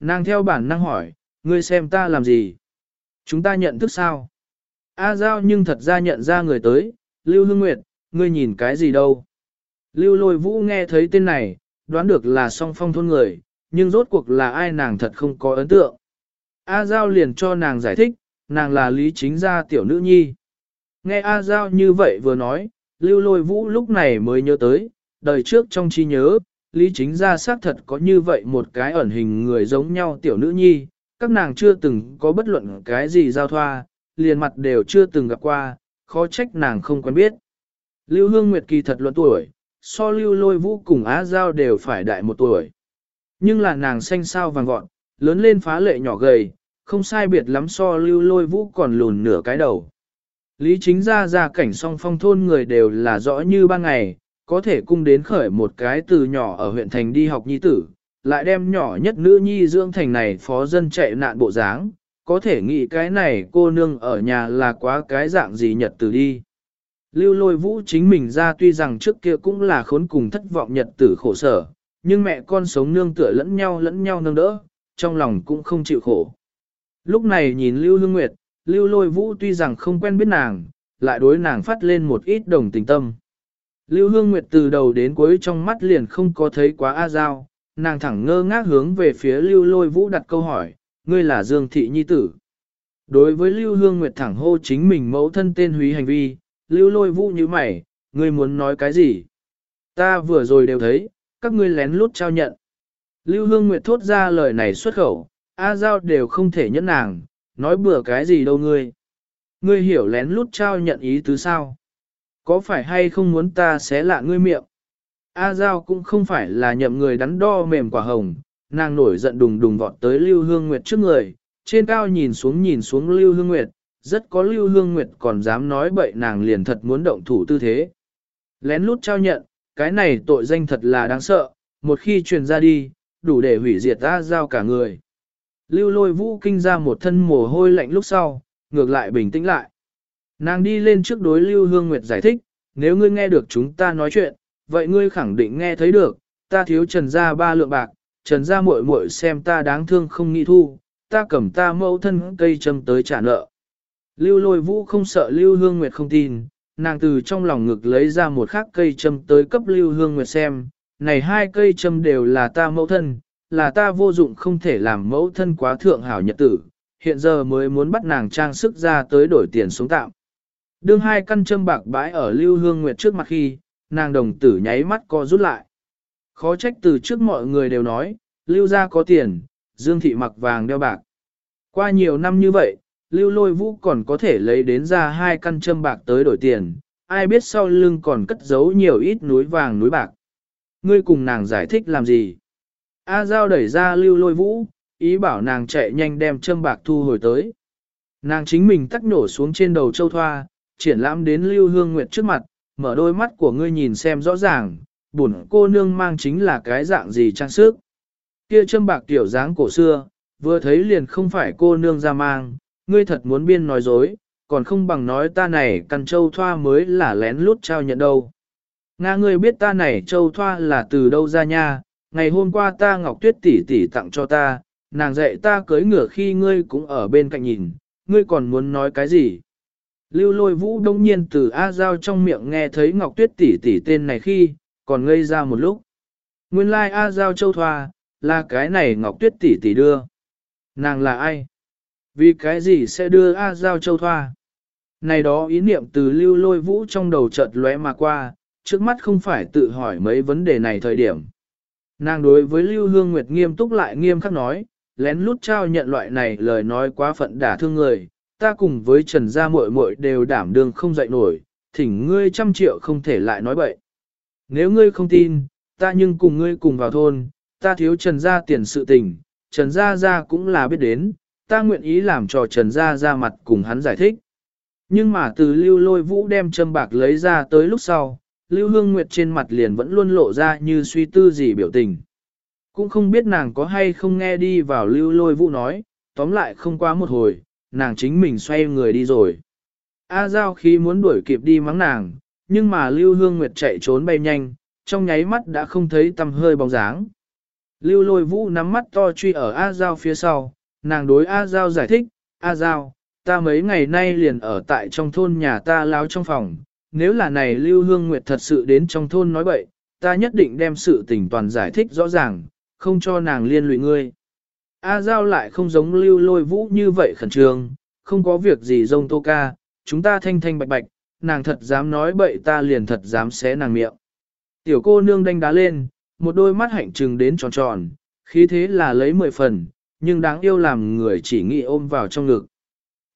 Nàng theo bản năng hỏi, ngươi xem ta làm gì? Chúng ta nhận thức sao? A Giao nhưng thật ra nhận ra người tới, Lưu Hương Nguyệt, ngươi nhìn cái gì đâu? Lưu lôi vũ nghe thấy tên này, đoán được là song phong thôn người, nhưng rốt cuộc là ai nàng thật không có ấn tượng. A Giao liền cho nàng giải thích, nàng là lý chính gia tiểu nữ nhi. Nghe A Giao như vậy vừa nói, lưu lôi vũ lúc này mới nhớ tới, đời trước trong trí nhớ, lý chính gia xác thật có như vậy một cái ẩn hình người giống nhau tiểu nữ nhi, các nàng chưa từng có bất luận cái gì giao thoa, liền mặt đều chưa từng gặp qua, khó trách nàng không quen biết. Lưu Hương Nguyệt kỳ thật luận tuổi, so lưu lôi vũ cùng Á Giao đều phải đại một tuổi. Nhưng là nàng xanh sao vàng gọn, lớn lên phá lệ nhỏ gầy, không sai biệt lắm so lưu lôi vũ còn lùn nửa cái đầu. Lý chính ra ra cảnh song phong thôn người đều là rõ như ban ngày, có thể cung đến khởi một cái từ nhỏ ở huyện thành đi học nhi tử, lại đem nhỏ nhất nữ nhi dưỡng thành này phó dân chạy nạn bộ dáng, có thể nghĩ cái này cô nương ở nhà là quá cái dạng gì nhật từ đi. Lưu lôi vũ chính mình ra tuy rằng trước kia cũng là khốn cùng thất vọng nhật tử khổ sở, nhưng mẹ con sống nương tựa lẫn nhau lẫn nhau nâng đỡ, trong lòng cũng không chịu khổ. Lúc này nhìn Lưu Hương Nguyệt, Lưu lôi vũ tuy rằng không quen biết nàng, lại đối nàng phát lên một ít đồng tình tâm. Lưu Hương Nguyệt từ đầu đến cuối trong mắt liền không có thấy quá A Giao, nàng thẳng ngơ ngác hướng về phía Lưu lôi vũ đặt câu hỏi, ngươi là Dương Thị Nhi Tử. Đối với Lưu Hương Nguyệt thẳng hô chính mình mẫu thân tên húy hành vi, Lưu lôi vũ như mày, ngươi muốn nói cái gì? Ta vừa rồi đều thấy, các ngươi lén lút trao nhận. Lưu Hương Nguyệt thốt ra lời này xuất khẩu, A Giao đều không thể nhẫn nàng, nói bừa cái gì đâu ngươi. Ngươi hiểu lén lút trao nhận ý tứ sao? Có phải hay không muốn ta xé lạ ngươi miệng? A Giao cũng không phải là nhậm người đắn đo mềm quả hồng, nàng nổi giận đùng đùng vọt tới Lưu Hương Nguyệt trước người, trên cao nhìn xuống nhìn xuống Lưu Hương Nguyệt, rất có Lưu Hương Nguyệt còn dám nói bậy nàng liền thật muốn động thủ tư thế. Lén lút trao nhận, cái này tội danh thật là đáng sợ, một khi truyền ra đi, đủ để hủy diệt A Giao cả người. Lưu lôi vũ kinh ra một thân mồ hôi lạnh lúc sau, ngược lại bình tĩnh lại. Nàng đi lên trước đối Lưu Hương Nguyệt giải thích, nếu ngươi nghe được chúng ta nói chuyện, vậy ngươi khẳng định nghe thấy được, ta thiếu trần gia ba lượng bạc, trần gia muội muội xem ta đáng thương không nghĩ thu, ta cầm ta mẫu thân cây châm tới trả nợ. Lưu lôi vũ không sợ Lưu Hương Nguyệt không tin, nàng từ trong lòng ngực lấy ra một khắc cây châm tới cấp Lưu Hương Nguyệt xem, này hai cây châm đều là ta mẫu thân, là ta vô dụng không thể làm mẫu thân quá thượng hảo nhật tử, hiện giờ mới muốn bắt nàng trang sức ra tới đổi tiền xuống tạm. Đương hai căn châm bạc bãi ở Lưu Hương Nguyệt trước mặt khi, nàng đồng tử nháy mắt co rút lại. Khó trách từ trước mọi người đều nói, Lưu gia có tiền, Dương thị mặc vàng đeo bạc. Qua nhiều năm như vậy, Lưu lôi vũ còn có thể lấy đến ra hai căn châm bạc tới đổi tiền, ai biết sau lưng còn cất giấu nhiều ít núi vàng núi bạc. Ngươi cùng nàng giải thích làm gì? A Giao đẩy ra lưu lôi vũ, ý bảo nàng chạy nhanh đem châm bạc thu hồi tới. Nàng chính mình tắc nổ xuống trên đầu châu thoa, triển lãm đến lưu hương nguyệt trước mặt, mở đôi mắt của ngươi nhìn xem rõ ràng, bổn cô nương mang chính là cái dạng gì trang sức. Kia châm bạc tiểu dáng cổ xưa, vừa thấy liền không phải cô nương ra mang, ngươi thật muốn biên nói dối, còn không bằng nói ta này căn châu thoa mới là lén lút trao nhận đâu. Nga ngươi biết ta này châu thoa là từ đâu ra nha, ngày hôm qua ta Ngọc Tuyết tỷ tỷ tặng cho ta, nàng dạy ta cưới ngựa khi ngươi cũng ở bên cạnh nhìn, ngươi còn muốn nói cái gì? Lưu lôi vũ đông nhiên từ A Giao trong miệng nghe thấy Ngọc Tuyết tỷ tỷ tên này khi, còn ngây ra một lúc. Nguyên lai like A Giao châu thoa, là cái này Ngọc Tuyết tỷ tỷ đưa. Nàng là ai? Vì cái gì sẽ đưa A Giao châu thoa? Này đó ý niệm từ lưu lôi vũ trong đầu chợt lóe mà qua, trước mắt không phải tự hỏi mấy vấn đề này thời điểm. Nàng đối với Lưu Hương Nguyệt nghiêm túc lại nghiêm khắc nói, lén lút trao nhận loại này lời nói quá phận đả thương người, ta cùng với Trần Gia muội muội đều đảm đương không dậy nổi, thỉnh ngươi trăm triệu không thể lại nói bậy. Nếu ngươi không tin, ta nhưng cùng ngươi cùng vào thôn, ta thiếu Trần Gia tiền sự tình, Trần Gia Gia cũng là biết đến, ta nguyện ý làm cho Trần Gia Gia mặt cùng hắn giải thích. Nhưng mà từ lưu lôi vũ đem châm bạc lấy ra tới lúc sau, Lưu Hương Nguyệt trên mặt liền vẫn luôn lộ ra như suy tư gì biểu tình. Cũng không biết nàng có hay không nghe đi vào Lưu Lôi Vũ nói, tóm lại không quá một hồi, nàng chính mình xoay người đi rồi. A Giao khi muốn đuổi kịp đi mắng nàng, nhưng mà Lưu Hương Nguyệt chạy trốn bay nhanh, trong nháy mắt đã không thấy tầm hơi bóng dáng. Lưu lôi vũ nắm mắt to truy ở A Giao phía sau, nàng đối A Giao giải thích, A Giao, ta mấy ngày nay liền ở tại trong thôn nhà ta láo trong phòng, nếu là này Lưu Hương Nguyệt thật sự đến trong thôn nói bậy, ta nhất định đem sự tình toàn giải thích rõ ràng, không cho nàng liên lụy ngươi. A Giao lại không giống Lưu lôi vũ như vậy khẩn trương, không có việc gì dông tô ca, chúng ta thanh thanh bạch bạch, nàng thật dám nói bậy ta liền thật dám xé nàng miệng. Tiểu cô nương đánh đá lên, một đôi mắt hạnh trừng đến tròn tròn, khí thế là lấy mười phần, nhưng đáng yêu làm người chỉ nghĩ ôm vào trong ngực.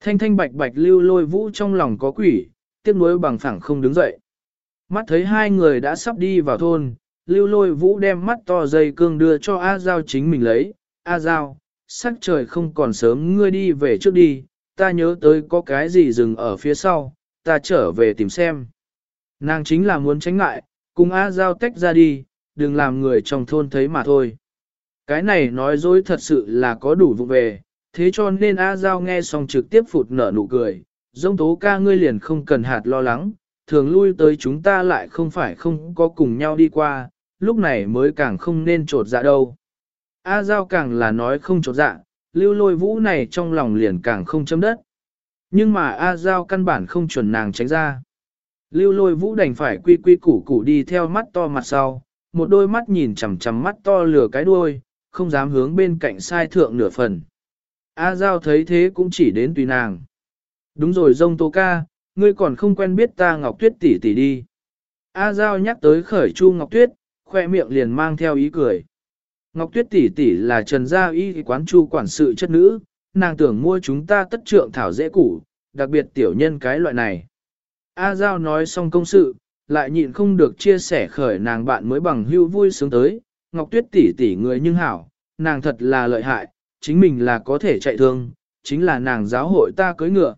Thanh thanh bạch bạch lưu lôi vũ trong lòng có quỷ, tiếc nuối bằng phẳng không đứng dậy. Mắt thấy hai người đã sắp đi vào thôn, lưu lôi vũ đem mắt to dây cương đưa cho A Giao chính mình lấy. A Giao, sắc trời không còn sớm ngươi đi về trước đi, ta nhớ tới có cái gì dừng ở phía sau, ta trở về tìm xem. Nàng chính là muốn tránh ngại, cùng A Giao tách ra đi, đừng làm người trong thôn thấy mà thôi. Cái này nói dối thật sự là có đủ vụ về, thế cho nên A Giao nghe xong trực tiếp phụt nở nụ cười, dông tố ca ngươi liền không cần hạt lo lắng, thường lui tới chúng ta lại không phải không có cùng nhau đi qua, lúc này mới càng không nên trột dạ đâu. A Giao càng là nói không trột dạ, lưu lôi vũ này trong lòng liền càng không chấm đất. Nhưng mà A Giao căn bản không chuẩn nàng tránh ra. Lưu lôi vũ đành phải quy quy củ củ đi theo mắt to mặt sau, một đôi mắt nhìn chằm chằm mắt to lửa cái đuôi, không dám hướng bên cạnh sai thượng nửa phần. A Giao thấy thế cũng chỉ đến tùy nàng. Đúng rồi dông tố ca, ngươi còn không quen biết ta Ngọc Tuyết tỷ tỷ đi. A Giao nhắc tới khởi Chu Ngọc Tuyết, khoe miệng liền mang theo ý cười. Ngọc Tuyết tỷ tỷ là Trần Gia Y quán Chu quản sự chất nữ, nàng tưởng mua chúng ta tất trượng thảo dễ củ, đặc biệt tiểu nhân cái loại này. A Giao nói xong công sự, lại nhịn không được chia sẻ khởi nàng bạn mới bằng hưu vui sướng tới, Ngọc Tuyết tỷ tỷ người nhưng hảo, nàng thật là lợi hại, chính mình là có thể chạy thương, chính là nàng giáo hội ta cưới ngựa.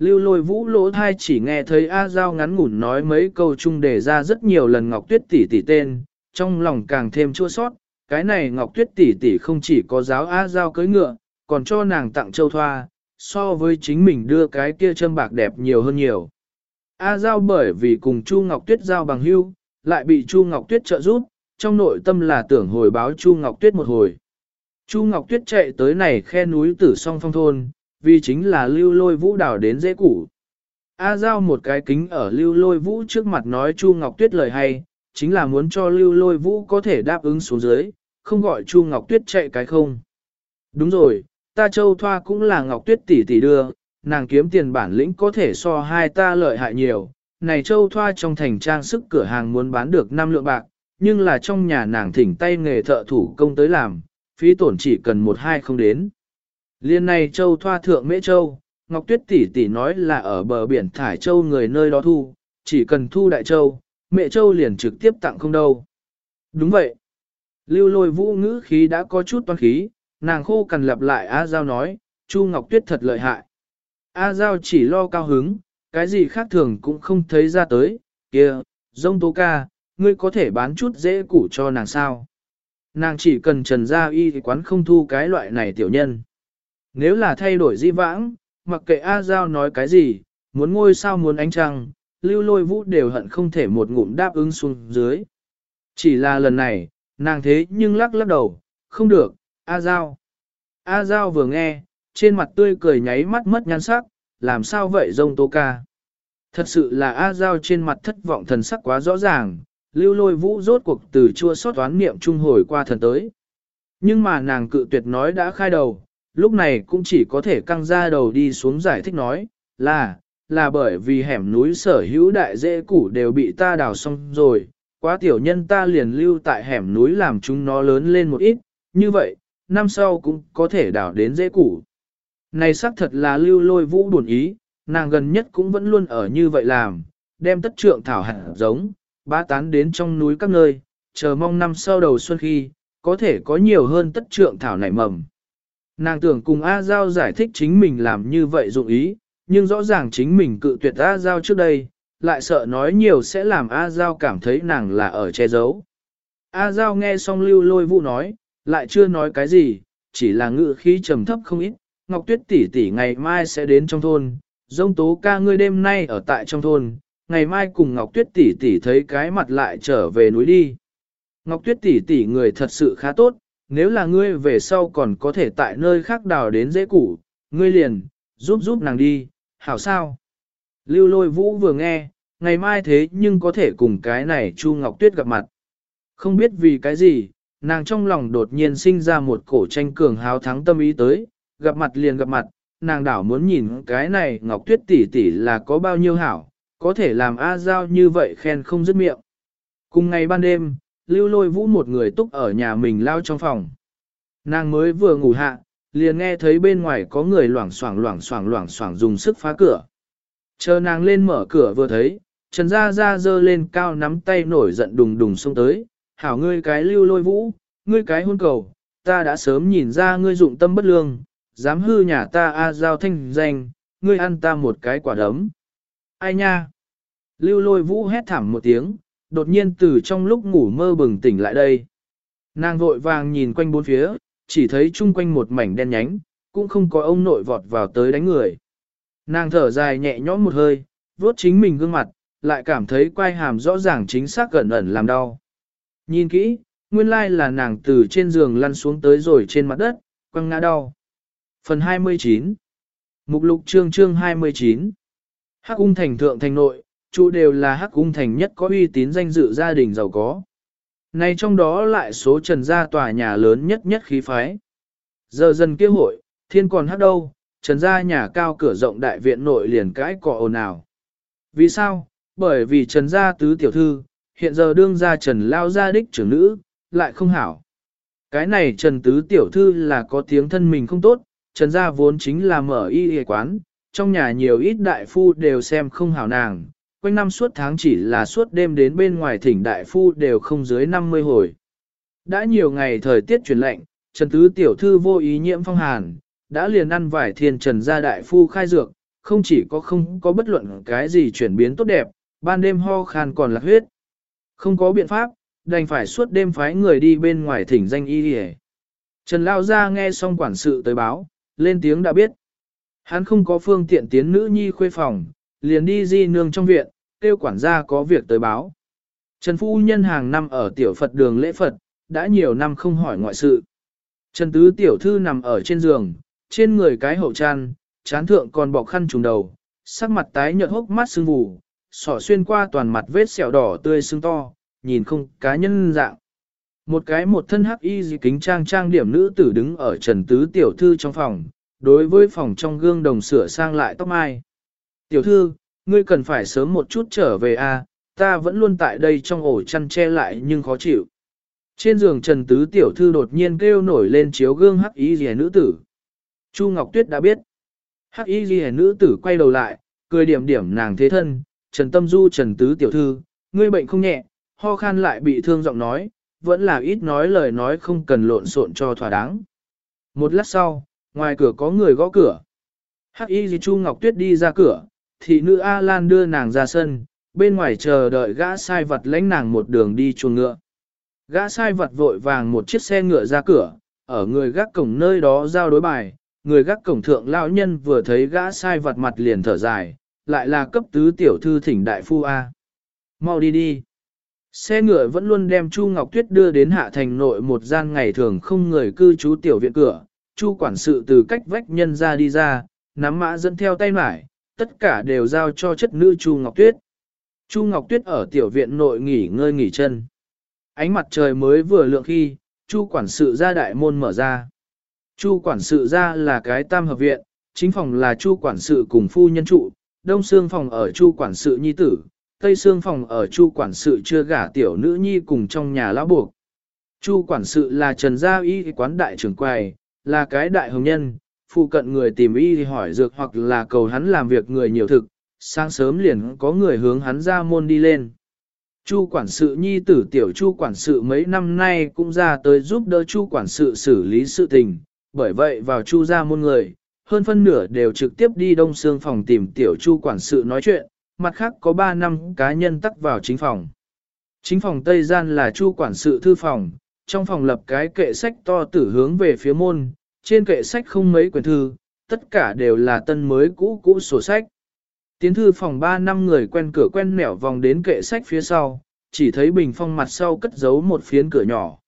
Lưu lôi vũ lỗ thai chỉ nghe thấy A Giao ngắn ngủn nói mấy câu chung để ra rất nhiều lần Ngọc Tuyết tỷ tỷ tên, trong lòng càng thêm chua sót, cái này Ngọc Tuyết tỷ tỷ không chỉ có giáo A Giao cưới ngựa, còn cho nàng tặng châu thoa, so với chính mình đưa cái kia châm bạc đẹp nhiều hơn nhiều. A Giao bởi vì cùng Chu Ngọc Tuyết giao bằng hưu, lại bị Chu Ngọc Tuyết trợ giúp, trong nội tâm là tưởng hồi báo Chu Ngọc Tuyết một hồi. Chu Ngọc Tuyết chạy tới này khe núi tử song phong thôn, vì chính là lưu lôi vũ đảo đến dễ củ. A Giao một cái kính ở lưu lôi vũ trước mặt nói Chu Ngọc Tuyết lời hay, chính là muốn cho lưu lôi vũ có thể đáp ứng xuống dưới, không gọi Chu Ngọc Tuyết chạy cái không. Đúng rồi, ta châu thoa cũng là Ngọc Tuyết tỷ tỷ đưa, nàng kiếm tiền bản lĩnh có thể so hai ta lợi hại nhiều. Này châu thoa trong thành trang sức cửa hàng muốn bán được 5 lượng bạc, nhưng là trong nhà nàng thỉnh tay nghề thợ thủ công tới làm, phí tổn chỉ cần một hai không đến. Liên này châu thoa thượng mễ châu, Ngọc Tuyết tỷ tỷ nói là ở bờ biển Thải Châu người nơi đó thu, chỉ cần thu đại châu, mẹ châu liền trực tiếp tặng không đâu. Đúng vậy. Lưu lôi vũ ngữ khí đã có chút toan khí, nàng khô cần lặp lại A Giao nói, Chu Ngọc Tuyết thật lợi hại. A Giao chỉ lo cao hứng, cái gì khác thường cũng không thấy ra tới, kia, dông tố ca, ngươi có thể bán chút dễ củ cho nàng sao. Nàng chỉ cần trần gia y thì quán không thu cái loại này tiểu nhân. Nếu là thay đổi di vãng, mặc kệ A Giao nói cái gì, muốn ngôi sao muốn ánh trăng, lưu lôi vũ đều hận không thể một ngụm đáp ứng xuống dưới. Chỉ là lần này, nàng thế nhưng lắc lắc đầu, không được, A Giao. A Giao vừa nghe, trên mặt tươi cười nháy mắt mất nhan sắc, làm sao vậy dông tô ca. Thật sự là A Giao trên mặt thất vọng thần sắc quá rõ ràng, lưu lôi vũ rốt cuộc từ chua xót toán niệm trung hồi qua thần tới. Nhưng mà nàng cự tuyệt nói đã khai đầu, lúc này cũng chỉ có thể căng ra đầu đi xuống giải thích nói, là, là bởi vì hẻm núi sở hữu đại dễ củ đều bị ta đào xong rồi, quá tiểu nhân ta liền lưu tại hẻm núi làm chúng nó lớn lên một ít, như vậy, năm sau cũng có thể đào đến dễ củ. Này xác thật là lưu lôi vũ buồn ý, nàng gần nhất cũng vẫn luôn ở như vậy làm, đem tất trượng thảo hạt giống, bá tán đến trong núi các nơi, chờ mong năm sau đầu xuân khi, có thể có nhiều hơn tất trượng thảo nảy mầm. Nàng tưởng cùng A Giao giải thích chính mình làm như vậy dụng ý, nhưng rõ ràng chính mình cự tuyệt A Giao trước đây, lại sợ nói nhiều sẽ làm A Giao cảm thấy nàng là ở che giấu. A Giao nghe xong lưu lôi vũ nói, lại chưa nói cái gì, chỉ là ngự khí trầm thấp không ít, Ngọc Tuyết tỷ tỷ ngày mai sẽ đến trong thôn, dông tố ca ngươi đêm nay ở tại trong thôn, ngày mai cùng Ngọc Tuyết tỷ tỷ thấy cái mặt lại trở về núi đi. Ngọc Tuyết tỷ tỷ người thật sự khá tốt, nếu là ngươi về sau còn có thể tại nơi khác đào đến dễ củ, ngươi liền, giúp giúp nàng đi, hảo sao? Lưu lôi vũ vừa nghe, ngày mai thế nhưng có thể cùng cái này Chu Ngọc Tuyết gặp mặt. Không biết vì cái gì, nàng trong lòng đột nhiên sinh ra một cổ tranh cường hào thắng tâm ý tới, gặp mặt liền gặp mặt, nàng đảo muốn nhìn cái này Ngọc Tuyết tỷ tỷ là có bao nhiêu hảo, có thể làm A Giao như vậy khen không dứt miệng. Cùng ngày ban đêm, lưu lôi vũ một người túc ở nhà mình lao trong phòng. Nàng mới vừa ngủ hạ, liền nghe thấy bên ngoài có người loảng xoảng loảng xoảng loảng xoảng dùng sức phá cửa. Chờ nàng lên mở cửa vừa thấy, Trần Gia Gia dơ lên cao nắm tay nổi giận đùng đùng xông tới, hảo ngươi cái lưu lôi vũ, ngươi cái hôn cầu, ta đã sớm nhìn ra ngươi dụng tâm bất lương, dám hư nhà ta A Giao thanh danh, ngươi ăn ta một cái quả đấm. Ai nha? Lưu lôi vũ hét thảm một tiếng, đột nhiên từ trong lúc ngủ mơ bừng tỉnh lại đây. Nàng vội vàng nhìn quanh bốn phía, chỉ thấy chung quanh một mảnh đen nhánh, cũng không có ông nội vọt vào tới đánh người. Nàng thở dài nhẹ nhõm một hơi, vuốt chính mình gương mặt, lại cảm thấy quai hàm rõ ràng chính xác gần ẩn làm đau. Nhìn kỹ, nguyên lai là nàng từ trên giường lăn xuống tới rồi trên mặt đất, quăng ngã đau. Phần 29 Mục lục chương chương 29 Hắc ung thành thượng thành nội, chủ đều là hắc ung thành nhất có uy tín danh dự gia đình giàu có. Này trong đó lại số trần gia tòa nhà lớn nhất nhất khí phái. Giờ dần kia hội, thiên còn hát đâu, trần gia nhà cao cửa rộng đại viện nội liền cãi cọ ồn ào. Vì sao? Bởi vì trần gia tứ tiểu thư, hiện giờ đương gia trần lao gia đích trưởng nữ, lại không hảo. Cái này trần tứ tiểu thư là có tiếng thân mình không tốt, trần gia vốn chính là mở y y quán, trong nhà nhiều ít đại phu đều xem không hảo nàng, quanh năm suốt tháng chỉ là suốt đêm đến bên ngoài thỉnh đại phu đều không dưới 50 hồi. Đã nhiều ngày thời tiết chuyển lạnh, Trần Tứ Tiểu Thư vô ý nhiễm phong hàn, đã liền ăn vải thiên trần gia đại phu khai dược, không chỉ có không có bất luận cái gì chuyển biến tốt đẹp, ban đêm ho khan còn lạc huyết. Không có biện pháp, đành phải suốt đêm phái người đi bên ngoài thỉnh danh y hề. Trần Lao Gia nghe xong quản sự tới báo, lên tiếng đã biết. Hắn không có phương tiện tiến nữ nhi khuê phòng, liền đi di nương trong viện, kêu quản gia có việc tới báo. Trần Phu Nhân hàng năm ở tiểu Phật đường lễ Phật, đã nhiều năm không hỏi ngoại sự. Trần Tứ Tiểu Thư nằm ở trên giường, trên người cái hậu tràn, chán thượng còn bọc khăn trùng đầu, sắc mặt tái nhợt hốc mắt sưng vù, sỏ xuyên qua toàn mặt vết sẹo đỏ tươi sưng to, nhìn không cá nhân dạng. Một cái một thân hắc y dị kính trang trang điểm nữ tử đứng ở Trần Tứ Tiểu Thư trong phòng, đối với phòng trong gương đồng sửa sang lại tóc mai. Tiểu thư, ngươi cần phải sớm một chút trở về a, ta vẫn luôn tại đây trong ổ chăn che lại nhưng khó chịu. Trên giường Trần Tứ Tiểu Thư đột nhiên kêu nổi lên chiếu gương hắc y rìa nữ tử. Chu Ngọc Tuyết đã biết. Hắc y rìa nữ tử quay đầu lại, cười điểm điểm nàng thế thân, Trần Tâm Du Trần Tứ Tiểu Thư, ngươi bệnh không nhẹ, ho khan lại bị thương giọng nói, vẫn là ít nói lời nói không cần lộn xộn cho thỏa đáng. Một lát sau, ngoài cửa có người gõ cửa. Hắc y gì Chu Ngọc Tuyết đi ra cửa, thị nữ A Lan đưa nàng ra sân, bên ngoài chờ đợi gã sai vật lãnh nàng một đường đi chuồng ngựa. Gã sai vật vội vàng một chiếc xe ngựa ra cửa, ở người gác cổng nơi đó giao đối bài, người gác cổng thượng lão nhân vừa thấy gã sai vật mặt liền thở dài, lại là cấp tứ tiểu thư thỉnh đại phu A. Mau đi đi. Xe ngựa vẫn luôn đem Chu Ngọc Tuyết đưa đến hạ thành nội một gian ngày thường không người cư trú tiểu viện cửa, Chu quản sự từ cách vách nhân ra đi ra, nắm mã dẫn theo tay mải, tất cả đều giao cho chất nữ Chu Ngọc Tuyết. Chu Ngọc Tuyết ở tiểu viện nội nghỉ ngơi nghỉ chân. Ánh mặt trời mới vừa lượng khi, Chu quản sự ra đại môn mở ra. Chu quản sự ra là cái tam hợp viện, chính phòng là Chu quản sự cùng phu nhân trụ, đông xương phòng ở Chu quản sự nhi tử, tây xương phòng ở Chu quản sự chưa gả tiểu nữ nhi cùng trong nhà lão buộc. Chu quản sự là Trần Gia Y quán đại trưởng quầy, là cái đại hồng nhân, phụ cận người tìm y thì hỏi dược hoặc là cầu hắn làm việc người nhiều thực, sáng sớm liền có người hướng hắn ra môn đi lên. Chu quản sự nhi tử tiểu chu quản sự mấy năm nay cũng ra tới giúp đỡ chu quản sự xử lý sự tình, bởi vậy vào chu ra môn người, hơn phân nửa đều trực tiếp đi đông xương phòng tìm tiểu chu quản sự nói chuyện, mặt khác có 3 năm cá nhân tắc vào chính phòng. Chính phòng Tây Gian là chu quản sự thư phòng, trong phòng lập cái kệ sách to tử hướng về phía môn, trên kệ sách không mấy quyển thư, tất cả đều là tân mới cũ cũ sổ sách. Tiến thư phòng 3 năm người quen cửa quen nẻo vòng đến kệ sách phía sau, chỉ thấy bình phong mặt sau cất giấu một phiến cửa nhỏ.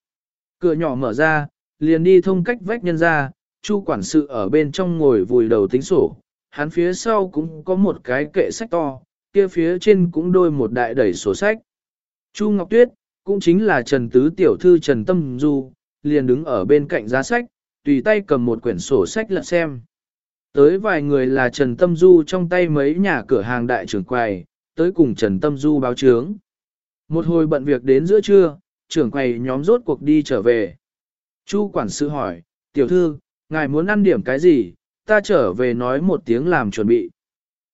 Cửa nhỏ mở ra, liền đi thông cách vách nhân ra, Chu quản sự ở bên trong ngồi vùi đầu tính sổ, hắn phía sau cũng có một cái kệ sách to, kia phía trên cũng đôi một đại đẩy sổ sách. Chu Ngọc Tuyết, cũng chính là Trần Tứ Tiểu Thư Trần Tâm Du, liền đứng ở bên cạnh giá sách, tùy tay cầm một quyển sổ sách lật xem. Tới vài người là Trần Tâm Du trong tay mấy nhà cửa hàng đại trưởng quầy, tới cùng Trần Tâm Du báo chướng. Một hồi bận việc đến giữa trưa, trưởng quầy nhóm rốt cuộc đi trở về. Chu quản sự hỏi, tiểu thư, ngài muốn ăn điểm cái gì, ta trở về nói một tiếng làm chuẩn bị.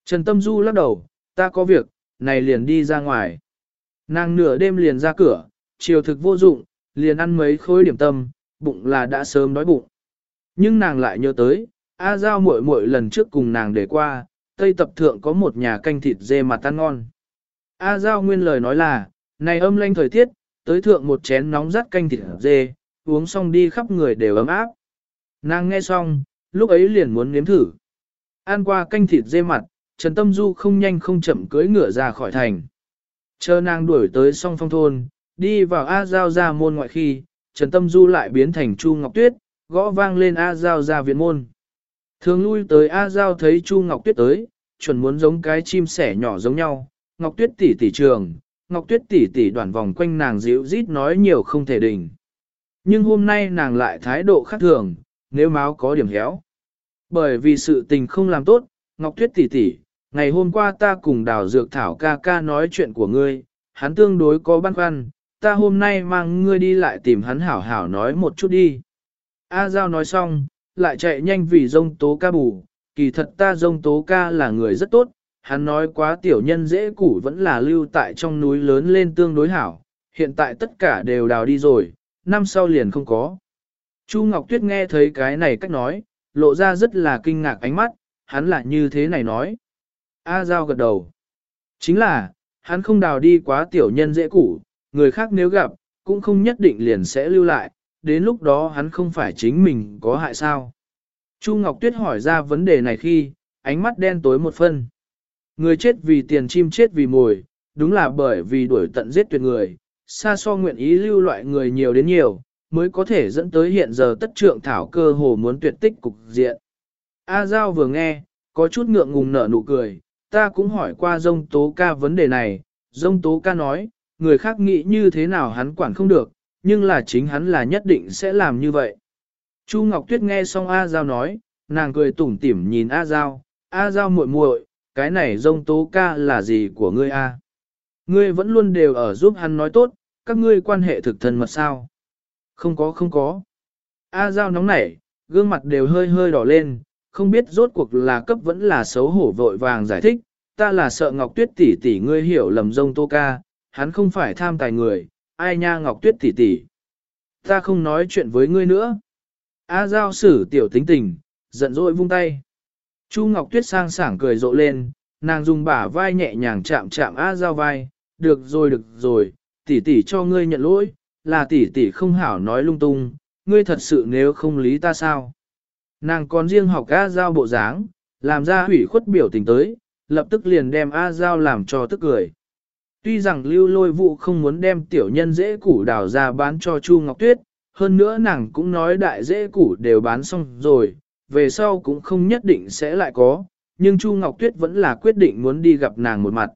Trần Tâm Du lắc đầu, ta có việc, này liền đi ra ngoài. Nàng nửa đêm liền ra cửa, chiều thực vô dụng, liền ăn mấy khối điểm tâm, bụng là đã sớm đói bụng. Nhưng nàng lại nhớ tới, A Giao muội muội lần trước cùng nàng để qua, Tây Tập Thượng có một nhà canh thịt dê mà tan ngon. A Giao nguyên lời nói là, này âm lanh thời tiết, tới thượng một chén nóng rắt canh thịt dê, uống xong đi khắp người đều ấm áp. Nàng nghe xong, lúc ấy liền muốn nếm thử. Ăn qua canh thịt dê mặt, Trần Tâm Du không nhanh không chậm cưỡi ngựa ra khỏi thành. Chờ nàng đuổi tới song phong thôn, đi vào A Giao ra môn ngoại khi, Trần Tâm Du lại biến thành Chu Ngọc Tuyết, gõ vang lên A Giao ra viện môn. Thường lui tới A Giao thấy Chu Ngọc Tuyết tới, chuẩn muốn giống cái chim sẻ nhỏ giống nhau, Ngọc Tuyết tỷ tỷ trường, Ngọc Tuyết tỷ tỷ đoàn vòng quanh nàng dịu rít nói nhiều không thể đỉnh. Nhưng hôm nay nàng lại thái độ khác thường, nếu máu có điểm héo. Bởi vì sự tình không làm tốt, Ngọc Tuyết tỷ tỷ, ngày hôm qua ta cùng đào dược thảo ca ca nói chuyện của ngươi, hắn tương đối có băn khoăn, ta hôm nay mang ngươi đi lại tìm hắn hảo hảo nói một chút đi. A Giao nói xong, lại chạy nhanh vì dông tố ca bù, kỳ thật ta dông tố ca là người rất tốt, hắn nói quá tiểu nhân dễ củ vẫn là lưu tại trong núi lớn lên tương đối hảo, hiện tại tất cả đều đào đi rồi, năm sau liền không có. Chu Ngọc Tuyết nghe thấy cái này cách nói, lộ ra rất là kinh ngạc ánh mắt, hắn là như thế này nói. A Giao gật đầu. Chính là, hắn không đào đi quá tiểu nhân dễ củ, người khác nếu gặp, cũng không nhất định liền sẽ lưu lại, đến lúc đó hắn không phải chính mình có hại sao. Chu Ngọc Tuyết hỏi ra vấn đề này khi, ánh mắt đen tối một phân. Người chết vì tiền chim chết vì mồi, đúng là bởi vì đuổi tận giết tuyệt người, xa so nguyện ý lưu loại người nhiều đến nhiều, mới có thể dẫn tới hiện giờ tất trượng thảo cơ hồ muốn tuyệt tích cục diện. A Giao vừa nghe, có chút ngượng ngùng nở nụ cười, ta cũng hỏi qua dông tố ca vấn đề này, dông tố ca nói, người khác nghĩ như thế nào hắn quản không được, nhưng là chính hắn là nhất định sẽ làm như vậy. Chu Ngọc Tuyết nghe xong A Giao nói, nàng cười tủm tỉm nhìn A Giao, A Giao muội muội, cái này dông tố ca là gì của ngươi A? Ngươi vẫn luôn đều ở giúp hắn nói tốt, các ngươi quan hệ thực thân mật sao? Không có không có. A Giao nóng nảy, gương mặt đều hơi hơi đỏ lên, không biết rốt cuộc là cấp vẫn là xấu hổ vội vàng giải thích, ta là sợ Ngọc Tuyết tỷ tỷ ngươi hiểu lầm dông tô ca, hắn không phải tham tài người, ai nha Ngọc Tuyết tỷ tỷ. Ta không nói chuyện với ngươi nữa. A Giao xử tiểu tính tình, giận dỗi vung tay. Chu Ngọc Tuyết sang sảng cười rộ lên, nàng dùng bả vai nhẹ nhàng chạm chạm A Giao vai, được rồi được rồi, tỷ tỷ cho ngươi nhận lỗi, là tỷ tỷ không hảo nói lung tung, ngươi thật sự nếu không lý ta sao. Nàng còn riêng học A Giao bộ dáng, làm ra hủy khuất biểu tình tới, lập tức liền đem A Giao làm cho tức cười. Tuy rằng lưu lôi vụ không muốn đem tiểu nhân dễ củ đào ra bán cho Chu Ngọc Tuyết, hơn nữa nàng cũng nói đại dễ củ đều bán xong rồi, về sau cũng không nhất định sẽ lại có, nhưng Chu Ngọc Tuyết vẫn là quyết định muốn đi gặp nàng một mặt.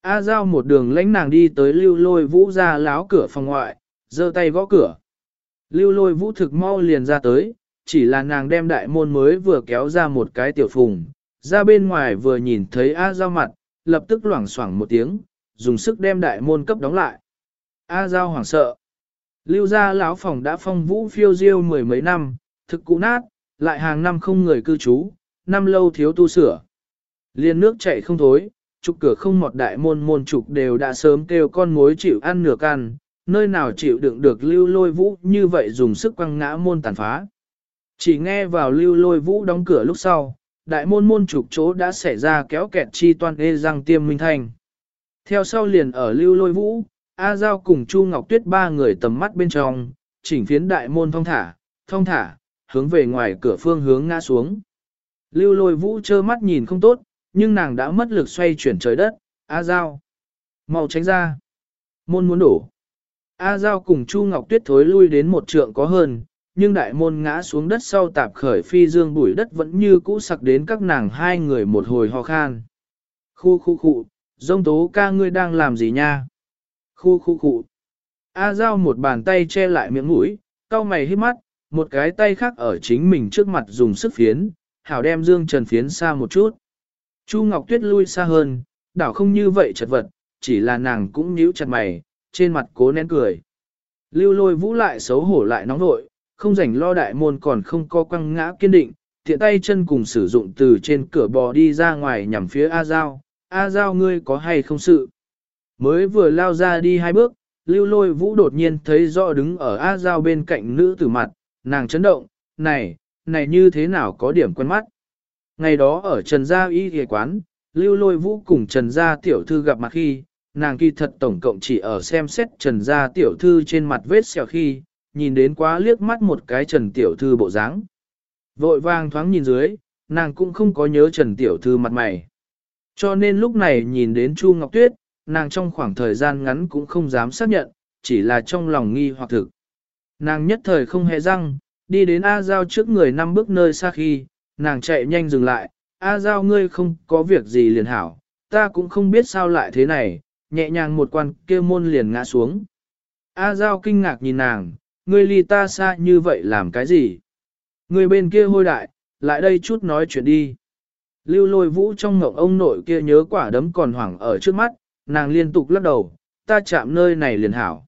A Giao một đường lãnh nàng đi tới lưu lôi vũ ra láo cửa phòng ngoại, giơ tay gõ cửa. Lưu lôi vũ thực mau liền ra tới, chỉ là nàng đem đại môn mới vừa kéo ra một cái tiểu phùng, ra bên ngoài vừa nhìn thấy A Giao mặt, lập tức loảng xoảng một tiếng, dùng sức đem đại môn cấp đóng lại. A Giao hoảng sợ. Lưu gia lão phòng đã phong vũ phiêu diêu mười mấy năm, thực cũ nát, lại hàng năm không người cư trú, năm lâu thiếu tu sửa. Liên nước chảy không thối, trục cửa không một đại môn môn trục đều đã sớm kêu con mối chịu ăn nửa can, nơi nào chịu đựng được lưu lôi vũ như vậy dùng sức quăng ngã môn tàn phá. Chỉ nghe vào lưu lôi vũ đóng cửa lúc sau, đại môn môn trục chỗ đã xảy ra kéo kẹt chi toan ê răng tiêm minh thanh. Theo sau liền ở lưu lôi vũ, A Giao cùng Chu Ngọc Tuyết ba người tầm mắt bên trong, chỉnh phiến đại môn thong thả, thong thả, hướng về ngoài cửa phương hướng ngã xuống. Lưu lôi vũ trơ mắt nhìn không tốt, nhưng nàng đã mất lực xoay chuyển trời đất, A Giao. mau tránh ra. Môn muốn đổ. A Giao cùng Chu Ngọc Tuyết thối lui đến một trượng có hơn, nhưng đại môn ngã xuống đất sau tạp khởi phi dương bụi đất vẫn như cũ sặc đến các nàng hai người một hồi ho khan. Khu khu khu, dông tố ca ngươi đang làm gì nha? Khu khu khu. A Giao một bàn tay che lại miệng mũi, cau mày hít mắt, một cái tay khác ở chính mình trước mặt dùng sức phiến, hảo đem dương trần phiến xa một chút. Chu Ngọc Tuyết lui xa hơn, đảo không như vậy chật vật, chỉ là nàng cũng nhíu chặt mày, trên mặt cố nén cười. Lưu lôi vũ lại xấu hổ lại nóng nội, không rảnh lo đại môn còn không có quăng ngã kiên định, thiện tay chân cùng sử dụng từ trên cửa bò đi ra ngoài nhằm phía A Giao. A Giao ngươi có hay không sự? Mới vừa lao ra đi hai bước, lưu lôi vũ đột nhiên thấy rõ đứng ở A Giao bên cạnh nữ tử mặt, nàng chấn động, này, này như thế nào có điểm quen mắt. Ngày đó ở Trần Gia Y Ghề Quán, lưu lôi vũ cùng Trần Gia Tiểu Thư gặp mặt khi, nàng kỳ thật tổng cộng chỉ ở xem xét Trần Gia Tiểu Thư trên mặt vết sẹo khi, nhìn đến quá liếc mắt một cái Trần Tiểu Thư bộ dáng. Vội vàng thoáng nhìn dưới, nàng cũng không có nhớ Trần Tiểu Thư mặt mày. Cho nên lúc này nhìn đến Chu Ngọc Tuyết, nàng trong khoảng thời gian ngắn cũng không dám xác nhận, chỉ là trong lòng nghi hoặc thực. Nàng nhất thời không hề răng, đi đến A Giao trước người năm bước nơi xa khi, nàng chạy nhanh dừng lại, A Giao ngươi không có việc gì liền hảo, ta cũng không biết sao lại thế này, nhẹ nhàng một quan kia môn liền ngã xuống. A Giao kinh ngạc nhìn nàng, ngươi ly ta xa như vậy làm cái gì? Ngươi bên kia hôi đại, lại đây chút nói chuyện đi. Lưu lôi vũ trong ngộng ông nội kia nhớ quả đấm còn hoảng ở trước mắt, nàng liên tục lắc đầu, ta chạm nơi này liền hảo.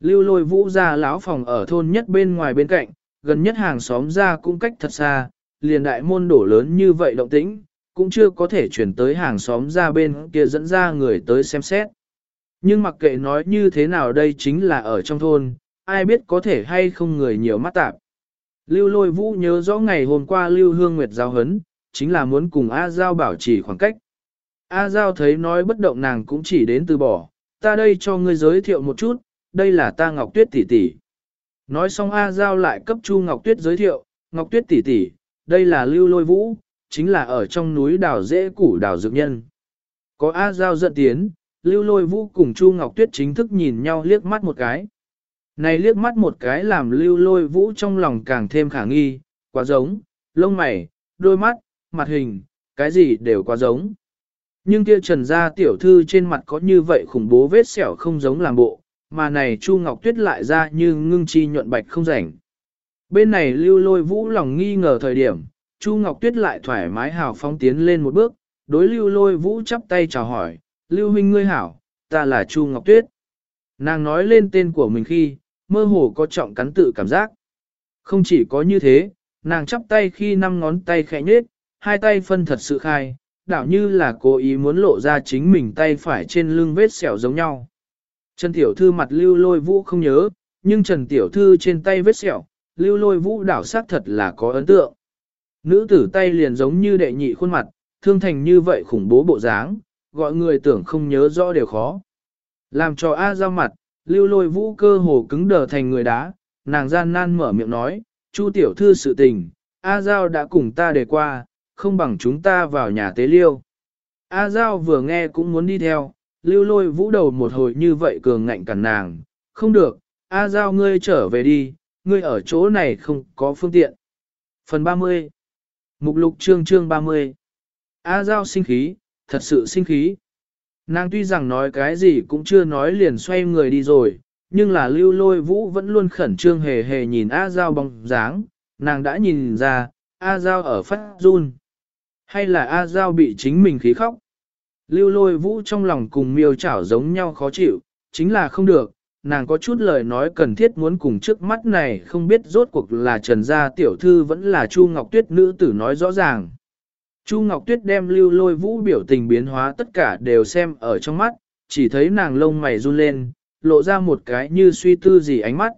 Lưu lôi vũ ra lão phòng ở thôn nhất bên ngoài bên cạnh, gần nhất hàng xóm ra cũng cách thật xa, liền đại môn đổ lớn như vậy động tĩnh, cũng chưa có thể chuyển tới hàng xóm ra bên kia dẫn ra người tới xem xét. Nhưng mặc kệ nói như thế nào đây chính là ở trong thôn, ai biết có thể hay không người nhiều mắt tạp. Lưu lôi vũ nhớ rõ ngày hôm qua Lưu Hương Nguyệt giao hấn, chính là muốn cùng A Giao bảo trì khoảng cách. A Giao thấy nói bất động nàng cũng chỉ đến từ bỏ, ta đây cho ngươi giới thiệu một chút, đây là ta Ngọc Tuyết tỷ tỷ. Nói xong A Giao lại cấp Chu Ngọc Tuyết giới thiệu, Ngọc Tuyết tỷ tỷ, đây là Lưu Lôi Vũ, chính là ở trong núi đảo dễ củ đào dược nhân. Có A Giao dẫn tiến, Lưu Lôi Vũ cùng Chu Ngọc Tuyết chính thức nhìn nhau liếc mắt một cái. Này liếc mắt một cái làm Lưu Lôi Vũ trong lòng càng thêm khả nghi, quá giống, lông mày, đôi mắt, mặt hình, cái gì đều quá giống. Nhưng kia trần gia tiểu thư trên mặt có như vậy khủng bố vết sẹo không giống làm bộ, mà này Chu Ngọc Tuyết lại ra như ngưng chi nhuận bạch không rảnh. Bên này lưu lôi vũ lòng nghi ngờ thời điểm, Chu Ngọc Tuyết lại thoải mái hào phóng tiến lên một bước, đối lưu lôi vũ chắp tay chào hỏi, lưu huynh ngươi hảo, ta là Chu Ngọc Tuyết. Nàng nói lên tên của mình khi, mơ hồ có trọng cắn tự cảm giác. Không chỉ có như thế, nàng chắp tay khi năm ngón tay khẽ nhết, hai tay phân thật sự khai, đảo như là cố ý muốn lộ ra chính mình tay phải trên lưng vết sẹo giống nhau. Trần Tiểu Thư mặt lưu lôi vũ không nhớ, nhưng Trần Tiểu Thư trên tay vết sẹo, lưu lôi vũ đảo xác thật là có ấn tượng. Nữ tử tay liền giống như đệ nhị khuôn mặt, thương thành như vậy khủng bố bộ dáng, gọi người tưởng không nhớ rõ đều khó. Làm cho A giao mặt, lưu lôi vũ cơ hồ cứng đờ thành người đá, nàng gian nan mở miệng nói, Chu tiểu thư sự tình, A giao đã cùng ta đề qua, không bằng chúng ta vào nhà tế liêu. A giao vừa nghe cũng muốn đi theo, lưu lôi vũ đầu một hồi như vậy cường ngạnh cản nàng, không được, A giao ngươi trở về đi, ngươi ở chỗ này không có phương tiện. Phần 30 Mục lục chương chương 30 A giao sinh khí, thật sự sinh khí. Nàng tuy rằng nói cái gì cũng chưa nói liền xoay người đi rồi, nhưng là lưu lôi vũ vẫn luôn khẩn trương hề hề nhìn A Giao bóng dáng, nàng đã nhìn ra, A Giao ở phát run. Hay là A Giao bị chính mình khí khóc? Lưu lôi vũ trong lòng cùng miêu chảo giống nhau khó chịu, chính là không được, nàng có chút lời nói cần thiết muốn cùng trước mắt này không biết rốt cuộc là Trần Gia Tiểu Thư vẫn là Chu Ngọc Tuyết nữ tử nói rõ ràng. Chu Ngọc Tuyết đem lưu lôi vũ biểu tình biến hóa tất cả đều xem ở trong mắt, chỉ thấy nàng lông mày run lên, lộ ra một cái như suy tư gì ánh mắt.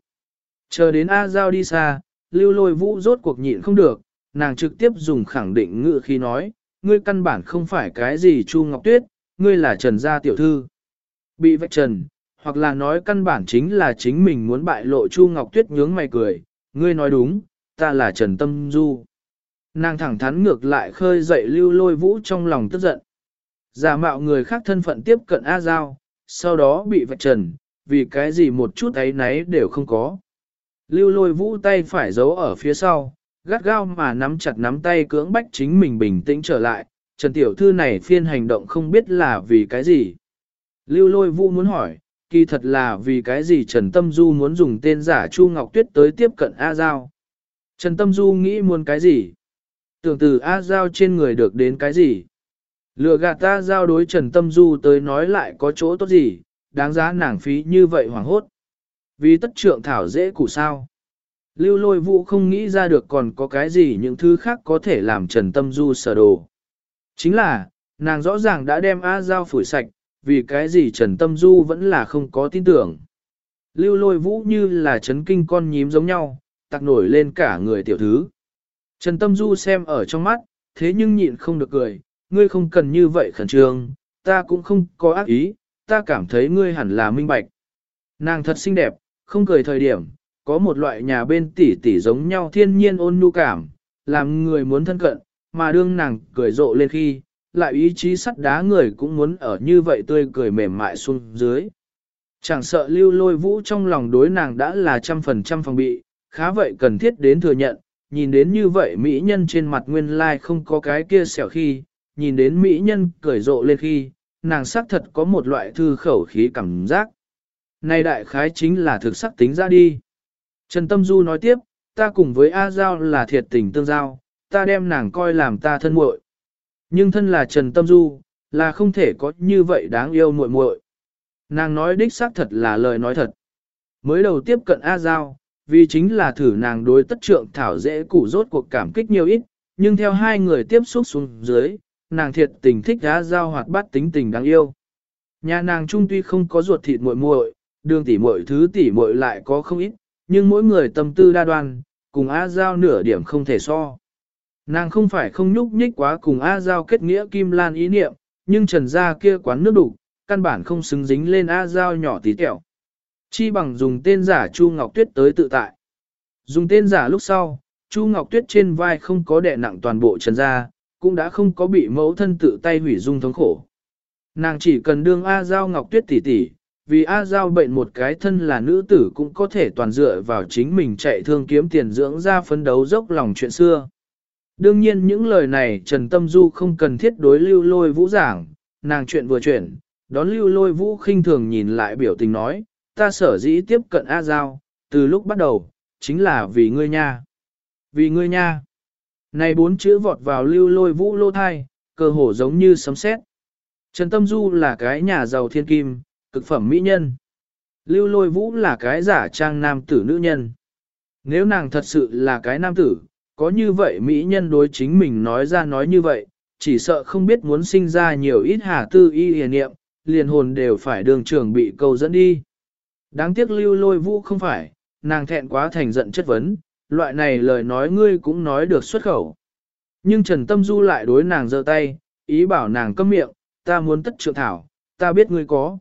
Chờ đến A Giao đi xa, lưu lôi vũ rốt cuộc nhịn không được, nàng trực tiếp dùng khẳng định ngữ khi nói, ngươi căn bản không phải cái gì Chu Ngọc Tuyết, ngươi là Trần Gia Tiểu Thư. Bị vạch trần, hoặc là nói căn bản chính là chính mình muốn bại lộ Chu Ngọc Tuyết nhướng mày cười, ngươi nói đúng, ta là Trần Tâm Du. Nàng thẳng thắn ngược lại khơi dậy lưu lôi vũ trong lòng tức giận. Giả mạo người khác thân phận tiếp cận A Giao, sau đó bị vạch trần, vì cái gì một chút ấy nấy đều không có. Lưu lôi vũ tay phải giấu ở phía sau, gắt gao mà nắm chặt nắm tay cưỡng bách chính mình bình tĩnh trở lại, Trần Tiểu Thư này phiên hành động không biết là vì cái gì. Lưu lôi vũ muốn hỏi, kỳ thật là vì cái gì Trần Tâm Du muốn dùng tên giả Chu Ngọc Tuyết tới tiếp cận A Giao. Trần Tâm Du nghĩ muốn cái gì? Tưởng từ A Giao trên người được đến cái gì? Lừa gạt ta giao đối Trần Tâm Du tới nói lại có chỗ tốt gì, đáng giá nàng phí như vậy hoảng hốt. Vì tất trượng thảo dễ củ sao. Lưu lôi vũ không nghĩ ra được còn có cái gì những thứ khác có thể làm Trần Tâm Du sở đồ. Chính là, nàng rõ ràng đã đem A Giao phủi sạch, vì cái gì Trần Tâm Du vẫn là không có tin tưởng. Lưu lôi vũ như là chấn kinh con nhím giống nhau, tặc nổi lên cả người tiểu thứ. Trần Tâm Du xem ở trong mắt, thế nhưng nhịn không được cười, ngươi không cần như vậy khẩn trương, ta cũng không có ác ý, ta cảm thấy ngươi hẳn là minh bạch. Nàng thật xinh đẹp, không cười thời điểm, có một loại nhà bên tỷ tỷ giống nhau thiên nhiên ôn nhu cảm, làm người muốn thân cận, mà đương nàng cười rộ lên khi, lại ý chí sắt đá người cũng muốn ở như vậy tươi cười mềm mại xuống dưới. Chẳng sợ lưu lôi vũ trong lòng đối nàng đã là trăm phần trăm phòng bị, khá vậy cần thiết đến thừa nhận, nhìn đến như vậy mỹ nhân trên mặt nguyên lai không có cái kia xẻo khi, nhìn đến mỹ nhân cười rộ lên khi, nàng xác thật có một loại thư khẩu khí cảm giác. Này đại khái chính là thực sắc tính ra đi. Trần Tâm Du nói tiếp, ta cùng với A Giao là thiệt tình tương giao, ta đem nàng coi làm ta thân muội. Nhưng thân là Trần Tâm Du, là không thể có như vậy đáng yêu muội muội. Nàng nói đích xác thật là lời nói thật. Mới đầu tiếp cận A Giao, vì chính là thử nàng đối tất trượng thảo dễ củ rốt cuộc cảm kích nhiều ít, nhưng theo hai người tiếp xúc xuống dưới, nàng thiệt tình thích A Giao hoạt bát tính tình đáng yêu. Nhà nàng trung tuy không có ruột thịt muội muội, đường tỷ muội thứ tỷ muội lại có không ít, nhưng mỗi người tâm tư đa đoan, cùng A Giao nửa điểm không thể so. Nàng không phải không nhúc nhích quá cùng A Giao kết nghĩa kim lan ý niệm, nhưng trần gia kia quán nước đủ, căn bản không xứng dính lên A Giao nhỏ tí tẹo. Chi bằng dùng tên giả Chu Ngọc Tuyết tới tự tại. Dùng tên giả lúc sau, Chu Ngọc Tuyết trên vai không có đè nặng toàn bộ trần gia, cũng đã không có bị mẫu thân tự tay hủy dung thống khổ. Nàng chỉ cần đương A Giao Ngọc Tuyết tỉ tỉ vì A Giao bệnh một cái thân là nữ tử cũng có thể toàn dựa vào chính mình chạy thương kiếm tiền dưỡng ra phấn đấu dốc lòng chuyện xưa. Đương nhiên những lời này Trần Tâm Du không cần thiết đối lưu lôi vũ giảng, nàng chuyện vừa chuyển, đón lưu lôi vũ khinh thường nhìn lại biểu tình nói, ta sở dĩ tiếp cận A Giao, từ lúc bắt đầu, chính là vì ngươi nha. Vì ngươi nha. Này bốn chữ vọt vào lưu lôi vũ lô thai, cơ hồ giống như sấm sét. Trần Tâm Du là cái nhà giàu thiên kim, cực phẩm mỹ nhân. Lưu lôi vũ là cái giả trang nam tử nữ nhân. Nếu nàng thật sự là cái nam tử, có như vậy mỹ nhân đối chính mình nói ra nói như vậy, chỉ sợ không biết muốn sinh ra nhiều ít hà tư y hề niệm, liền hồn đều phải đường trường bị câu dẫn đi. Đáng tiếc lưu lôi vũ không phải, nàng thẹn quá thành giận chất vấn, loại này lời nói ngươi cũng nói được xuất khẩu. Nhưng Trần Tâm Du lại đối nàng giơ tay, ý bảo nàng câm miệng, ta muốn tất trượng thảo, ta biết ngươi có.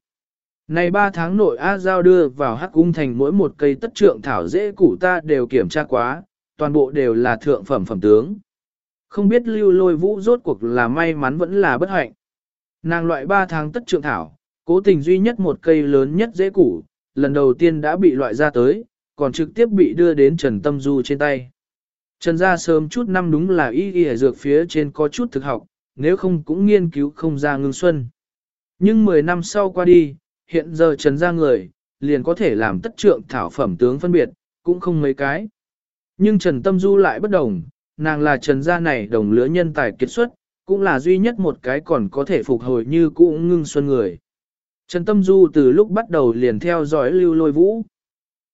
Này ba tháng nội A Giao đưa vào hắc cung thành mỗi một cây tất trượng thảo dễ củ ta đều kiểm tra quá, toàn bộ đều là thượng phẩm phẩm tướng. Không biết lưu lôi vũ rốt cuộc là may mắn vẫn là bất hạnh. Nàng loại ba tháng tất trượng thảo, cố tình duy nhất một cây lớn nhất dễ củ, lần đầu tiên đã bị loại ra tới, còn trực tiếp bị đưa đến Trần Tâm Du trên tay. Trần gia sớm chút năm đúng là y y dược phía trên có chút thực học, nếu không cũng nghiên cứu không ra ngưng xuân. Nhưng 10 năm sau qua đi, hiện giờ Trần gia người, liền có thể làm tất trượng thảo phẩm tướng phân biệt, cũng không mấy cái. Nhưng Trần Tâm Du lại bất đồng, nàng là Trần gia này đồng lứa nhân tài kiệt xuất, cũng là duy nhất một cái còn có thể phục hồi như cũ ngưng xuân người. Trần Tâm Du từ lúc bắt đầu liền theo dõi lưu lôi vũ.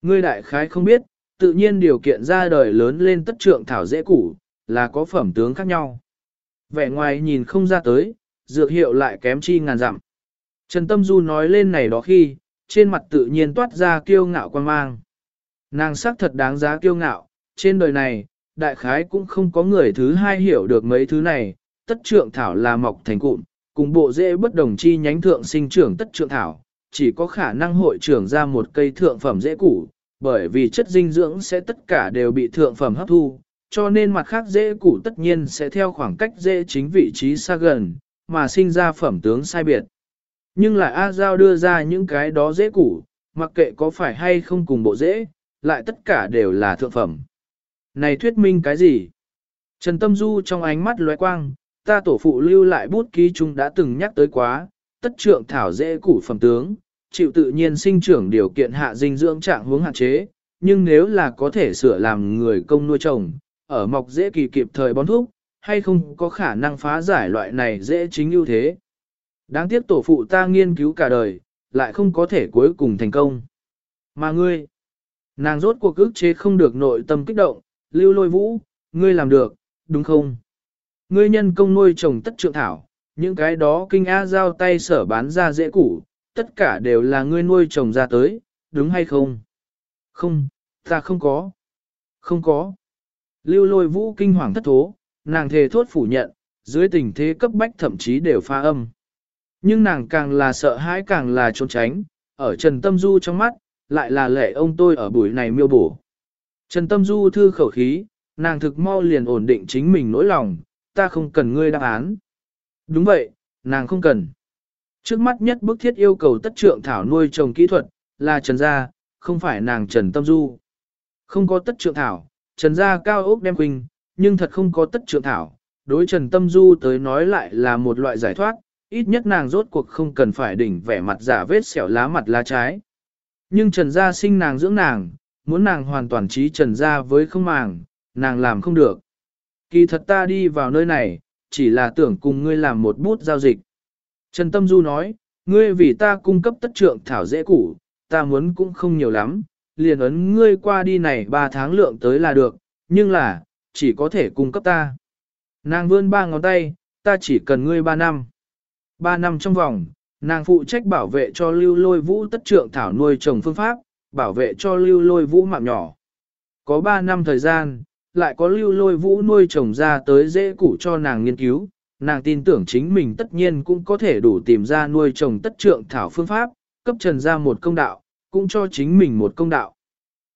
Ngươi đại khái không biết, tự nhiên điều kiện ra đời lớn lên tất trượng thảo dễ củ, là có phẩm tướng khác nhau. Vẻ ngoài nhìn không ra tới, dược hiệu lại kém chi ngàn dặm. Trần Tâm Du nói lên này đó khi, trên mặt tự nhiên toát ra kiêu ngạo quan mang. Nàng sắc thật đáng giá kiêu ngạo, trên đời này, đại khái cũng không có người thứ hai hiểu được mấy thứ này, tất trượng thảo là mọc thành cụm, cùng bộ dễ bất đồng chi nhánh thượng sinh trưởng tất trượng thảo, chỉ có khả năng hội trưởng ra một cây thượng phẩm dễ củ, bởi vì chất dinh dưỡng sẽ tất cả đều bị thượng phẩm hấp thu, cho nên mặt khác dễ củ tất nhiên sẽ theo khoảng cách dễ chính vị trí xa gần, mà sinh ra phẩm tướng sai biệt. Nhưng lại A Giao đưa ra những cái đó dễ củ, mặc kệ có phải hay không cùng bộ dễ, lại tất cả đều là thượng phẩm. Này thuyết minh cái gì? Trần Tâm Du trong ánh mắt lóe quang, ta tổ phụ lưu lại bút ký chúng đã từng nhắc tới quá, tất trượng thảo dễ củ phẩm tướng, chịu tự nhiên sinh trưởng điều kiện hạ dinh dưỡng trạng hướng hạn chế, nhưng nếu là có thể sửa làm người công nuôi trồng, ở mọc dễ kỳ kịp thời bón thuốc, hay không có khả năng phá giải loại này dễ chính ưu thế. Đáng tiếc tổ phụ ta nghiên cứu cả đời, lại không có thể cuối cùng thành công. Mà ngươi, nàng rốt cuộc ức chế không được nội tâm kích động, lưu lôi vũ, ngươi làm được, đúng không? Ngươi nhân công nuôi trồng tất trượng thảo, những cái đó kinh A giao tay sở bán ra dễ củ, tất cả đều là ngươi nuôi trồng ra tới, đúng hay không? Không, ta không có. Không có. Lưu lôi vũ kinh hoàng thất thố, nàng thề thốt phủ nhận, dưới tình thế cấp bách thậm chí đều pha âm. Nhưng nàng càng là sợ hãi càng là trốn tránh, ở Trần Tâm Du trong mắt, lại là lệ ông tôi ở buổi này miêu bổ. Trần Tâm Du thư khẩu khí, nàng thực mau liền ổn định chính mình nỗi lòng, ta không cần ngươi đáp án. Đúng vậy, nàng không cần. Trước mắt nhất bức thiết yêu cầu tất trượng thảo nuôi trồng kỹ thuật, là Trần Gia, không phải nàng Trần Tâm Du. Không có tất trượng thảo, Trần Gia cao ốc đem quỳnh, nhưng thật không có tất trượng thảo. Đối Trần Tâm Du tới nói lại là một loại giải thoát, ít nhất nàng rốt cuộc không cần phải đỉnh vẻ mặt giả vết xẻo lá mặt lá trái. Nhưng Trần Gia sinh nàng dưỡng nàng, muốn nàng hoàn toàn trí Trần Gia với không màng, nàng làm không được. Kỳ thật ta đi vào nơi này, chỉ là tưởng cùng ngươi làm một bút giao dịch. Trần Tâm Du nói, ngươi vì ta cung cấp tất trượng thảo dễ củ, ta muốn cũng không nhiều lắm, liền ấn ngươi qua đi này 3 tháng lượng tới là được, nhưng là, chỉ có thể cung cấp ta. Nàng vươn ba ngón tay, ta chỉ cần ngươi 3 năm. Ba năm trong vòng, nàng phụ trách bảo vệ cho lưu lôi vũ tất trượng thảo nuôi trồng phương pháp, bảo vệ cho lưu lôi vũ mạng nhỏ. Có ba năm thời gian, lại có lưu lôi vũ nuôi trồng ra tới dễ củ cho nàng nghiên cứu, nàng tin tưởng chính mình tất nhiên cũng có thể đủ tìm ra nuôi trồng tất trượng thảo phương pháp, cấp trần ra một công đạo, cũng cho chính mình một công đạo.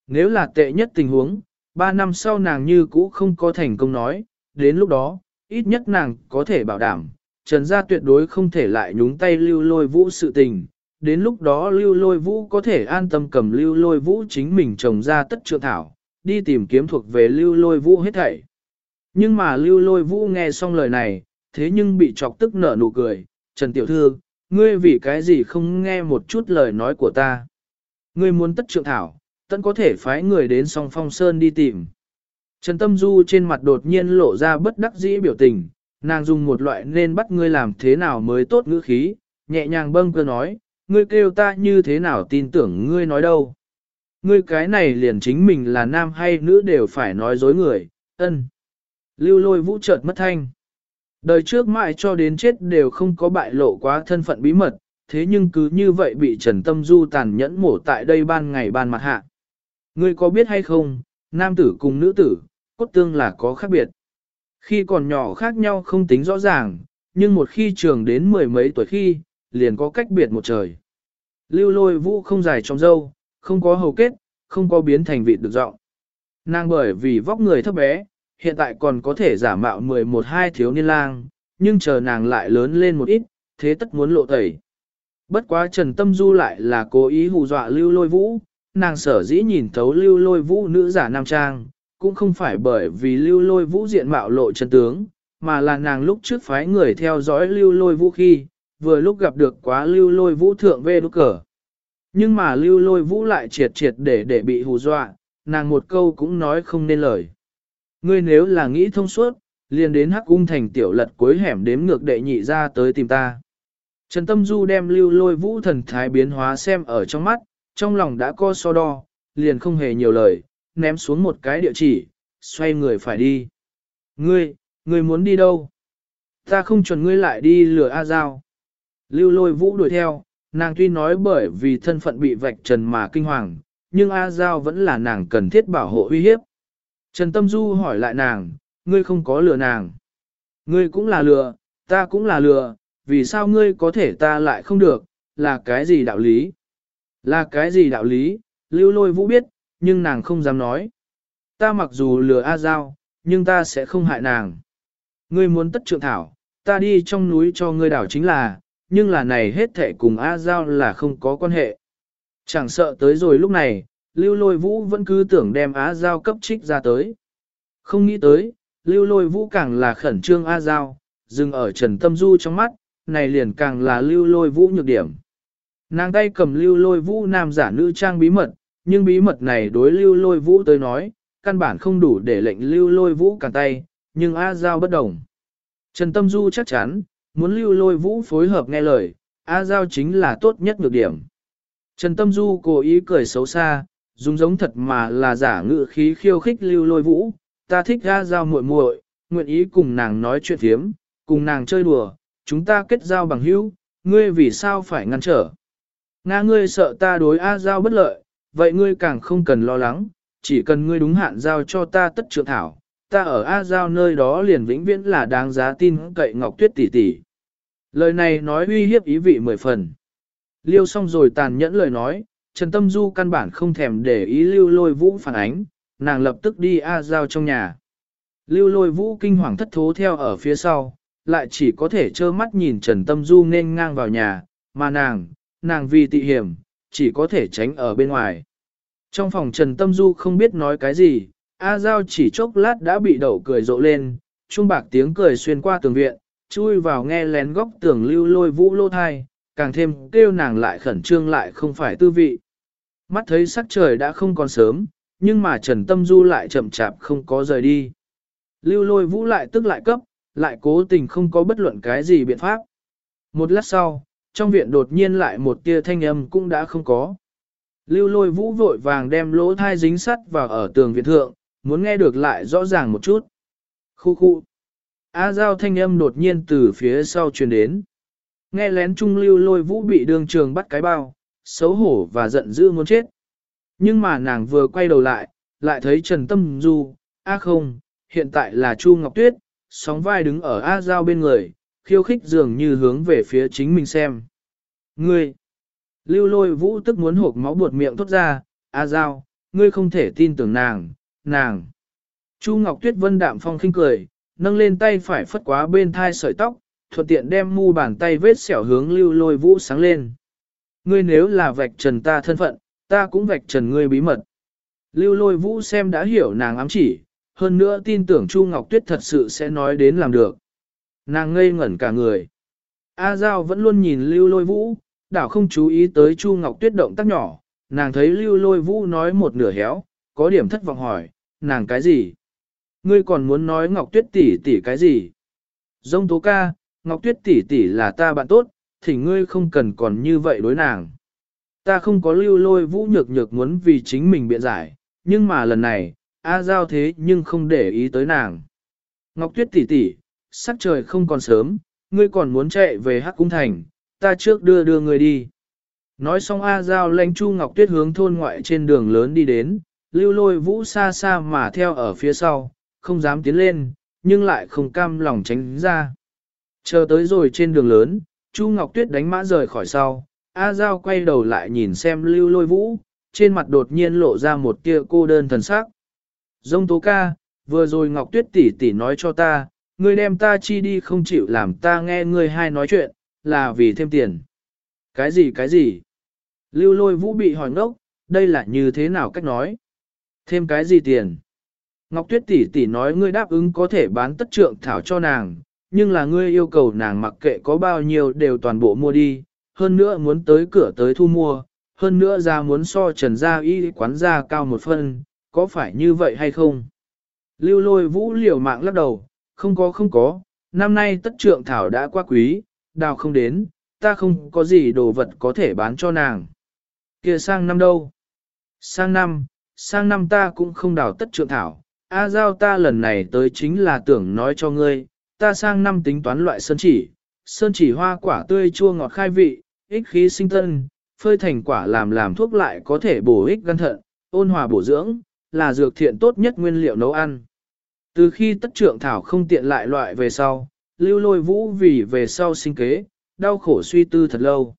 Nếu là tệ nhất tình huống, ba năm sau nàng như cũ không có thành công nói, đến lúc đó, ít nhất nàng có thể bảo đảm, Trần gia tuyệt đối không thể lại nhúng tay lưu lôi vũ sự tình. Đến lúc đó lưu lôi vũ có thể an tâm cầm lưu lôi vũ chính mình trồng ra tất trượng thảo, đi tìm kiếm thuộc về lưu lôi vũ hết thảy. Nhưng mà lưu lôi vũ nghe xong lời này, thế nhưng bị chọc tức nở nụ cười, Trần Tiểu Thư, ngươi vì cái gì không nghe một chút lời nói của ta. Ngươi muốn tất trượng thảo, tận có thể phái người đến song phong sơn đi tìm. Trần Tâm Du trên mặt đột nhiên lộ ra bất đắc dĩ biểu tình, nàng dùng một loại nên bắt ngươi làm thế nào mới tốt ngữ khí, nhẹ nhàng bâng cơ nói, ngươi kêu ta như thế nào tin tưởng ngươi nói đâu. Ngươi cái này liền chính mình là nam hay nữ đều phải nói dối người, ân. Lưu lôi vũ chợt mất thanh. Đời trước mãi cho đến chết đều không có bại lộ quá thân phận bí mật, thế nhưng cứ như vậy bị Trần Tâm Du tàn nhẫn mổ tại đây ban ngày ban mặt hạ. Ngươi có biết hay không, nam tử cùng nữ tử, cốt tương là có khác biệt. Khi còn nhỏ khác nhau không tính rõ ràng, nhưng một khi trường đến mười mấy tuổi khi, liền có cách biệt một trời. Lưu lôi vũ không dài trong dâu, không có hầu kết, không có biến thành vị được rộng. Nàng bởi vì vóc người thấp bé, hiện tại còn có thể giả mạo 11-2 thiếu niên lang, nhưng chờ nàng lại lớn lên một ít, thế tất muốn lộ tẩy. Bất quá Trần Tâm Du lại là cố ý hù dọa lưu lôi vũ, nàng sở dĩ nhìn thấu lưu lôi vũ nữ giả nam trang, cũng không phải bởi vì lưu lôi vũ diện mạo lộ chân tướng, mà là nàng lúc trước phái người theo dõi lưu lôi vũ khi, vừa lúc gặp được quá lưu lôi vũ thượng về đúc cờ. Nhưng mà lưu lôi vũ lại triệt triệt để để bị hù dọa, nàng một câu cũng nói không nên lời. Ngươi nếu là nghĩ thông suốt, liền đến hắc cung thành tiểu lật cuối hẻm đếm ngược đệ nhị ra tới tìm ta. Trần Tâm Du đem lưu lôi vũ thần thái biến hóa xem ở trong mắt, trong lòng đã co so đo, liền không hề nhiều lời, ném xuống một cái địa chỉ, xoay người phải đi. Ngươi, ngươi muốn đi đâu? Ta không chuẩn ngươi lại đi lừa A Giao. Lưu lôi vũ đuổi theo, nàng tuy nói bởi vì thân phận bị vạch trần mà kinh hoàng, nhưng A Giao vẫn là nàng cần thiết bảo hộ uy hiếp. Trần Tâm Du hỏi lại nàng, ngươi không có lừa nàng. Ngươi cũng là lừa, ta cũng là lừa, vì sao ngươi có thể ta lại không được, là cái gì đạo lý? Là cái gì đạo lý, lưu lôi vũ biết, nhưng nàng không dám nói. Ta mặc dù lừa A Giao, nhưng ta sẽ không hại nàng. Ngươi muốn tất trượng thảo, ta đi trong núi cho ngươi đảo chính là, nhưng là này hết thể cùng A Giao là không có quan hệ. Chẳng sợ tới rồi lúc này, Lưu Lôi Vũ vẫn cứ tưởng đem A Giao cấp trích ra tới. Không nghĩ tới, Lưu Lôi Vũ càng là khẩn trương A Giao, dừng ở Trần Tâm Du trong mắt, này liền càng là Lưu Lôi Vũ nhược điểm. Nàng tay cầm Lưu Lôi Vũ nam giả nữ trang bí mật, nhưng bí mật này đối Lưu Lôi Vũ tới nói, căn bản không đủ để lệnh Lưu Lôi Vũ càng tay, nhưng A Giao bất đồng. Trần Tâm Du chắc chắn, muốn Lưu Lôi Vũ phối hợp nghe lời, A Giao chính là tốt nhất nhược điểm. Trần Tâm Du cố ý cười xấu xa, dùng giống thật mà là giả ngự khí khiêu khích Lưu Lôi Vũ, ta thích A Giao muội muội, nguyện ý cùng nàng nói chuyện thiếm, cùng nàng chơi đùa, chúng ta kết giao bằng hữu, ngươi vì sao phải ngăn trở. Nga ngươi sợ ta đối A Giao bất lợi, vậy ngươi càng không cần lo lắng, chỉ cần ngươi đúng hạn giao cho ta tất trượng thảo, ta ở A Giao nơi đó liền vĩnh viễn là đáng giá tin cậy Ngọc Tuyết tỷ tỷ. Lời này nói uy hiếp ý vị mười phần. Liêu xong rồi tàn nhẫn lời nói, Trần Tâm Du căn bản không thèm để ý lưu lôi vũ phản ánh, nàng lập tức đi A Giao trong nhà. Lưu lôi vũ kinh hoàng thất thố theo ở phía sau, lại chỉ có thể trơ mắt nhìn Trần Tâm Du nên ngang vào nhà, mà nàng, nàng vì tị hiểm, chỉ có thể tránh ở bên ngoài. Trong phòng Trần Tâm Du không biết nói cái gì, A Giao chỉ chốc lát đã bị đậu cười rộ lên, trung bạc tiếng cười xuyên qua tường viện, chui vào nghe lén góc tường lưu lôi vũ lô thai, càng thêm kêu nàng lại khẩn trương lại không phải tư vị. Mắt thấy sắc trời đã không còn sớm, nhưng mà Trần Tâm Du lại chậm chạp không có rời đi. Lưu lôi vũ lại tức lại cấp, lại cố tình không có bất luận cái gì biện pháp. Một lát sau, trong viện đột nhiên lại một tia thanh âm cũng đã không có. Lưu lôi vũ vội vàng đem lỗ thai dính sắt vào ở tường viện thượng, muốn nghe được lại rõ ràng một chút. Khu khu. A giao thanh âm đột nhiên từ phía sau truyền đến. Nghe lén trung lưu lôi vũ bị đường trường bắt cái bao, xấu hổ và giận dữ muốn chết. Nhưng mà nàng vừa quay đầu lại, lại thấy Trần Tâm Du, a không, hiện tại là Chu Ngọc Tuyết, sóng vai đứng ở A Giao bên người, khiêu khích dường như hướng về phía chính mình xem. Ngươi! Lưu lôi vũ tức muốn hộp máu buột miệng thốt ra, A Giao, ngươi không thể tin tưởng nàng, nàng. Chu Ngọc Tuyết vân đạm phong khinh cười, nâng lên tay phải phất quá bên thai sợi tóc, thuận tiện đem mu bàn tay vết xẻo hướng lưu lôi vũ sáng lên. Ngươi nếu là vạch trần ta thân phận, ta cũng vạch trần ngươi bí mật. Lưu lôi vũ xem đã hiểu nàng ám chỉ, hơn nữa tin tưởng Chu Ngọc Tuyết thật sự sẽ nói đến làm được. Nàng ngây ngẩn cả người. A Giao vẫn luôn nhìn lưu lôi vũ, đảo không chú ý tới Chu Ngọc Tuyết động tác nhỏ, nàng thấy lưu lôi vũ nói một nửa héo, có điểm thất vọng hỏi, nàng cái gì? Ngươi còn muốn nói Ngọc Tuyết tỷ tỷ cái gì? Dông tố ca, Ngọc Tuyết tỷ tỷ là ta bạn tốt, thì ngươi không cần còn như vậy đối nàng. Ta không có lưu lôi vũ nhược nhược muốn vì chính mình biện giải, nhưng mà lần này, A Giao thế nhưng không để ý tới nàng. Ngọc Tuyết tỷ tỷ, sắc trời không còn sớm, ngươi còn muốn chạy về Hắc Cung Thành, ta trước đưa đưa ngươi đi. Nói xong A Giao lãnh Chu Ngọc Tuyết hướng thôn ngoại trên đường lớn đi đến, lưu lôi vũ xa xa mà theo ở phía sau, không dám tiến lên, nhưng lại không cam lòng tránh ra. Chờ tới rồi trên đường lớn, Chu Ngọc Tuyết đánh mã rời khỏi sau, A Giao quay đầu lại nhìn xem lưu lôi vũ, trên mặt đột nhiên lộ ra một tia cô đơn thần sắc. Dông tố ca, vừa rồi Ngọc Tuyết tỷ tỷ nói cho ta, ngươi đem ta chi đi không chịu làm ta nghe ngươi hai nói chuyện, là vì thêm tiền. Cái gì cái gì? Lưu lôi vũ bị hỏi ngốc, đây là như thế nào cách nói? Thêm cái gì tiền? Ngọc Tuyết tỷ tỷ nói ngươi đáp ứng có thể bán tất trượng thảo cho nàng, nhưng là ngươi yêu cầu nàng mặc kệ có bao nhiêu đều toàn bộ mua đi, hơn nữa muốn tới cửa tới thu mua, hơn nữa ra muốn so trần gia y quán gia cao một phân, có phải như vậy hay không? Lưu lôi vũ liều mạng lắc đầu, không có không có, năm nay tất trượng thảo đã qua quý, đào không đến, ta không có gì đồ vật có thể bán cho nàng. kia sang năm đâu? Sang năm, sang năm ta cũng không đào tất trượng thảo, A giao ta lần này tới chính là tưởng nói cho ngươi, ta sang năm tính toán loại sơn chỉ, sơn chỉ hoa quả tươi chua ngọt khai vị, ích khí sinh tân, phơi thành quả làm làm thuốc lại có thể bổ ích gan thận, ôn hòa bổ dưỡng, là dược thiện tốt nhất nguyên liệu nấu ăn. Từ khi tất trượng thảo không tiện lại loại về sau, lưu lôi vũ vì về sau sinh kế, đau khổ suy tư thật lâu.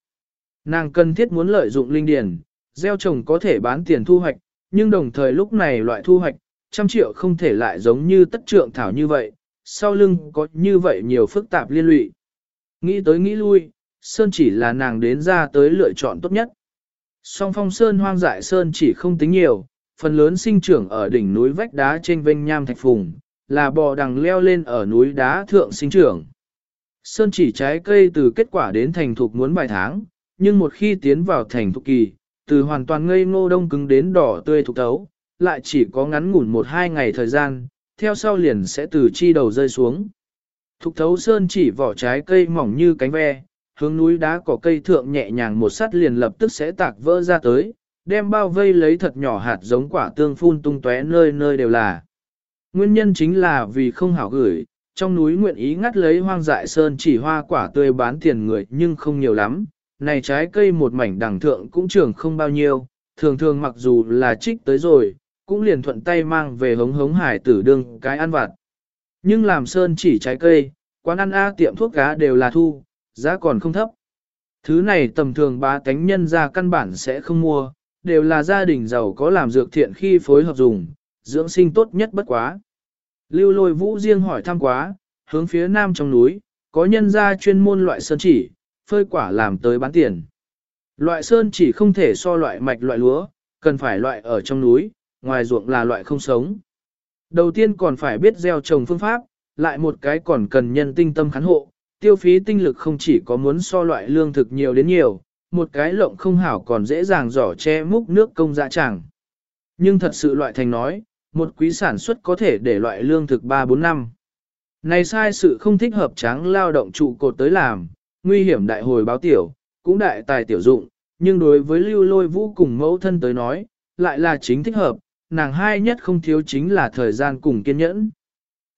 Nàng cần thiết muốn lợi dụng linh điển, gieo trồng có thể bán tiền thu hoạch, nhưng đồng thời lúc này loại thu hoạch, trăm triệu không thể lại giống như tất trượng thảo như vậy, sau lưng có như vậy nhiều phức tạp liên lụy. Nghĩ tới nghĩ lui, Sơn chỉ là nàng đến ra tới lựa chọn tốt nhất. Song phong Sơn hoang dại Sơn chỉ không tính nhiều, phần lớn sinh trưởng ở đỉnh núi vách đá trên vênh nham thạch phùng, là bò đằng leo lên ở núi đá thượng sinh trưởng. Sơn chỉ trái cây từ kết quả đến thành thục muốn vài tháng, nhưng một khi tiến vào thành thục kỳ, từ hoàn toàn ngây ngô đông cứng đến đỏ tươi thục thấu, lại chỉ có ngắn ngủn một hai ngày thời gian, theo sau liền sẽ từ chi đầu rơi xuống. Thục thấu sơn chỉ vỏ trái cây mỏng như cánh ve, hướng núi đá cỏ cây thượng nhẹ nhàng một sắt liền lập tức sẽ tạc vỡ ra tới, đem bao vây lấy thật nhỏ hạt giống quả tương phun tung tóe nơi nơi đều là. Nguyên nhân chính là vì không hảo gửi, trong núi nguyện ý ngắt lấy hoang dại sơn chỉ hoa quả tươi bán tiền người nhưng không nhiều lắm, này trái cây một mảnh đẳng thượng cũng trưởng không bao nhiêu, thường thường mặc dù là trích tới rồi, cũng liền thuận tay mang về hống hống hải tử đương cái ăn vặt. Nhưng làm sơn chỉ trái cây, quán ăn A tiệm thuốc cá đều là thu, giá còn không thấp. Thứ này tầm thường bá tánh nhân ra căn bản sẽ không mua, đều là gia đình giàu có làm dược thiện khi phối hợp dùng, dưỡng sinh tốt nhất bất quá. Lưu lôi vũ riêng hỏi thăm quá, hướng phía nam trong núi, có nhân gia chuyên môn loại sơn chỉ, phơi quả làm tới bán tiền. Loại sơn chỉ không thể so loại mạch loại lúa, cần phải loại ở trong núi, ngoài ruộng là loại không sống. Đầu tiên còn phải biết gieo trồng phương pháp, lại một cái còn cần nhân tinh tâm khán hộ, tiêu phí tinh lực không chỉ có muốn so loại lương thực nhiều đến nhiều, một cái lộng không hảo còn dễ dàng giỏ che múc nước công dạ chẳng. Nhưng thật sự loại thành nói, một quý sản xuất có thể để loại lương thực 3-4 năm. Này sai sự không thích hợp tráng lao động trụ cột tới làm, nguy hiểm đại hồi báo tiểu, cũng đại tài tiểu dụng, nhưng đối với lưu lôi vũ cùng mẫu thân tới nói, lại là chính thích hợp, nàng hai nhất không thiếu chính là thời gian cùng kiên nhẫn.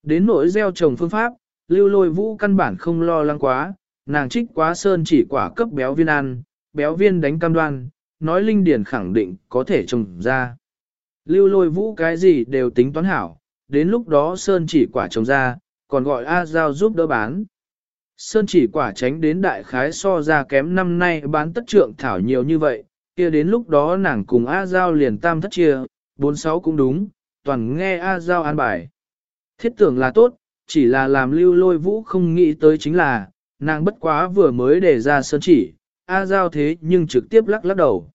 Đến nỗi gieo trồng phương pháp, lưu lôi vũ căn bản không lo lắng quá, nàng trích quá sơn chỉ quả cấp béo viên ăn, béo viên đánh cam đoan, nói linh điển khẳng định có thể trồng ra. Lưu lôi vũ cái gì đều tính toán hảo, đến lúc đó sơn chỉ quả trồng ra, còn gọi A Giao giúp đỡ bán. Sơn chỉ quả tránh đến đại khái so ra kém năm nay bán tất trượng thảo nhiều như vậy, kia đến lúc đó nàng cùng A Giao liền tam thất chia, bốn sáu cũng đúng, toàn nghe A Giao an bài. Thiết tưởng là tốt, chỉ là làm lưu lôi vũ không nghĩ tới chính là, nàng bất quá vừa mới để ra sơn chỉ, A Giao thế nhưng trực tiếp lắc lắc đầu.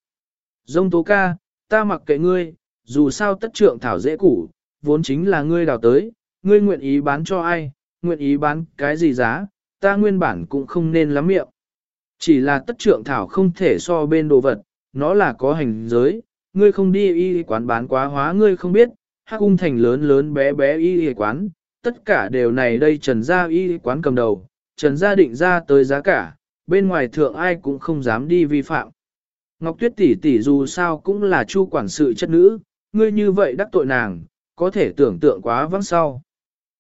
Dông tố ca, ta mặc kệ ngươi, dù sao tất trượng thảo dễ củ, vốn chính là ngươi đào tới, ngươi nguyện ý bán cho ai, nguyện ý bán cái gì giá, ta nguyên bản cũng không nên lắm miệng. Chỉ là tất trượng thảo không thể so bên đồ vật, nó là có hành giới, ngươi không đi y quán bán quá hóa ngươi không biết, hắc cung thành lớn lớn bé bé y y quán, tất cả đều này đây trần gia y quán cầm đầu, trần gia định ra tới giá cả, bên ngoài thượng ai cũng không dám đi vi phạm. Ngọc Tuyết tỷ tỷ dù sao cũng là chu quản sự chất nữ, ngươi như vậy đắc tội nàng, có thể tưởng tượng quá vắng sau.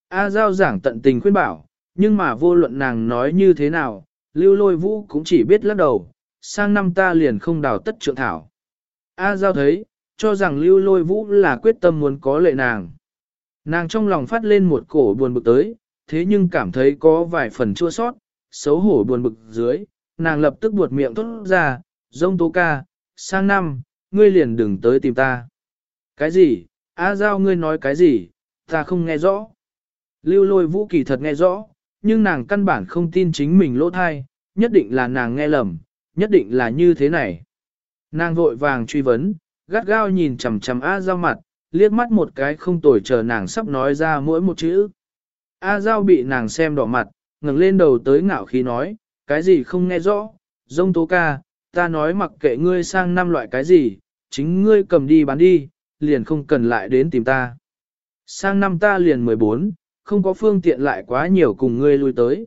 A Giao giảng tận tình khuyên bảo, nhưng mà vô luận nàng nói như thế nào, lưu lôi vũ cũng chỉ biết lắc đầu, sang năm ta liền không đào tất trượng thảo. A Giao thấy, cho rằng lưu lôi vũ là quyết tâm muốn có lệ nàng. Nàng trong lòng phát lên một cổ buồn bực tới, thế nhưng cảm thấy có vài phần chua sót, xấu hổ buồn bực dưới, nàng lập tức buột miệng thốt ra, dông tố ca, sang năm, ngươi liền đừng tới tìm ta. Cái gì, A Giao ngươi nói cái gì, ta không nghe rõ. Lưu lôi vũ kỳ thật nghe rõ, nhưng nàng căn bản không tin chính mình lỗ thai, nhất định là nàng nghe lầm, nhất định là như thế này. Nàng vội vàng truy vấn, gắt gao nhìn chằm chằm A Giao mặt, liếc mắt một cái không tồi chờ nàng sắp nói ra mỗi một chữ. A Giao bị nàng xem đỏ mặt, ngẩng lên đầu tới ngạo khí nói, cái gì không nghe rõ, dông tố ca, ta nói mặc kệ ngươi sang năm loại cái gì, chính ngươi cầm đi bán đi, liền không cần lại đến tìm ta. Sang năm ta liền 14, không có phương tiện lại quá nhiều cùng ngươi lui tới.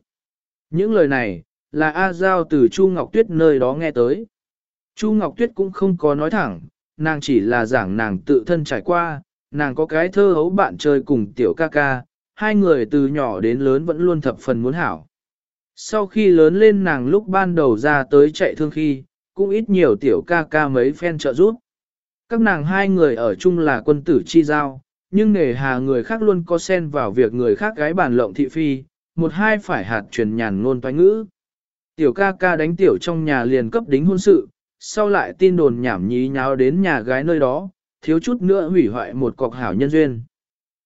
Những lời này, là A Giao từ Chu Ngọc Tuyết nơi đó nghe tới. Chu Ngọc Tuyết cũng không có nói thẳng, nàng chỉ là giảng nàng tự thân trải qua, nàng có cái thơ hấu bạn chơi cùng tiểu ca ca, hai người từ nhỏ đến lớn vẫn luôn thập phần muốn hảo. Sau khi lớn lên nàng lúc ban đầu ra tới chạy thương khi, cũng ít nhiều tiểu ca ca mấy phen trợ giúp. Các nàng hai người ở chung là quân tử chi giao, nhưng nghề hà người khác luôn có xen vào việc người khác gái bàn lộng thị phi, một hai phải hạt truyền nhàn ngôn toái ngữ. Tiểu ca ca đánh tiểu trong nhà liền cấp đính hôn sự, sau lại tin đồn nhảm nhí nháo đến nhà gái nơi đó, thiếu chút nữa hủy hoại một cọc hảo nhân duyên.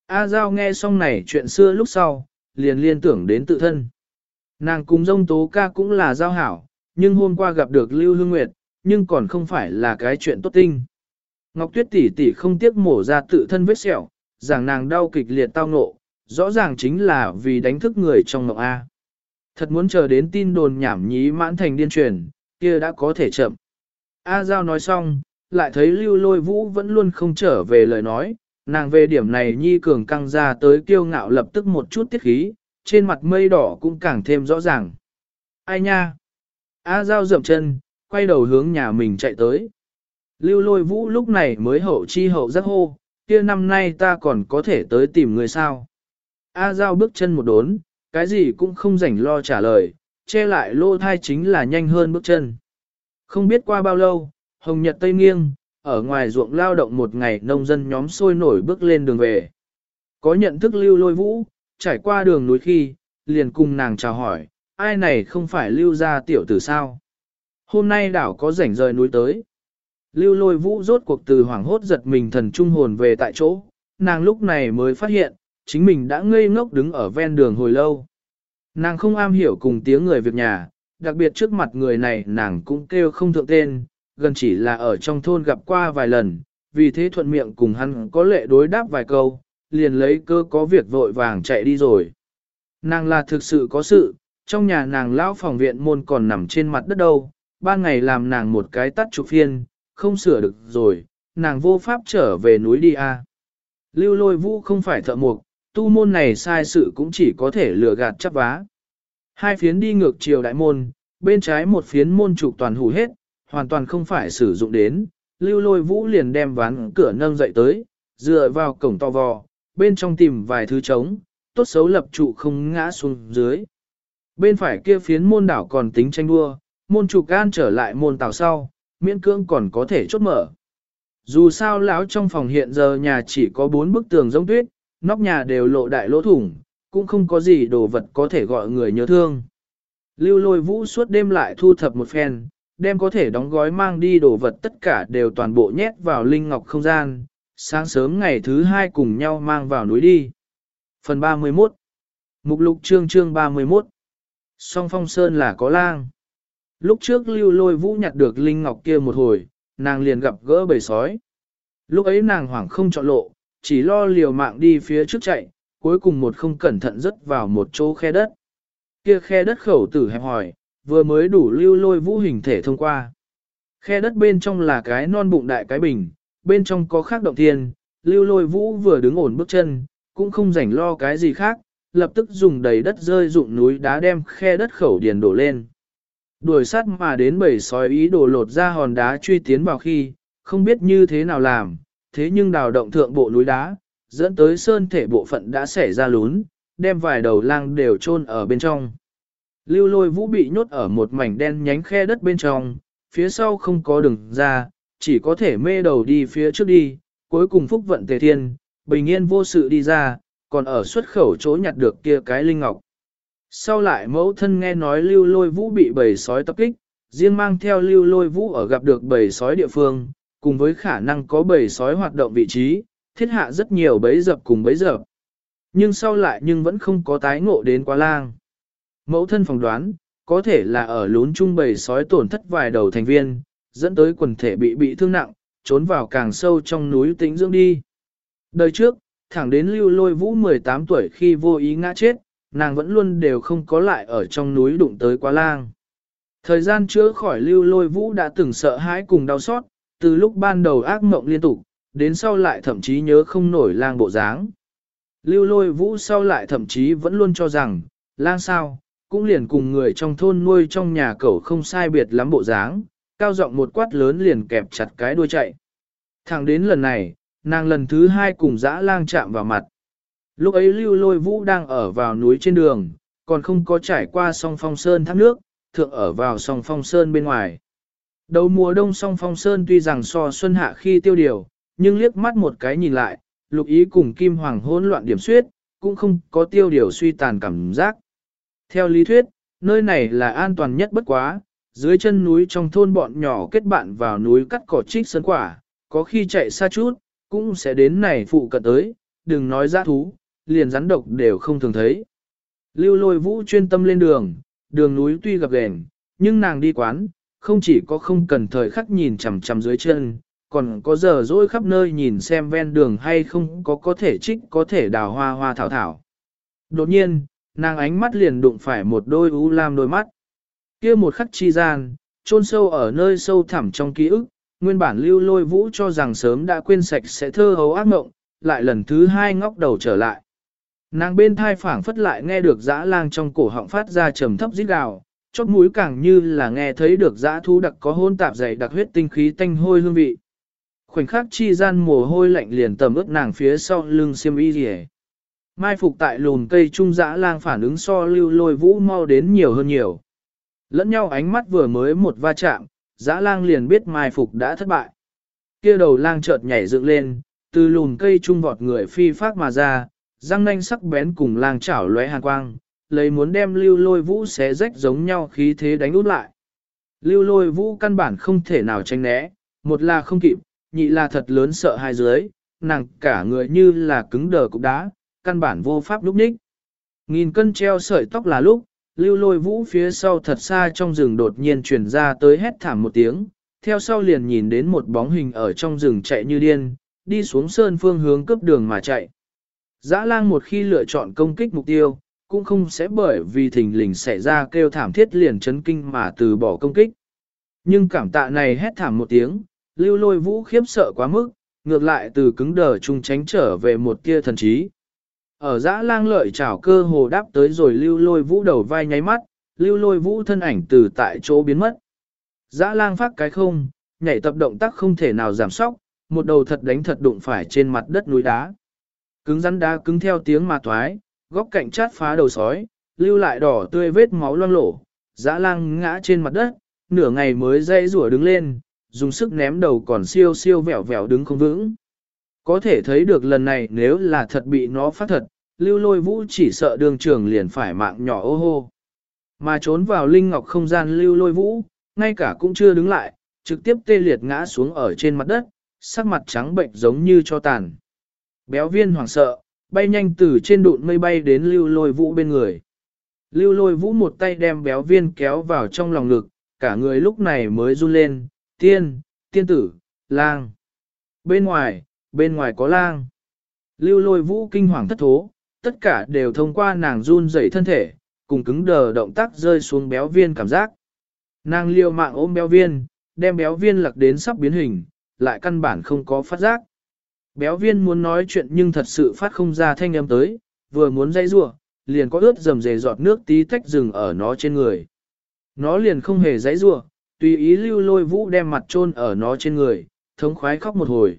A Giao nghe xong này chuyện xưa lúc sau, liền liên tưởng đến tự thân. Nàng cùng dông tố ca cũng là giao hảo, nhưng hôm qua gặp được Lưu Hương Nguyệt, nhưng còn không phải là cái chuyện tốt tinh. Ngọc Tuyết tỷ tỷ không tiếc mổ ra tự thân vết sẹo, rằng nàng đau kịch liệt tao ngộ, rõ ràng chính là vì đánh thức người trong mộng A. Thật muốn chờ đến tin đồn nhảm nhí mãn thành điên truyền, kia đã có thể chậm. A Giao nói xong, lại thấy lưu lôi vũ vẫn luôn không trở về lời nói, nàng về điểm này nhi cường căng ra tới kiêu ngạo lập tức một chút tiết khí, trên mặt mây đỏ cũng càng thêm rõ ràng. Ai nha? A Giao dậm chân, quay đầu hướng nhà mình chạy tới. Lưu lôi vũ lúc này mới hậu chi hậu giác hô, kia năm nay ta còn có thể tới tìm người sao. A Giao bước chân một đốn, cái gì cũng không rảnh lo trả lời, che lại lô thai chính là nhanh hơn bước chân. Không biết qua bao lâu, Hồng Nhật Tây Nghiêng, ở ngoài ruộng lao động một ngày nông dân nhóm sôi nổi bước lên đường về. Có nhận thức lưu lôi vũ, trải qua đường núi khi, liền cùng nàng chào hỏi, ai này không phải lưu gia tiểu tử sao? Hôm nay đảo có rảnh rời núi tới. Lưu lôi vũ rốt cuộc từ hoảng hốt giật mình thần trung hồn về tại chỗ, nàng lúc này mới phát hiện, chính mình đã ngây ngốc đứng ở ven đường hồi lâu. Nàng không am hiểu cùng tiếng người việc nhà, đặc biệt trước mặt người này nàng cũng kêu không thượng tên, gần chỉ là ở trong thôn gặp qua vài lần, vì thế thuận miệng cùng hắn có lệ đối đáp vài câu, liền lấy cơ có việc vội vàng chạy đi rồi. Nàng là thực sự có sự, trong nhà nàng lão phòng viện môn còn nằm trên mặt đất đâu, ba ngày làm nàng một cái tắt trục phiên, không sửa được rồi, nàng vô pháp trở về núi đi a. Lưu lôi vũ không phải thợ mộc, tu môn này sai sự cũng chỉ có thể lừa gạt chấp vá. Hai phiến đi ngược chiều đại môn, bên trái một phiến môn trục toàn hủ hết, hoàn toàn không phải sử dụng đến, lưu lôi vũ liền đem ván cửa nâng dậy tới, dựa vào cổng to vò, bên trong tìm vài thứ trống, tốt xấu lập trụ không ngã xuống dưới. Bên phải kia phiến môn đảo còn tính tranh đua, môn trục gan trở lại môn tàu sau, miễn cưỡng còn có thể chốt mở. Dù sao lão trong phòng hiện giờ nhà chỉ có bốn bức tường giống tuyết, nóc nhà đều lộ đại lỗ thủng, cũng không có gì đồ vật có thể gọi người nhớ thương. Lưu lôi vũ suốt đêm lại thu thập một phen, đem có thể đóng gói mang đi đồ vật tất cả đều toàn bộ nhét vào linh ngọc không gian, sáng sớm ngày thứ hai cùng nhau mang vào núi đi. Phần 31 Mục lục chương chương 31 Song phong sơn là có lang. Lúc trước lưu lôi vũ nhặt được linh ngọc kia một hồi, nàng liền gặp gỡ bầy sói. Lúc ấy nàng hoảng không chọn lộ, chỉ lo liều mạng đi phía trước chạy, cuối cùng một không cẩn thận rớt vào một chỗ khe đất. Kia khe đất khẩu tử hẹp hỏi, vừa mới đủ lưu lôi vũ hình thể thông qua. Khe đất bên trong là cái non bụng đại cái bình, bên trong có khác động thiên, lưu lôi vũ vừa đứng ổn bước chân, cũng không rảnh lo cái gì khác, lập tức dùng đầy đất rơi dụng núi đá đem khe đất khẩu điền đổ lên. Đuổi sát mà đến bầy sói ý đồ lột ra hòn đá truy tiến vào khi, không biết như thế nào làm, thế nhưng đào động thượng bộ núi đá, dẫn tới sơn thể bộ phận đã xảy ra lún, đem vài đầu lang đều chôn ở bên trong. Lưu lôi vũ bị nhốt ở một mảnh đen nhánh khe đất bên trong, phía sau không có đường ra, chỉ có thể mê đầu đi phía trước đi, cuối cùng phúc vận tề thiên, bình yên vô sự đi ra, còn ở xuất khẩu chỗ nhặt được kia cái linh ngọc. Sau lại mẫu thân nghe nói lưu lôi vũ bị bầy sói tập kích, riêng mang theo lưu lôi vũ ở gặp được bầy sói địa phương, cùng với khả năng có bầy sói hoạt động vị trí, thiết hạ rất nhiều bấy dập cùng bấy dập. Nhưng sau lại nhưng vẫn không có tái ngộ đến quá lang. Mẫu thân phỏng đoán, có thể là ở lún trung bầy sói tổn thất vài đầu thành viên, dẫn tới quần thể bị bị thương nặng, trốn vào càng sâu trong núi tĩnh dưỡng đi. Đời trước, thẳng đến lưu lôi vũ 18 tuổi khi vô ý ngã chết, nàng vẫn luôn đều không có lại ở trong núi đụng tới quá lang. Thời gian chữa khỏi lưu lôi vũ đã từng sợ hãi cùng đau xót, từ lúc ban đầu ác mộng liên tục, đến sau lại thậm chí nhớ không nổi lang bộ dáng. Lưu lôi vũ sau lại thậm chí vẫn luôn cho rằng, lang sao, cũng liền cùng người trong thôn nuôi trong nhà cẩu không sai biệt lắm bộ dáng, cao giọng một quát lớn liền kẹp chặt cái đuôi chạy. Thẳng đến lần này, nàng lần thứ hai cùng dã lang chạm vào mặt. Lúc ấy lưu lôi vũ đang ở vào núi trên đường, còn không có trải qua song phong sơn thác nước, thượng ở vào song phong sơn bên ngoài. Đầu mùa đông song phong sơn tuy rằng so xuân hạ khi tiêu điều, nhưng liếc mắt một cái nhìn lại, lục ý cùng kim hoàng hỗn loạn điểm suyết, cũng không có tiêu điều suy tàn cảm giác. Theo lý thuyết, nơi này là an toàn nhất bất quá, dưới chân núi trong thôn bọn nhỏ kết bạn vào núi cắt cỏ trích sơn quả, có khi chạy xa chút, cũng sẽ đến này phụ cận tới, đừng nói ra thú, liền rắn độc đều không thường thấy. Lưu lôi vũ chuyên tâm lên đường, đường núi tuy gặp ghềnh, nhưng nàng đi quán, không chỉ có không cần thời khắc nhìn chằm chằm dưới chân, còn có giờ dỗi khắp nơi nhìn xem ven đường hay không có có thể trích có thể đào hoa hoa thảo thảo. Đột nhiên, nàng ánh mắt liền đụng phải một đôi u lam đôi mắt. kia một khắc chi gian, chôn sâu ở nơi sâu thẳm trong ký ức, nguyên bản lưu lôi vũ cho rằng sớm đã quên sạch sẽ thơ hấu ác mộng, lại lần thứ hai ngóc đầu trở lại. Nàng bên thai phảng phất lại nghe được dã lang trong cổ họng phát ra trầm thấp rít gào, chóp mũi càng như là nghe thấy được dã thú đặc có hôn tạp dày đặc huyết tinh khí tanh hôi hương vị. Khoảnh khắc chi gian mồ hôi lạnh liền tầm ướt nàng phía sau lưng xiêm y rỉ. Mai phục tại lùn cây trung dã lang phản ứng so lưu lôi vũ mau đến nhiều hơn nhiều. Lẫn nhau ánh mắt vừa mới một va chạm, dã lang liền biết mai phục đã thất bại. Kia đầu lang chợt nhảy dựng lên, từ lùn cây trung vọt người phi phát mà ra, răng nanh sắc bén cùng lang chảo lóe hàn quang, lấy muốn đem lưu lôi vũ xé rách giống nhau khí thế đánh út lại. Lưu lôi vũ căn bản không thể nào tránh né, một là không kịp, nhị là thật lớn sợ hai dưới, nàng cả người như là cứng đờ cục đá, căn bản vô pháp lúc ních. Nghìn cân treo sợi tóc là lúc, lưu lôi vũ phía sau thật xa trong rừng đột nhiên truyền ra tới hét thảm một tiếng, theo sau liền nhìn đến một bóng hình ở trong rừng chạy như điên, đi xuống sơn phương hướng cấp đường mà chạy. Dã lang một khi lựa chọn công kích mục tiêu, cũng không sẽ bởi vì thình lình xảy ra kêu thảm thiết liền chấn kinh mà từ bỏ công kích. Nhưng cảm tạ này hét thảm một tiếng, lưu lôi vũ khiếp sợ quá mức, ngược lại từ cứng đờ trung tránh trở về một tia thần trí. Ở dã lang lợi chảo cơ hồ đáp tới rồi lưu lôi vũ đầu vai nháy mắt, lưu lôi vũ thân ảnh từ tại chỗ biến mất. Dã lang phát cái không, nhảy tập động tác không thể nào giảm sóc, một đầu thật đánh thật đụng phải trên mặt đất núi đá. Cứng rắn đá cứng theo tiếng mà thoái, góc cạnh chát phá đầu sói, lưu lại đỏ tươi vết máu loang lổ, dã lang ngã trên mặt đất, nửa ngày mới dây rủa đứng lên, dùng sức ném đầu còn siêu siêu vẹo vẹo đứng không vững. Có thể thấy được lần này nếu là thật bị nó phát thật, lưu lôi vũ chỉ sợ đường trường liền phải mạng nhỏ ô hô. Mà trốn vào linh ngọc không gian lưu lôi vũ, ngay cả cũng chưa đứng lại, trực tiếp tê liệt ngã xuống ở trên mặt đất, sắc mặt trắng bệnh giống như cho tàn. Béo viên hoảng sợ, bay nhanh từ trên đụn mây bay đến lưu lôi vũ bên người. Lưu lôi vũ một tay đem béo viên kéo vào trong lòng ngực, cả người lúc này mới run lên, tiên, tiên tử, lang. Bên ngoài, bên ngoài có lang. Lưu lôi vũ kinh hoàng thất thố, tất cả đều thông qua nàng run rẩy thân thể, cùng cứng đờ động tác rơi xuống béo viên cảm giác. Nàng liều mạng ôm béo viên, đem béo viên lặc đến sắp biến hình, lại căn bản không có phát giác. Béo viên muốn nói chuyện nhưng thật sự phát không ra thanh âm tới, vừa muốn dây rủa liền có ướt dầm dề giọt nước tí tách rừng ở nó trên người. Nó liền không hề dãy rủa tùy ý lưu lôi vũ đem mặt chôn ở nó trên người, thống khoái khóc một hồi.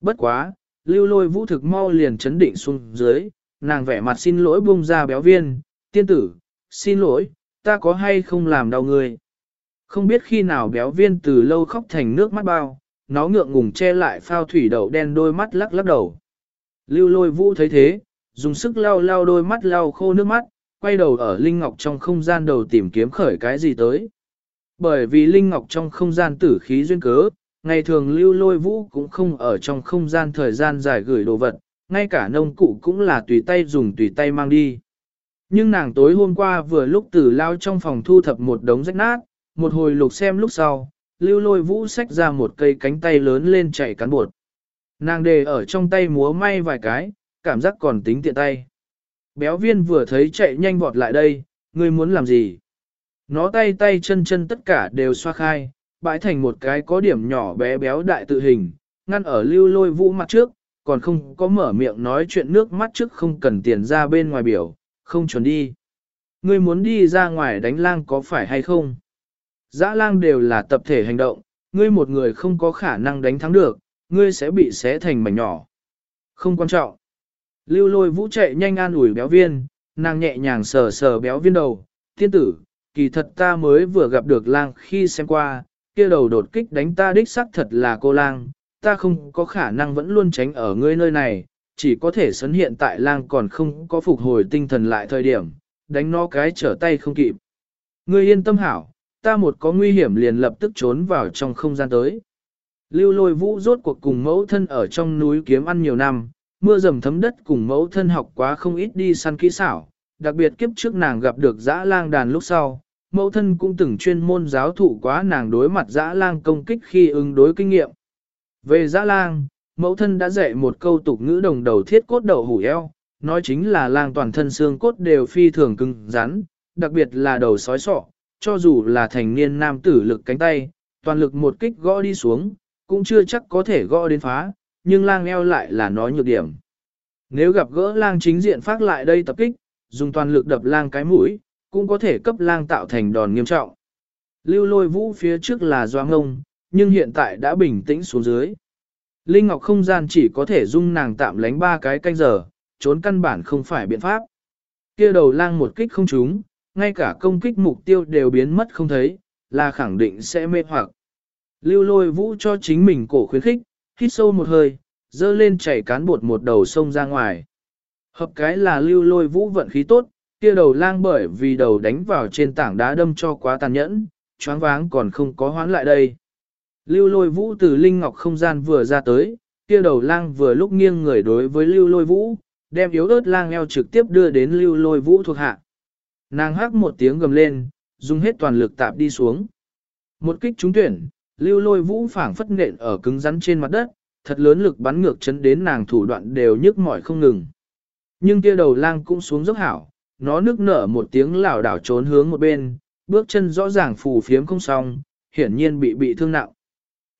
Bất quá, lưu lôi vũ thực mau liền chấn định xuống dưới, nàng vẻ mặt xin lỗi buông ra béo viên, tiên tử, xin lỗi, ta có hay không làm đau người. Không biết khi nào béo viên từ lâu khóc thành nước mắt bao, nó ngượng ngùng che lại phao thủy đậu đen đôi mắt lắc lắc đầu. Lưu lôi vũ thấy thế, dùng sức lau lau đôi mắt lau khô nước mắt, quay đầu ở Linh Ngọc trong không gian đầu tìm kiếm khởi cái gì tới. Bởi vì Linh Ngọc trong không gian tử khí duyên cớ, ngày thường lưu lôi vũ cũng không ở trong không gian thời gian dài gửi đồ vật, ngay cả nông cụ cũng là tùy tay dùng tùy tay mang đi. Nhưng nàng tối hôm qua vừa lúc tử lao trong phòng thu thập một đống rách nát, một hồi lục xem lúc sau, lưu lôi vũ xách ra một cây cánh tay lớn lên chạy cán bột. Nàng đề ở trong tay múa may vài cái, cảm giác còn tính tiện tay. Béo viên vừa thấy chạy nhanh vọt lại đây, ngươi muốn làm gì? Nó tay tay chân chân tất cả đều xoa khai, bãi thành một cái có điểm nhỏ bé béo đại tự hình, ngăn ở lưu lôi vũ mặt trước, còn không có mở miệng nói chuyện nước mắt trước không cần tiền ra bên ngoài biểu, không chuẩn đi. Ngươi muốn đi ra ngoài đánh lang có phải hay không? Dã lang đều là tập thể hành động, ngươi một người không có khả năng đánh thắng được, ngươi sẽ bị xé thành mảnh nhỏ. Không quan trọng. Lưu lôi vũ chạy nhanh an ủi béo viên, nàng nhẹ nhàng sờ sờ béo viên đầu, tiên tử, kỳ thật ta mới vừa gặp được lang khi xem qua, kia đầu đột kích đánh ta đích xác thật là cô lang, ta không có khả năng vẫn luôn tránh ở ngươi nơi này, chỉ có thể sấn hiện tại lang còn không có phục hồi tinh thần lại thời điểm, đánh nó cái trở tay không kịp. Ngươi yên tâm hảo, ta một có nguy hiểm liền lập tức trốn vào trong không gian tới. Lưu lôi vũ rốt cuộc cùng mẫu thân ở trong núi kiếm ăn nhiều năm, mưa dầm thấm đất cùng mẫu thân học quá không ít đi săn kỹ xảo, đặc biệt kiếp trước nàng gặp được dã lang đàn lúc sau, mẫu thân cũng từng chuyên môn giáo thụ quá nàng đối mặt dã lang công kích khi ứng đối kinh nghiệm. Về dã lang, mẫu thân đã dạy một câu tục ngữ đồng đầu thiết cốt đầu hủ eo, nói chính là lang toàn thân xương cốt đều phi thường cứng rắn, đặc biệt là đầu sói sọ, cho dù là thành niên nam tử lực cánh tay, toàn lực một kích gõ đi xuống, cũng chưa chắc có thể gõ đến phá, nhưng lang eo lại là nó nhược điểm. Nếu gặp gỡ lang chính diện phát lại đây tập kích, dùng toàn lực đập lang cái mũi, cũng có thể cấp lang tạo thành đòn nghiêm trọng. Lưu lôi vũ phía trước là doang ngông, nhưng hiện tại đã bình tĩnh xuống dưới. Linh Ngọc không gian chỉ có thể dung nàng tạm lánh ba cái canh giờ, trốn căn bản không phải biện pháp. Kia đầu lang một kích không trúng, ngay cả công kích mục tiêu đều biến mất không thấy, là khẳng định sẽ mê hoặc. Lưu lôi vũ cho chính mình cổ khuyến khích, hít sâu một hơi, dơ lên chảy cán bột một đầu sông ra ngoài. Hợp cái là lưu lôi vũ vận khí tốt, kia đầu lang bởi vì đầu đánh vào trên tảng đá đâm cho quá tàn nhẫn, choáng váng còn không có hoán lại đây. Lưu lôi vũ từ linh ngọc không gian vừa ra tới, kia đầu lang vừa lúc nghiêng người đối với lưu lôi vũ, đem yếu ớt lang eo trực tiếp đưa đến lưu lôi vũ thuộc hạ. Nàng hắc một tiếng gầm lên, dùng hết toàn lực tạp đi xuống. Một kích trúng tuyển, lưu lôi vũ phảng phất nện ở cứng rắn trên mặt đất, thật lớn lực bắn ngược chấn đến nàng thủ đoạn đều nhức mỏi không ngừng. Nhưng kia đầu lang cũng xuống dốc hảo, nó nước nở một tiếng lảo đảo trốn hướng một bên, bước chân rõ ràng phù phiếm không xong, hiển nhiên bị bị thương nặng.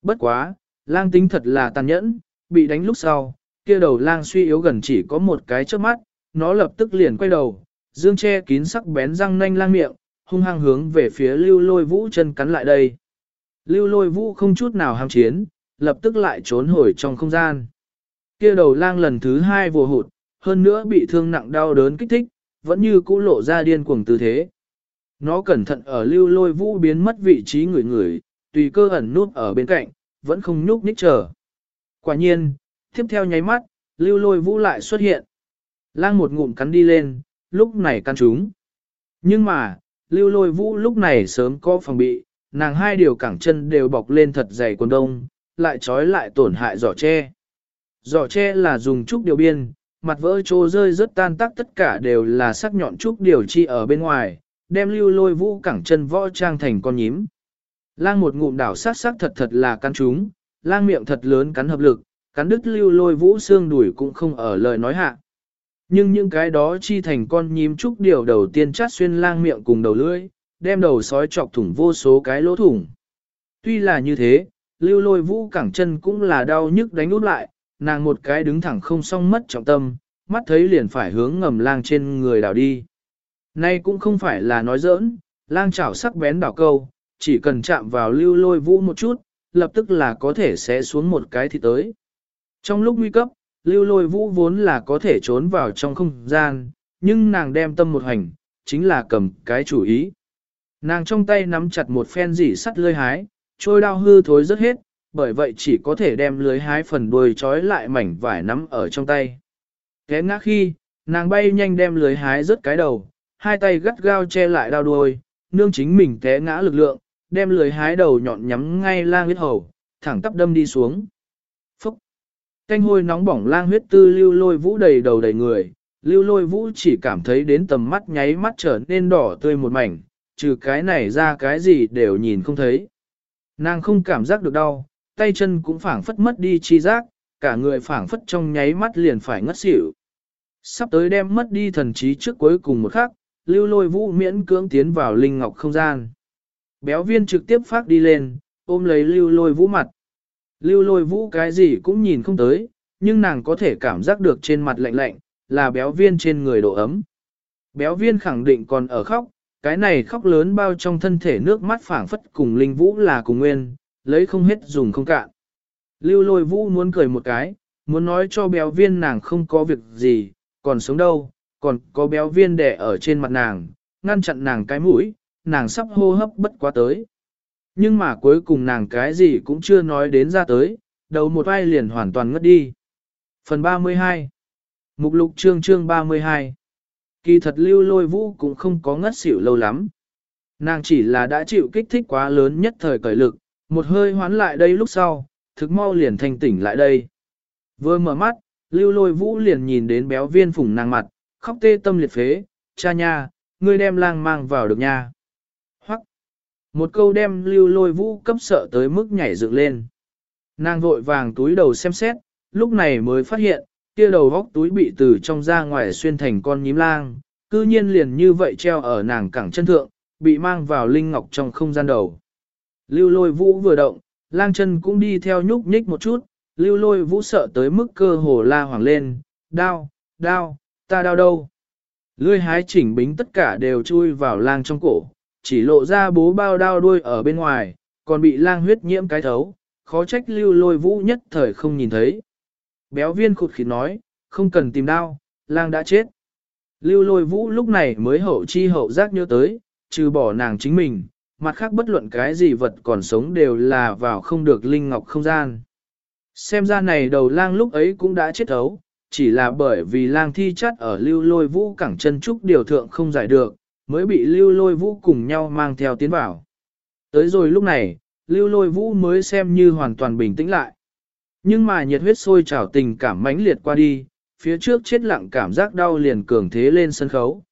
Bất quá, lang tính thật là tàn nhẫn, bị đánh lúc sau, kia đầu lang suy yếu gần chỉ có một cái trước mắt, nó lập tức liền quay đầu, dương che kín sắc bén răng nanh lang miệng, hung hăng hướng về phía lưu lôi vũ chân cắn lại đây. Lưu lôi vũ không chút nào ham chiến, lập tức lại trốn hồi trong không gian. Kia đầu lang lần thứ hai vùa hụt, hơn nữa bị thương nặng đau đớn kích thích, vẫn như cũ lộ ra điên cuồng tư thế. Nó cẩn thận ở lưu lôi vũ biến mất vị trí người người, tùy cơ ẩn nút ở bên cạnh, vẫn không nhúc nhích chờ. Quả nhiên, tiếp theo nháy mắt, lưu lôi vũ lại xuất hiện. Lang một ngụm cắn đi lên, lúc này căn chúng. Nhưng mà, lưu lôi vũ lúc này sớm có phòng bị, nàng hai điều cẳng chân đều bọc lên thật dày quần đông, lại trói lại tổn hại giỏ tre. Giỏ tre là dùng trúc điều biên, mặt vỡ trô rơi rất tan tác tất cả đều là sắc nhọn trúc điều chi ở bên ngoài, đem lưu lôi vũ cẳng chân võ trang thành con nhím. Lang một ngụm đảo sát sắc thật thật là căn chúng, lang miệng thật lớn cắn hợp lực, cắn đứt lưu lôi vũ xương đuổi cũng không ở lời nói hạ. Nhưng những cái đó chi thành con nhím trúc điều đầu tiên chát xuyên lang miệng cùng đầu lưỡi, đem đầu sói chọc thủng vô số cái lỗ thủng. Tuy là như thế, lưu lôi vũ cẳng chân cũng là đau nhức đánh út lại, nàng một cái đứng thẳng không xong mất trọng tâm, mắt thấy liền phải hướng ngầm lang trên người đảo đi. Nay cũng không phải là nói giỡn, lang chảo sắc bén đảo câu, chỉ cần chạm vào lưu lôi vũ một chút, lập tức là có thể sẽ xuống một cái thì tới. Trong lúc nguy cấp, lưu lôi vũ vốn là có thể trốn vào trong không gian, nhưng nàng đem tâm một hành, chính là cầm cái chủ ý. Nàng trong tay nắm chặt một phen dỉ sắt lơi hái, trôi đao hư thối rất hết, bởi vậy chỉ có thể đem lưới hái phần đuôi trói lại mảnh vải nắm ở trong tay. Thế ngã khi, nàng bay nhanh đem lưới hái rớt cái đầu, hai tay gắt gao che lại đao đuôi, nương chính mình té ngã lực lượng, đem lưới hái đầu nhọn nhắm ngay lang huyết hầu, thẳng tắp đâm đi xuống. Canh hôi nóng bỏng lang huyết tư lưu lôi vũ đầy đầu đầy người, lưu lôi vũ chỉ cảm thấy đến tầm mắt nháy mắt trở nên đỏ tươi một mảnh, trừ cái này ra cái gì đều nhìn không thấy. Nàng không cảm giác được đau, tay chân cũng phảng phất mất đi chi giác, cả người phảng phất trong nháy mắt liền phải ngất xỉu. Sắp tới đem mất đi thần trí trước cuối cùng một khắc, lưu lôi vũ miễn cưỡng tiến vào linh ngọc không gian. Béo viên trực tiếp phát đi lên, ôm lấy lưu lôi vũ mặt. Lưu lôi vũ cái gì cũng nhìn không tới, nhưng nàng có thể cảm giác được trên mặt lạnh lạnh, là béo viên trên người độ ấm. Béo viên khẳng định còn ở khóc, cái này khóc lớn bao trong thân thể nước mắt phảng phất cùng linh vũ là cùng nguyên, lấy không hết dùng không cạn. Lưu lôi vũ muốn cười một cái, muốn nói cho béo viên nàng không có việc gì, còn sống đâu, còn có béo viên đẻ ở trên mặt nàng, ngăn chặn nàng cái mũi, nàng sắp hô hấp bất quá tới. Nhưng mà cuối cùng nàng cái gì cũng chưa nói đến ra tới, đầu một vai liền hoàn toàn ngất đi. Phần 32 Mục lục chương chương 32 Kỳ thật lưu lôi vũ cũng không có ngất xỉu lâu lắm. Nàng chỉ là đã chịu kích thích quá lớn nhất thời cởi lực, một hơi hoán lại đây lúc sau, thực mau liền thành tỉnh lại đây. Vừa mở mắt, lưu lôi vũ liền nhìn đến béo viên phủng nàng mặt, khóc tê tâm liệt phế, cha nha, ngươi đem lang mang vào được nha. Một câu đem lưu lôi vũ cấp sợ tới mức nhảy dựng lên. Nàng vội vàng túi đầu xem xét, lúc này mới phát hiện, kia đầu góc túi bị từ trong ra ngoài xuyên thành con nhím lang, cư nhiên liền như vậy treo ở nàng cẳng chân thượng, bị mang vào linh ngọc trong không gian đầu. Lưu lôi vũ vừa động, lang chân cũng đi theo nhúc nhích một chút, lưu lôi vũ sợ tới mức cơ hồ la hoàng lên, đau, đau, ta đau đâu. Lươi hái chỉnh bính tất cả đều chui vào lang trong cổ, chỉ lộ ra bố bao đao đuôi ở bên ngoài, còn bị lang huyết nhiễm cái thấu, khó trách lưu lôi vũ nhất thời không nhìn thấy. Béo viên khụt khịt nói, không cần tìm đao, lang đã chết. Lưu lôi vũ lúc này mới hậu chi hậu giác nhớ tới, trừ bỏ nàng chính mình, mặt khác bất luận cái gì vật còn sống đều là vào không được linh ngọc không gian. Xem ra này đầu lang lúc ấy cũng đã chết thấu, chỉ là bởi vì lang thi chắt ở lưu lôi vũ cẳng chân trúc điều thượng không giải được, mới bị lưu lôi vũ cùng nhau mang theo tiến vào. Tới rồi lúc này, lưu lôi vũ mới xem như hoàn toàn bình tĩnh lại. Nhưng mà nhiệt huyết sôi trào tình cảm mãnh liệt qua đi, phía trước chết lặng cảm giác đau liền cường thế lên sân khấu.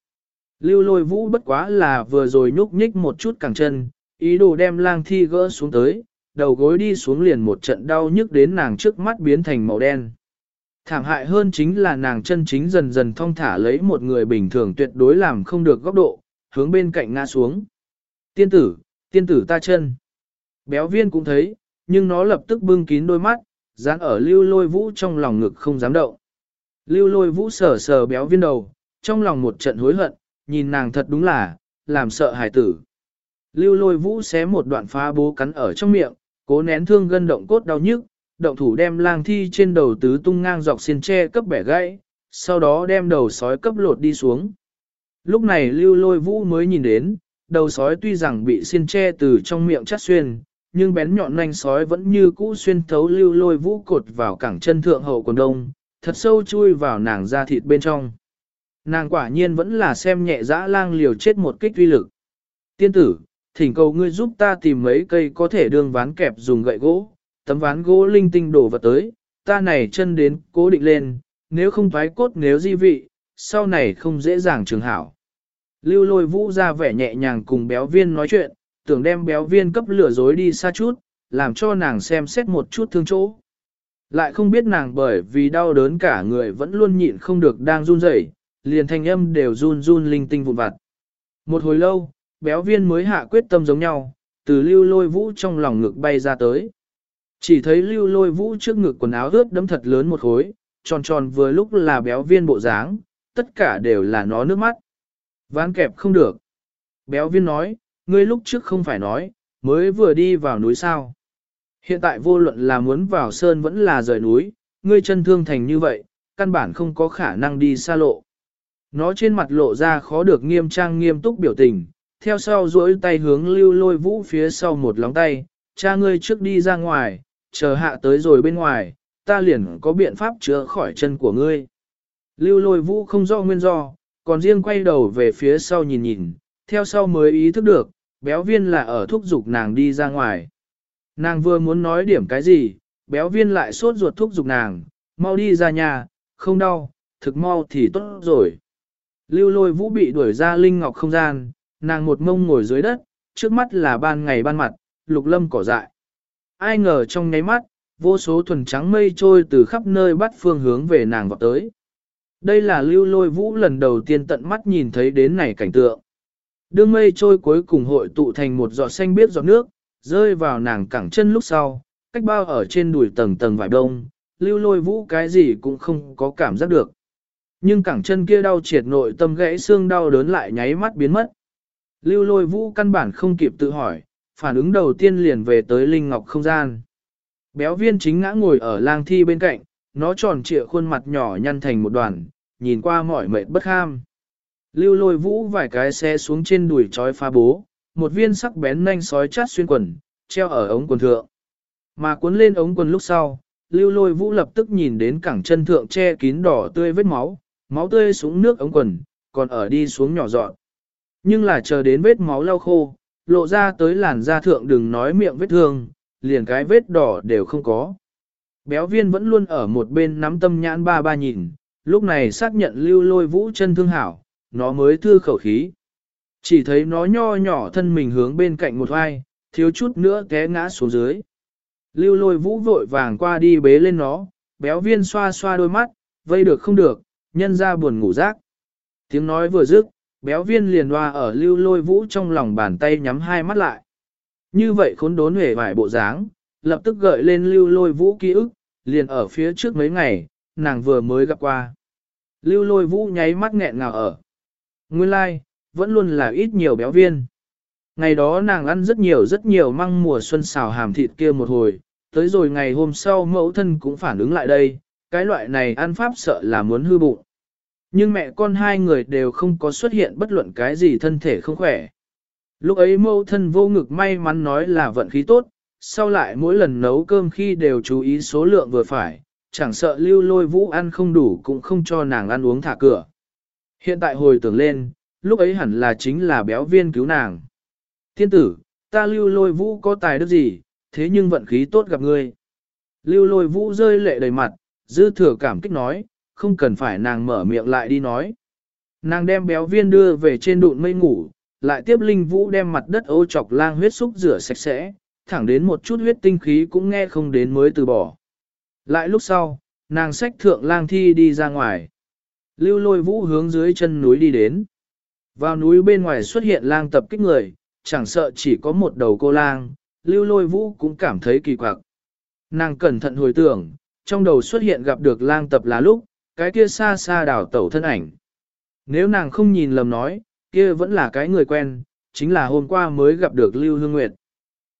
Lưu lôi vũ bất quá là vừa rồi nhúc nhích một chút cẳng chân, ý đồ đem lang thi gỡ xuống tới, đầu gối đi xuống liền một trận đau nhức đến nàng trước mắt biến thành màu đen. Thảm hại hơn chính là nàng chân chính dần dần thong thả lấy một người bình thường tuyệt đối làm không được góc độ, hướng bên cạnh ngã xuống. Tiên tử, tiên tử ta chân. Béo viên cũng thấy, nhưng nó lập tức bưng kín đôi mắt, dán ở lưu lôi vũ trong lòng ngực không dám động. Lưu lôi vũ sờ sờ béo viên đầu, trong lòng một trận hối hận, nhìn nàng thật đúng là, làm sợ hải tử. Lưu lôi vũ xé một đoạn phá bố cắn ở trong miệng, cố nén thương gân động cốt đau nhức, động thủ đem lang thi trên đầu tứ tung ngang dọc xiên tre cấp bẻ gãy, sau đó đem đầu sói cấp lột đi xuống. Lúc này lưu lôi vũ mới nhìn đến, đầu sói tuy rằng bị xiên tre từ trong miệng chắt xuyên, nhưng bén nhọn nanh sói vẫn như cũ xuyên thấu lưu lôi vũ cột vào cẳng chân thượng hậu quần đông, thật sâu chui vào nàng da thịt bên trong. Nàng quả nhiên vẫn là xem nhẹ dã lang liều chết một kích uy lực. Tiên tử, thỉnh cầu ngươi giúp ta tìm mấy cây có thể đương ván kẹp dùng gậy gỗ, tấm ván gỗ linh tinh đổ vào tới, ta này chân đến cố định lên, nếu không thoái cốt nếu di vị, sau này không dễ dàng trường hảo. Lưu lôi vũ ra vẻ nhẹ nhàng cùng béo viên nói chuyện, tưởng đem béo viên cấp lửa dối đi xa chút, làm cho nàng xem xét một chút thương chỗ. Lại không biết nàng bởi vì đau đớn cả người vẫn luôn nhịn không được đang run rẩy, liền thanh âm đều run run linh tinh vụn vặt. Một hồi lâu, béo viên mới hạ quyết tâm giống nhau, từ lưu lôi vũ trong lòng ngực bay ra tới. Chỉ thấy lưu lôi vũ trước ngực quần áo ướt đấm thật lớn một khối, tròn tròn vừa lúc là béo viên bộ dáng, tất cả đều là nó nước mắt. Ván kẹp không được. Béo viên nói, ngươi lúc trước không phải nói, mới vừa đi vào núi sao. Hiện tại vô luận là muốn vào sơn vẫn là rời núi, ngươi chân thương thành như vậy, căn bản không có khả năng đi xa lộ. Nó trên mặt lộ ra khó được nghiêm trang nghiêm túc biểu tình, theo sau duỗi tay hướng lưu lôi vũ phía sau một lóng tay, cha ngươi trước đi ra ngoài, chờ hạ tới rồi bên ngoài, ta liền có biện pháp chữa khỏi chân của ngươi. Lưu lôi vũ không do nguyên do, còn riêng quay đầu về phía sau nhìn nhìn, theo sau mới ý thức được, béo viên là ở thúc giục nàng đi ra ngoài. Nàng vừa muốn nói điểm cái gì, béo viên lại sốt ruột thúc giục nàng, mau đi ra nhà, không đau, thực mau thì tốt rồi. Lưu lôi vũ bị đuổi ra linh ngọc không gian, nàng một mông ngồi dưới đất, trước mắt là ban ngày ban mặt, lục lâm cỏ dại. Ai ngờ trong nháy mắt, vô số thuần trắng mây trôi từ khắp nơi bắt phương hướng về nàng vọt tới. Đây là lưu lôi vũ lần đầu tiên tận mắt nhìn thấy đến này cảnh tượng. Đương mây trôi cuối cùng hội tụ thành một giọt xanh biếc giọt nước, rơi vào nàng cẳng chân lúc sau, cách bao ở trên đùi tầng tầng vải đông, lưu lôi vũ cái gì cũng không có cảm giác được. Nhưng cẳng chân kia đau triệt nội tâm gãy xương đau đớn lại nháy mắt biến mất. Lưu lôi vũ căn bản không kịp tự hỏi, phản ứng đầu tiên liền về tới Linh Ngọc không gian. Béo viên chính ngã ngồi ở lang thi bên cạnh, nó tròn trịa khuôn mặt nhỏ nhăn thành một đoàn, nhìn qua mỏi mệt bất ham. Lưu lôi vũ vài cái xe xuống trên đùi trói pha bố, một viên sắc bén nanh sói chát xuyên quần, treo ở ống quần thượng. Mà cuốn lên ống quần lúc sau, lưu lôi vũ lập tức nhìn đến cẳng chân thượng che kín đỏ tươi vết máu, máu tươi xuống nước ống quần, còn ở đi xuống nhỏ dọn. Nhưng là chờ đến vết máu lau khô, lộ ra tới làn da thượng đừng nói miệng vết thương, liền cái vết đỏ đều không có. Béo viên vẫn luôn ở một bên nắm tâm nhãn ba ba nhìn, lúc này xác nhận lưu lôi vũ chân thương hảo, nó mới thư khẩu khí. Chỉ thấy nó nho nhỏ thân mình hướng bên cạnh một vai, thiếu chút nữa té ngã xuống dưới. Lưu lôi vũ vội vàng qua đi bế lên nó, béo viên xoa xoa đôi mắt, vây được không được, nhân ra buồn ngủ rác. Tiếng nói vừa dứt, béo viên liền hoa ở lưu lôi vũ trong lòng bàn tay nhắm hai mắt lại. Như vậy khốn đốn hề vải bộ dáng, lập tức gợi lên lưu lôi vũ ký ức, liền ở phía trước mấy ngày, nàng vừa mới gặp qua. Lưu lôi vũ nháy mắt nghẹn ngào ở. Nguyên lai, like, vẫn luôn là ít nhiều béo viên. Ngày đó nàng ăn rất nhiều rất nhiều măng mùa xuân xào hàm thịt kia một hồi, tới rồi ngày hôm sau mẫu thân cũng phản ứng lại đây, cái loại này ăn pháp sợ là muốn hư bụng. Nhưng mẹ con hai người đều không có xuất hiện bất luận cái gì thân thể không khỏe. Lúc ấy mẫu thân vô ngực may mắn nói là vận khí tốt, sau lại mỗi lần nấu cơm khi đều chú ý số lượng vừa phải, chẳng sợ lưu lôi vũ ăn không đủ cũng không cho nàng ăn uống thả cửa. Hiện tại hồi tưởng lên, lúc ấy hẳn là chính là béo viên cứu nàng. Thiên tử, ta lưu lôi vũ có tài đức gì, thế nhưng vận khí tốt gặp ngươi. Lưu lôi vũ rơi lệ đầy mặt, dư thừa cảm kích nói, không cần phải nàng mở miệng lại đi nói. Nàng đem béo viên đưa về trên đụn mây ngủ, lại tiếp linh vũ đem mặt đất ô chọc lang huyết xúc rửa sạch sẽ, thẳng đến một chút huyết tinh khí cũng nghe không đến mới từ bỏ. Lại lúc sau, nàng sách thượng lang thi đi ra ngoài. Lưu lôi vũ hướng dưới chân núi đi đến. Vào núi bên ngoài xuất hiện lang tập kích người, chẳng sợ chỉ có một đầu cô lang, lưu lôi vũ cũng cảm thấy kỳ quặc. Nàng cẩn thận hồi tưởng, trong đầu xuất hiện gặp được lang tập là lúc, cái kia xa xa đảo tẩu thân ảnh. Nếu nàng không nhìn lầm nói, kia vẫn là cái người quen, chính là hôm qua mới gặp được Lưu Hương Nguyệt.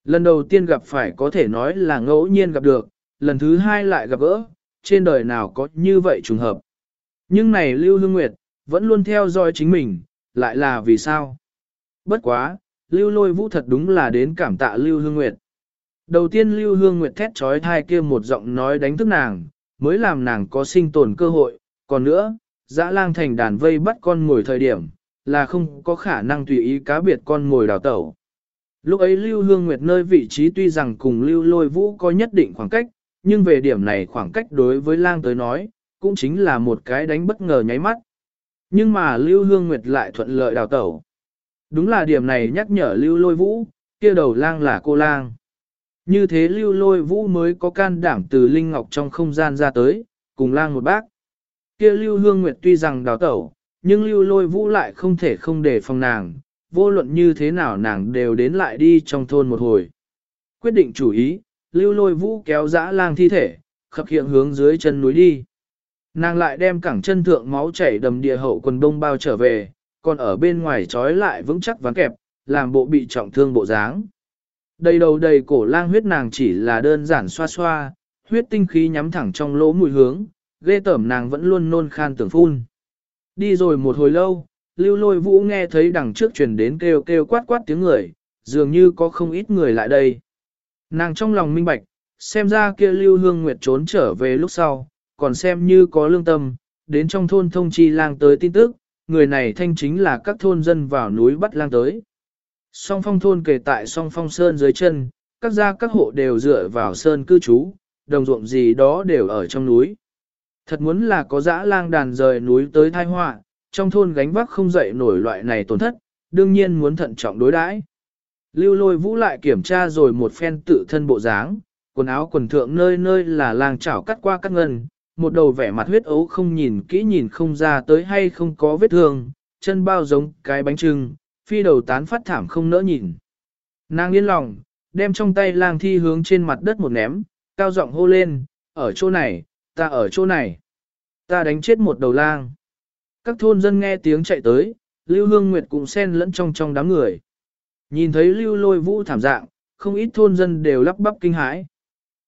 Lần đầu tiên gặp phải có thể nói là ngẫu nhiên gặp được, lần thứ hai lại gặp gỡ, trên đời nào có như vậy trùng hợp. Nhưng này Lưu Hương Nguyệt, vẫn luôn theo dõi chính mình, lại là vì sao? Bất quá, Lưu Lôi Vũ thật đúng là đến cảm tạ Lưu Hương Nguyệt. Đầu tiên Lưu Hương Nguyệt thét trói thai kia một giọng nói đánh thức nàng, mới làm nàng có sinh tồn cơ hội. Còn nữa, dã lang thành đàn vây bắt con ngồi thời điểm, là không có khả năng tùy ý cá biệt con ngồi đào tẩu. Lúc ấy Lưu Hương Nguyệt nơi vị trí tuy rằng cùng Lưu Lôi Vũ có nhất định khoảng cách, nhưng về điểm này khoảng cách đối với lang tới nói, cũng chính là một cái đánh bất ngờ nháy mắt. Nhưng mà Lưu Hương Nguyệt lại thuận lợi đào tẩu. Đúng là điểm này nhắc nhở Lưu Lôi Vũ, kia đầu lang là cô lang. Như thế Lưu Lôi Vũ mới có can đảm từ Linh Ngọc trong không gian ra tới, cùng lang một bác. Kia Lưu Hương Nguyệt tuy rằng đào tẩu, nhưng Lưu Lôi Vũ lại không thể không để phòng nàng, vô luận như thế nào nàng đều đến lại đi trong thôn một hồi. Quyết định chủ ý, Lưu Lôi Vũ kéo dã lang thi thể, khập hiện hướng dưới chân núi đi. Nàng lại đem cẳng chân thượng máu chảy đầm địa hậu quần đông bao trở về, còn ở bên ngoài trói lại vững chắc ván kẹp, làm bộ bị trọng thương bộ dáng. Đầy đầu đầy cổ lang huyết nàng chỉ là đơn giản xoa xoa, huyết tinh khí nhắm thẳng trong lỗ mùi hướng, ghê tởm nàng vẫn luôn nôn khan tưởng phun. Đi rồi một hồi lâu, lưu lôi vũ nghe thấy đằng trước truyền đến kêu kêu quát quát tiếng người, dường như có không ít người lại đây. Nàng trong lòng minh bạch, xem ra kia lưu hương nguyệt trốn trở về lúc sau, còn xem như có lương tâm, đến trong thôn thông chi lang tới tin tức, người này thanh chính là các thôn dân vào núi bắt lang tới. Song phong thôn kề tại song phong sơn dưới chân, các gia các hộ đều dựa vào sơn cư trú, đồng ruộng gì đó đều ở trong núi. Thật muốn là có dã lang đàn rời núi tới thai họa, trong thôn gánh vác không dậy nổi loại này tổn thất, đương nhiên muốn thận trọng đối đãi. Lưu lôi vũ lại kiểm tra rồi một phen tự thân bộ dáng, quần áo quần thượng nơi nơi là lang chảo cắt qua cắt ngân, một đầu vẻ mặt huyết ấu không nhìn kỹ nhìn không ra tới hay không có vết thương, chân bao giống cái bánh trưng, phi đầu tán phát thảm không nỡ nhìn. Nàng yên lòng, đem trong tay lang thi hướng trên mặt đất một ném, cao giọng hô lên, ở chỗ này, ta ở chỗ này. Ta đánh chết một đầu lang. Các thôn dân nghe tiếng chạy tới, Lưu Hương Nguyệt cũng xen lẫn trong trong đám người. Nhìn thấy Lưu lôi vũ thảm dạng, không ít thôn dân đều lắp bắp kinh hãi.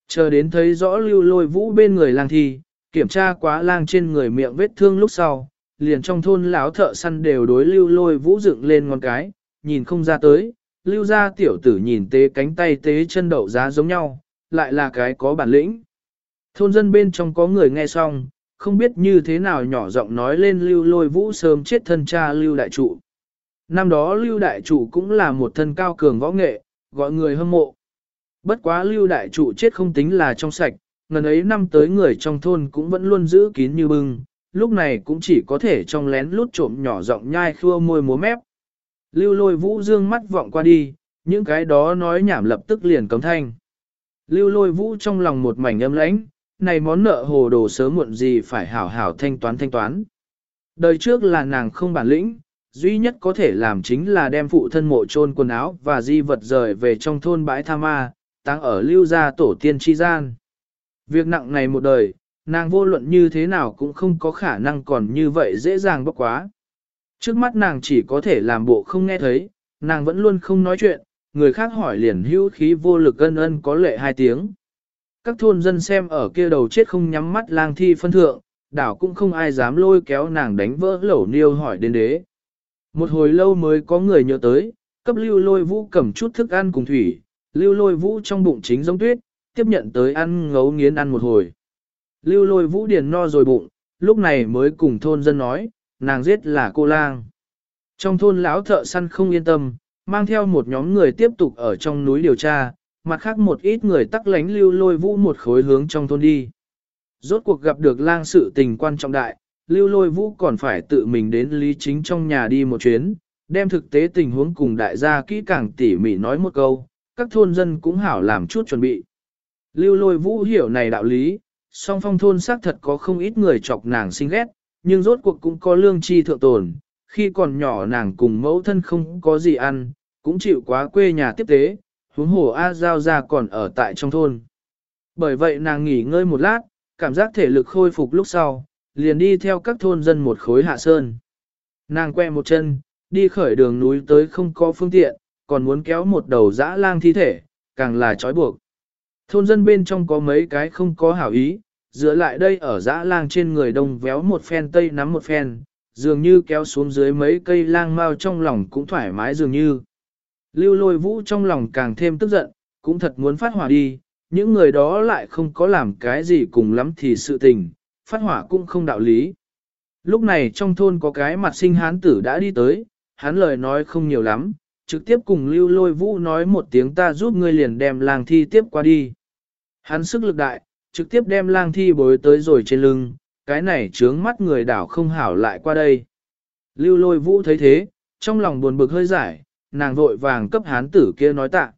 Chờ đến thấy rõ Lưu lôi vũ bên người lang thi, kiểm tra quá lang trên người miệng vết thương lúc sau, liền trong thôn lão thợ săn đều đối lưu lôi vũ dựng lên ngón cái, nhìn không ra tới, lưu gia tiểu tử nhìn tế cánh tay tế chân đậu giá giống nhau, lại là cái có bản lĩnh. Thôn dân bên trong có người nghe xong, không biết như thế nào nhỏ giọng nói lên lưu lôi vũ sớm chết thân cha lưu đại trụ. Năm đó lưu đại trụ cũng là một thân cao cường võ nghệ, gọi người hâm mộ. Bất quá lưu đại trụ chết không tính là trong sạch, ngần ấy năm tới người trong thôn cũng vẫn luôn giữ kín như bưng, lúc này cũng chỉ có thể trong lén lút trộm nhỏ giọng nhai khua môi múa mép. Lưu lôi vũ dương mắt vọng qua đi, những cái đó nói nhảm lập tức liền cấm thanh. Lưu lôi vũ trong lòng một mảnh âm lãnh, này món nợ hồ đồ sớm muộn gì phải hảo hảo thanh toán thanh toán. Đời trước là nàng không bản lĩnh, duy nhất có thể làm chính là đem phụ thân mộ chôn quần áo và di vật rời về trong thôn bãi tha ma, tăng ở lưu gia tổ tiên chi gian. Việc nặng này một đời, nàng vô luận như thế nào cũng không có khả năng còn như vậy dễ dàng bốc quá. Trước mắt nàng chỉ có thể làm bộ không nghe thấy, nàng vẫn luôn không nói chuyện, người khác hỏi liền hữu khí vô lực ân ân có lệ hai tiếng. Các thôn dân xem ở kia đầu chết không nhắm mắt lang thi phân thượng, đảo cũng không ai dám lôi kéo nàng đánh vỡ lẩu niêu hỏi đến đế. Một hồi lâu mới có người nhớ tới, cấp lưu lôi vũ cầm chút thức ăn cùng thủy, lưu lôi vũ trong bụng chính giống tuyết, tiếp nhận tới ăn ngấu nghiến ăn một hồi. Lưu lôi vũ điền no rồi bụng, lúc này mới cùng thôn dân nói, nàng giết là cô lang. Trong thôn lão thợ săn không yên tâm, mang theo một nhóm người tiếp tục ở trong núi điều tra, mặt khác một ít người tắc lánh lưu lôi vũ một khối hướng trong thôn đi. Rốt cuộc gặp được lang sự tình quan trọng đại, lưu lôi vũ còn phải tự mình đến lý chính trong nhà đi một chuyến, đem thực tế tình huống cùng đại gia kỹ càng tỉ mỉ nói một câu, các thôn dân cũng hảo làm chút chuẩn bị. Lưu lôi vũ hiểu này đạo lý, song phong thôn xác thật có không ít người chọc nàng sinh ghét, nhưng rốt cuộc cũng có lương chi thượng tồn, khi còn nhỏ nàng cùng mẫu thân không có gì ăn, cũng chịu quá quê nhà tiếp tế, huống hồ A Giao ra còn ở tại trong thôn. Bởi vậy nàng nghỉ ngơi một lát, cảm giác thể lực khôi phục lúc sau, liền đi theo các thôn dân một khối hạ sơn. Nàng que một chân, đi khởi đường núi tới không có phương tiện, còn muốn kéo một đầu dã lang thi thể, càng là trói buộc. Thôn dân bên trong có mấy cái không có hảo ý, dựa lại đây ở dã lang trên người đông véo một phen tây nắm một phen, dường như kéo xuống dưới mấy cây lang mau trong lòng cũng thoải mái dường như. Lưu lôi vũ trong lòng càng thêm tức giận, cũng thật muốn phát hỏa đi, những người đó lại không có làm cái gì cùng lắm thì sự tình, phát hỏa cũng không đạo lý. Lúc này trong thôn có cái mặt sinh hán tử đã đi tới, hắn lời nói không nhiều lắm, trực tiếp cùng lưu lôi vũ nói một tiếng ta giúp ngươi liền đem lang thi tiếp qua đi. Hắn sức lực đại, trực tiếp đem lang thi bối tới rồi trên lưng, cái này trướng mắt người đảo không hảo lại qua đây. Lưu lôi vũ thấy thế, trong lòng buồn bực hơi giải, nàng vội vàng cấp hán tử kia nói tạ.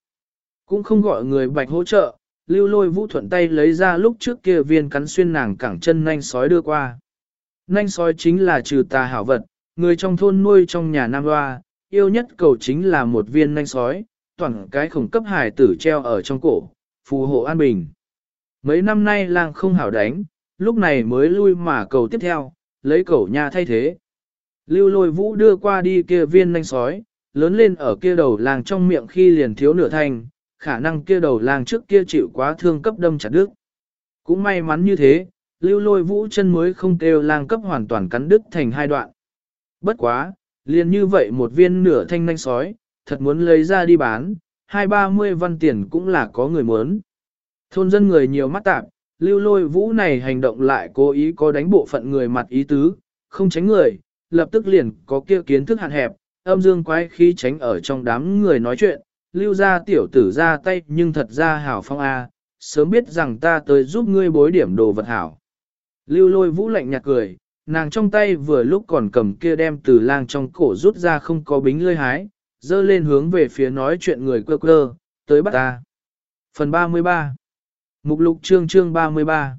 Cũng không gọi người bạch hỗ trợ, lưu lôi vũ thuận tay lấy ra lúc trước kia viên cắn xuyên nàng cẳng chân nanh sói đưa qua. Nanh sói chính là trừ tà hảo vật, người trong thôn nuôi trong nhà Nam Hoa, yêu nhất cầu chính là một viên nanh sói, toàn cái khổng cấp hải tử treo ở trong cổ, phù hộ an bình. Mấy năm nay lang không hảo đánh, lúc này mới lui mà cầu tiếp theo, lấy cầu nhà thay thế. Lưu lôi vũ đưa qua đi kia viên nanh sói, lớn lên ở kia đầu làng trong miệng khi liền thiếu nửa thành, khả năng kia đầu làng trước kia chịu quá thương cấp đâm chặt đứt. Cũng may mắn như thế, lưu lôi vũ chân mới không kêu lang cấp hoàn toàn cắn đứt thành hai đoạn. Bất quá, liền như vậy một viên nửa thanh nanh sói, thật muốn lấy ra đi bán, hai ba mươi văn tiền cũng là có người muốn. Thôn dân người nhiều mắt tạp, lưu lôi vũ này hành động lại cố ý có đánh bộ phận người mặt ý tứ, không tránh người, lập tức liền có kia kiến thức hạn hẹp, âm dương quái khí tránh ở trong đám người nói chuyện, lưu ra tiểu tử ra tay nhưng thật ra hảo phong A, sớm biết rằng ta tới giúp ngươi bối điểm đồ vật hảo. Lưu lôi vũ lạnh nhạt cười, nàng trong tay vừa lúc còn cầm kia đem từ lang trong cổ rút ra không có bính lơi hái, dơ lên hướng về phía nói chuyện người quơ quơ, tới bắt ta. Phần 33 Mục lục chương chương 33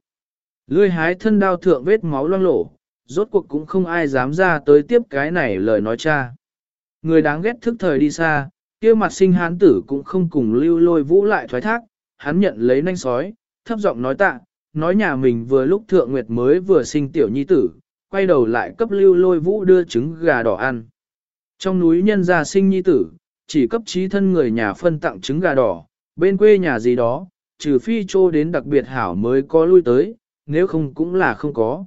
Lươi hái thân đao thượng vết máu loang lổ, rốt cuộc cũng không ai dám ra tới tiếp cái này lời nói cha. Người đáng ghét thức thời đi xa, kia mặt sinh hán tử cũng không cùng lưu lôi vũ lại thoái thác, hắn nhận lấy nanh sói, thấp giọng nói tạ, nói nhà mình vừa lúc thượng nguyệt mới vừa sinh tiểu nhi tử, quay đầu lại cấp lưu lôi vũ đưa trứng gà đỏ ăn. Trong núi nhân gia sinh nhi tử, chỉ cấp trí thân người nhà phân tặng trứng gà đỏ, bên quê nhà gì đó, trừ phi trô đến đặc biệt hảo mới có lui tới, nếu không cũng là không có.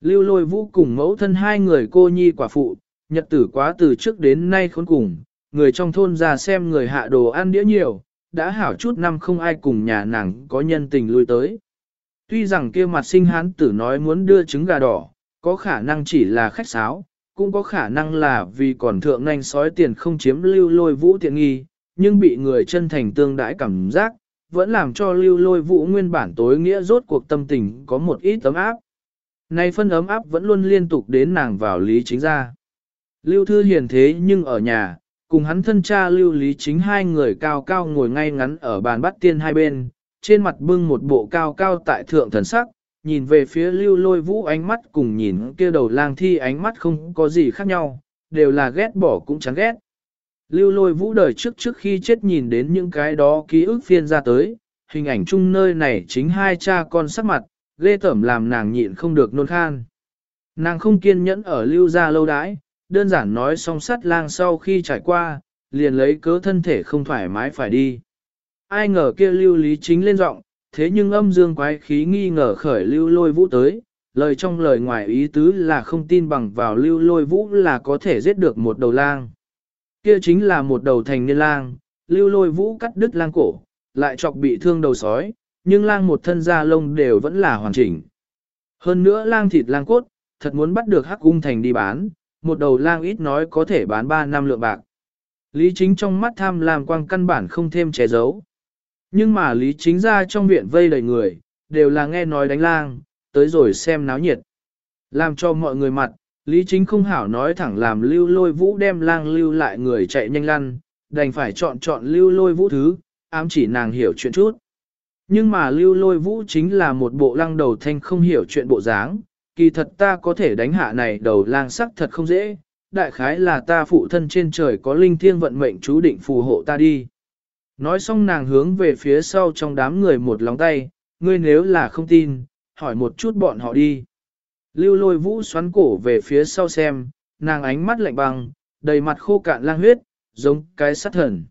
Lưu lôi vũ cùng mẫu thân hai người cô nhi quả phụ, nhật tử quá từ trước đến nay khốn cùng, người trong thôn ra xem người hạ đồ ăn đĩa nhiều, đã hảo chút năm không ai cùng nhà nàng có nhân tình lui tới. Tuy rằng kia mặt sinh hán tử nói muốn đưa trứng gà đỏ, có khả năng chỉ là khách sáo, cũng có khả năng là vì còn thượng nanh sói tiền không chiếm lưu lôi vũ tiện nghi, nhưng bị người chân thành tương đãi cảm giác, vẫn làm cho lưu lôi vũ nguyên bản tối nghĩa rốt cuộc tâm tình có một ít ấm áp. Nay phân ấm áp vẫn luôn liên tục đến nàng vào lý chính ra. Lưu Thư hiền thế nhưng ở nhà, cùng hắn thân cha lưu lý chính hai người cao cao ngồi ngay ngắn ở bàn bắt tiên hai bên, trên mặt bưng một bộ cao cao tại thượng thần sắc, nhìn về phía lưu lôi vũ ánh mắt cùng nhìn kia đầu lang thi ánh mắt không có gì khác nhau, đều là ghét bỏ cũng chán ghét. Lưu lôi vũ đời trước trước khi chết nhìn đến những cái đó ký ức phiên ra tới, hình ảnh chung nơi này chính hai cha con sắc mặt, ghê tởm làm nàng nhịn không được nôn khan. Nàng không kiên nhẫn ở lưu ra lâu đãi, đơn giản nói xong sắt lang sau khi trải qua, liền lấy cớ thân thể không thoải mái phải đi. Ai ngờ kia lưu lý chính lên giọng, thế nhưng âm dương quái khí nghi ngờ khởi lưu lôi vũ tới, lời trong lời ngoài ý tứ là không tin bằng vào lưu lôi vũ là có thể giết được một đầu lang. Kia chính là một đầu thành niên lang, lưu lôi vũ cắt đứt lang cổ, lại chọc bị thương đầu sói, nhưng lang một thân da lông đều vẫn là hoàn chỉnh. Hơn nữa lang thịt lang cốt, thật muốn bắt được hắc cung thành đi bán, một đầu lang ít nói có thể bán 3 năm lượng bạc. Lý chính trong mắt tham lam quang căn bản không thêm che giấu. Nhưng mà lý chính ra trong viện vây đầy người, đều là nghe nói đánh lang, tới rồi xem náo nhiệt. Làm cho mọi người mặt, lý chính không hảo nói thẳng làm lưu lôi vũ đem lang lưu lại người chạy nhanh lăn, đành phải chọn chọn lưu lôi vũ thứ, ám chỉ nàng hiểu chuyện chút. Nhưng mà lưu lôi vũ chính là một bộ lăng đầu thanh không hiểu chuyện bộ dáng, kỳ thật ta có thể đánh hạ này đầu lang sắc thật không dễ, đại khái là ta phụ thân trên trời có linh thiêng vận mệnh chú định phù hộ ta đi. Nói xong nàng hướng về phía sau trong đám người một lóng tay, ngươi nếu là không tin, hỏi một chút bọn họ đi. Lưu lôi vũ xoắn cổ về phía sau xem, nàng ánh mắt lạnh băng, đầy mặt khô cạn lang huyết, giống cái sát thần.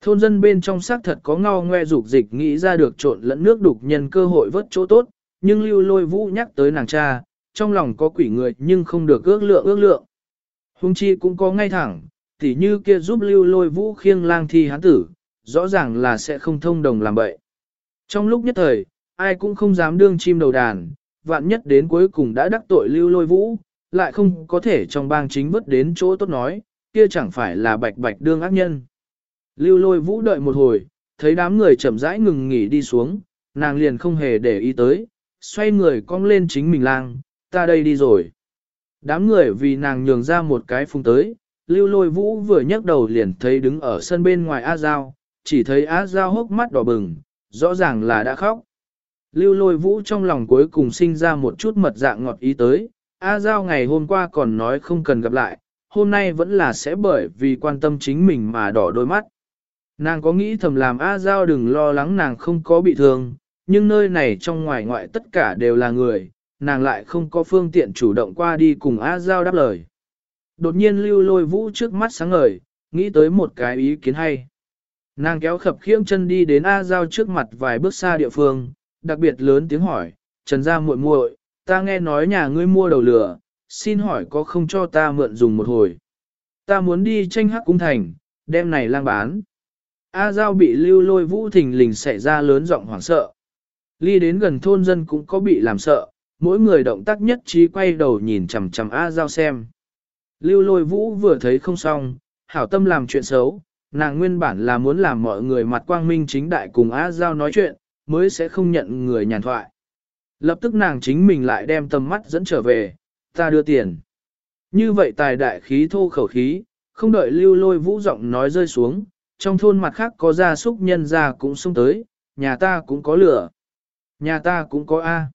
Thôn dân bên trong xác thật có ngao ngoe dục dịch nghĩ ra được trộn lẫn nước đục nhân cơ hội vớt chỗ tốt, nhưng lưu lôi vũ nhắc tới nàng cha, trong lòng có quỷ người nhưng không được ước lượng ước lượng. hung chi cũng có ngay thẳng, tỉ như kia giúp lưu lôi vũ khiêng lang thi hán tử, rõ ràng là sẽ không thông đồng làm bậy. Trong lúc nhất thời, ai cũng không dám đương chim đầu đàn, vạn nhất đến cuối cùng đã đắc tội lưu lôi vũ, lại không có thể trong bang chính vứt đến chỗ tốt nói, kia chẳng phải là bạch bạch đương ác nhân. Lưu lôi vũ đợi một hồi, thấy đám người chậm rãi ngừng nghỉ đi xuống, nàng liền không hề để ý tới, xoay người cong lên chính mình lang, ta đây đi rồi. Đám người vì nàng nhường ra một cái phung tới, lưu lôi vũ vừa nhấc đầu liền thấy đứng ở sân bên ngoài A Giao, chỉ thấy A Giao hốc mắt đỏ bừng, rõ ràng là đã khóc. Lưu lôi vũ trong lòng cuối cùng sinh ra một chút mật dạng ngọt ý tới, A Giao ngày hôm qua còn nói không cần gặp lại, hôm nay vẫn là sẽ bởi vì quan tâm chính mình mà đỏ đôi mắt. Nàng có nghĩ thầm làm A Giao đừng lo lắng nàng không có bị thương, nhưng nơi này trong ngoài ngoại tất cả đều là người, nàng lại không có phương tiện chủ động qua đi cùng A Giao đáp lời. Đột nhiên lưu lôi vũ trước mắt sáng ngời, nghĩ tới một cái ý kiến hay. Nàng kéo khập khiễng chân đi đến A Giao trước mặt vài bước xa địa phương, đặc biệt lớn tiếng hỏi, Trần gia muội muội, ta nghe nói nhà ngươi mua đầu lửa, xin hỏi có không cho ta mượn dùng một hồi. Ta muốn đi tranh hắc cung thành, đem này lang bán. A Giao bị lưu lôi vũ thình lình xảy ra lớn giọng hoảng sợ. Ly đến gần thôn dân cũng có bị làm sợ, mỗi người động tác nhất trí quay đầu nhìn chằm chằm A Giao xem. Lưu lôi vũ vừa thấy không xong, hảo tâm làm chuyện xấu, nàng nguyên bản là muốn làm mọi người mặt quang minh chính đại cùng A Giao nói chuyện, mới sẽ không nhận người nhàn thoại. Lập tức nàng chính mình lại đem tầm mắt dẫn trở về, ta đưa tiền. Như vậy tài đại khí thô khẩu khí, không đợi lưu lôi vũ giọng nói rơi xuống, trong thôn mặt khác có gia súc nhân ra cũng xông tới, nhà ta cũng có lửa. Nhà ta cũng có A.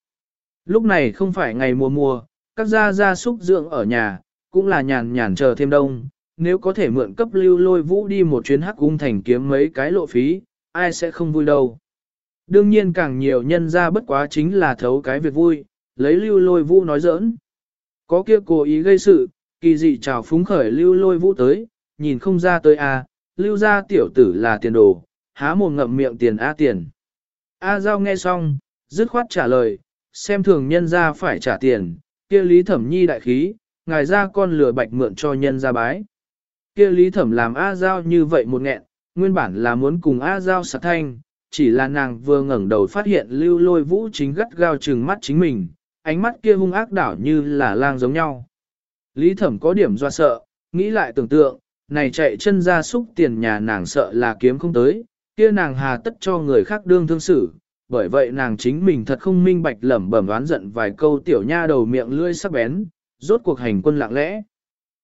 Lúc này không phải ngày mùa mùa, các gia gia súc dưỡng ở nhà, cũng là nhàn nhàn chờ thêm đông. Nếu có thể mượn cấp lưu lôi vũ đi một chuyến hắc cung thành kiếm mấy cái lộ phí, ai sẽ không vui đâu. Đương nhiên càng nhiều nhân ra bất quá chính là thấu cái việc vui, lấy lưu lôi vũ nói giỡn. Có kia cố ý gây sự, kỳ dị chào phúng khởi lưu lôi vũ tới, nhìn không ra tới a, lưu ra tiểu tử là tiền đồ, há mồm ngậm miệng tiền A tiền. A giao nghe xong, dứt khoát trả lời, xem thường nhân ra phải trả tiền, kia lý thẩm nhi đại khí, ngài ra con lừa bạch mượn cho nhân ra bái. Kia lý thẩm làm A giao như vậy một nghẹn, nguyên bản là muốn cùng A giao sạc thanh, chỉ là nàng vừa ngẩng đầu phát hiện lưu lôi vũ chính gắt gao trừng mắt chính mình, ánh mắt kia hung ác đảo như là lang giống nhau. Lý thẩm có điểm do sợ, nghĩ lại tưởng tượng, này chạy chân ra xúc tiền nhà nàng sợ là kiếm không tới, kia nàng hà tất cho người khác đương thương xử, bởi vậy nàng chính mình thật không minh bạch lẩm bẩm đoán giận vài câu tiểu nha đầu miệng lưỡi sắc bén, rốt cuộc hành quân lặng lẽ.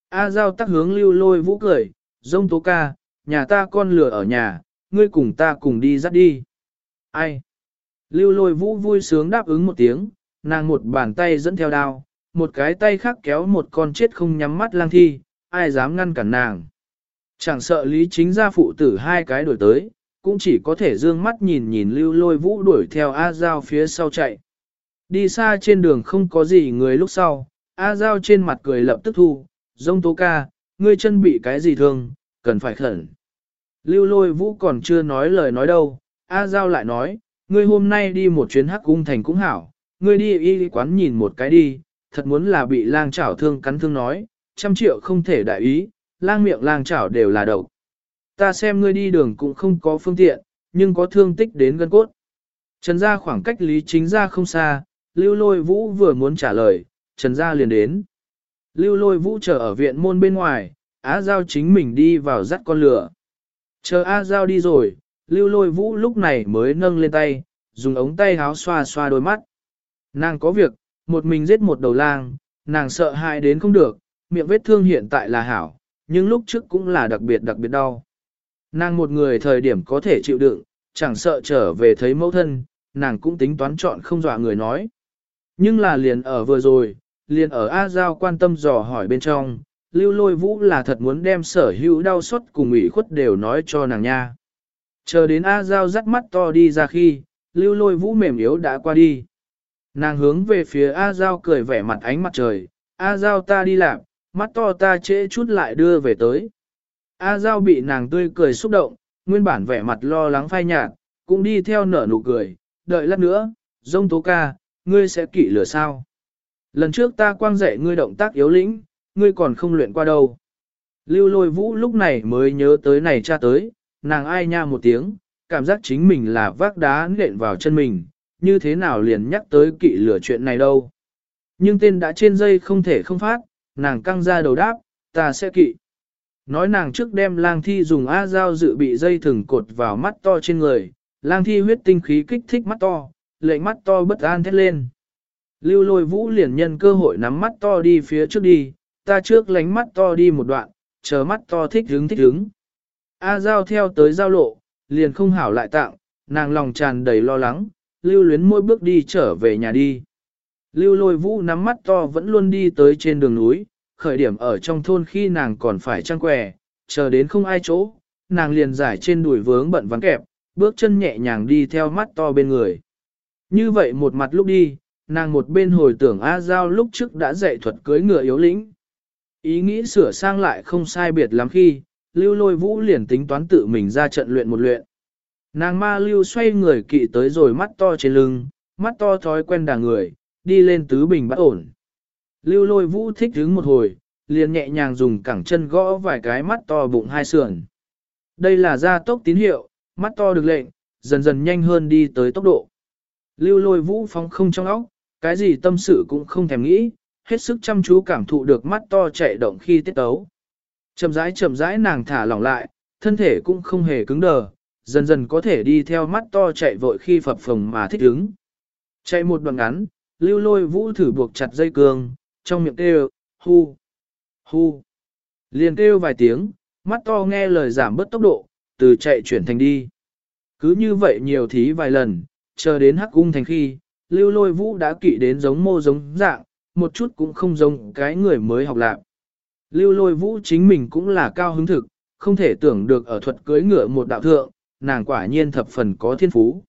A Giao tắc hướng lưu lôi vũ cười, dông tố ca, nhà ta con lừa ở nhà, ngươi cùng ta cùng đi dắt đi. Ai? Lưu lôi vũ vui sướng đáp ứng một tiếng, nàng một bàn tay dẫn theo đao, một cái tay khác kéo một con chết không nhắm mắt lang thi, ai dám ngăn cản nàng. Chẳng sợ lý chính gia phụ tử hai cái đổi tới, cũng chỉ có thể dương mắt nhìn nhìn lưu lôi vũ đuổi theo A Giao phía sau chạy. Đi xa trên đường không có gì người lúc sau, A Giao trên mặt cười lập tức thu, dông tố ca, ngươi chân bị cái gì thương, cần phải khẩn. Lưu lôi vũ còn chưa nói lời nói đâu, A Giao lại nói, ngươi hôm nay đi một chuyến hắc cung thành cũng hảo, ngươi đi y quán nhìn một cái đi, thật muốn là bị lang chảo thương cắn thương nói, trăm triệu không thể đại ý, lang miệng lang chảo đều là độc. Ta xem ngươi đi đường cũng không có phương tiện, nhưng có thương tích đến gân cốt. Trần gia khoảng cách lý chính gia không xa, lưu lôi vũ vừa muốn trả lời, trần gia liền đến. Lưu lôi vũ chờ ở viện môn bên ngoài, Á Giao chính mình đi vào dắt con lửa. Chờ A Giao đi rồi, lưu lôi vũ lúc này mới nâng lên tay, dùng ống tay háo xoa xoa đôi mắt. Nàng có việc, một mình giết một đầu lang, nàng sợ hại đến không được, miệng vết thương hiện tại là hảo, nhưng lúc trước cũng là đặc biệt đặc biệt đau. Nàng một người thời điểm có thể chịu đựng, chẳng sợ trở về thấy mẫu thân, nàng cũng tính toán chọn không dọa người nói. Nhưng là liền ở vừa rồi, liền ở A Giao quan tâm dò hỏi bên trong, lưu lôi vũ là thật muốn đem sở hữu đau xót cùng ủy khuất đều nói cho nàng nha. Chờ đến A Giao dắt mắt to đi ra khi, lưu lôi vũ mềm yếu đã qua đi. Nàng hướng về phía A Giao cười vẻ mặt ánh mặt trời, A Giao ta đi làm, mắt to ta trễ chút lại đưa về tới. A Giao bị nàng tươi cười xúc động, nguyên bản vẻ mặt lo lắng phai nhạt, cũng đi theo nở nụ cười, đợi lát nữa, dông tố ca, ngươi sẽ kỵ lửa sao. Lần trước ta quang dạy ngươi động tác yếu lĩnh, ngươi còn không luyện qua đâu. Lưu lôi vũ lúc này mới nhớ tới này cha tới, nàng ai nha một tiếng, cảm giác chính mình là vác đá nện vào chân mình, như thế nào liền nhắc tới kỵ lửa chuyện này đâu. Nhưng tên đã trên dây không thể không phát, nàng căng ra đầu đáp, ta sẽ kỵ. Nói nàng trước đem lang thi dùng A dao dự bị dây thừng cột vào mắt to trên người, lang thi huyết tinh khí kích thích mắt to, lệnh mắt to bất an thét lên. Lưu lôi vũ liền nhân cơ hội nắm mắt to đi phía trước đi, ta trước lánh mắt to đi một đoạn, chờ mắt to thích hứng thích hứng. A dao theo tới giao lộ, liền không hảo lại tặng, nàng lòng tràn đầy lo lắng, lưu luyến mỗi bước đi trở về nhà đi. Lưu lôi vũ nắm mắt to vẫn luôn đi tới trên đường núi, khởi điểm ở trong thôn khi nàng còn phải trăng què, chờ đến không ai chỗ, nàng liền giải trên đùi vướng bận vắng kẹp, bước chân nhẹ nhàng đi theo mắt to bên người. Như vậy một mặt lúc đi, nàng một bên hồi tưởng A Giao lúc trước đã dạy thuật cưới ngựa yếu lĩnh. Ý nghĩ sửa sang lại không sai biệt lắm khi, lưu lôi vũ liền tính toán tự mình ra trận luyện một luyện. Nàng ma lưu xoay người kỵ tới rồi mắt to trên lưng, mắt to thói quen đà người, đi lên tứ bình bắt ổn. Lưu lôi vũ thích đứng một hồi, liền nhẹ nhàng dùng cẳng chân gõ vài cái mắt to bụng hai sườn. Đây là gia tốc tín hiệu, mắt to được lệnh, dần dần nhanh hơn đi tới tốc độ. Lưu lôi vũ phóng không trong óc, cái gì tâm sự cũng không thèm nghĩ, hết sức chăm chú cảm thụ được mắt to chạy động khi tiết tấu. Chậm rãi chậm rãi nàng thả lỏng lại, thân thể cũng không hề cứng đờ, dần dần có thể đi theo mắt to chạy vội khi phập phồng mà thích ứng. Chạy một đoạn ngắn, lưu lôi vũ thử buộc chặt dây cương, trong miệng kêu, hu, hu. Liền kêu vài tiếng, mắt to nghe lời giảm bớt tốc độ, từ chạy chuyển thành đi. Cứ như vậy nhiều thí vài lần, chờ đến hắc cung thành khi, lưu lôi vũ đã kỵ đến giống mô giống dạng, một chút cũng không giống cái người mới học lạc. Lưu lôi vũ chính mình cũng là cao hứng thực, không thể tưởng được ở thuật cưới ngựa một đạo thượng, nàng quả nhiên thập phần có thiên phú.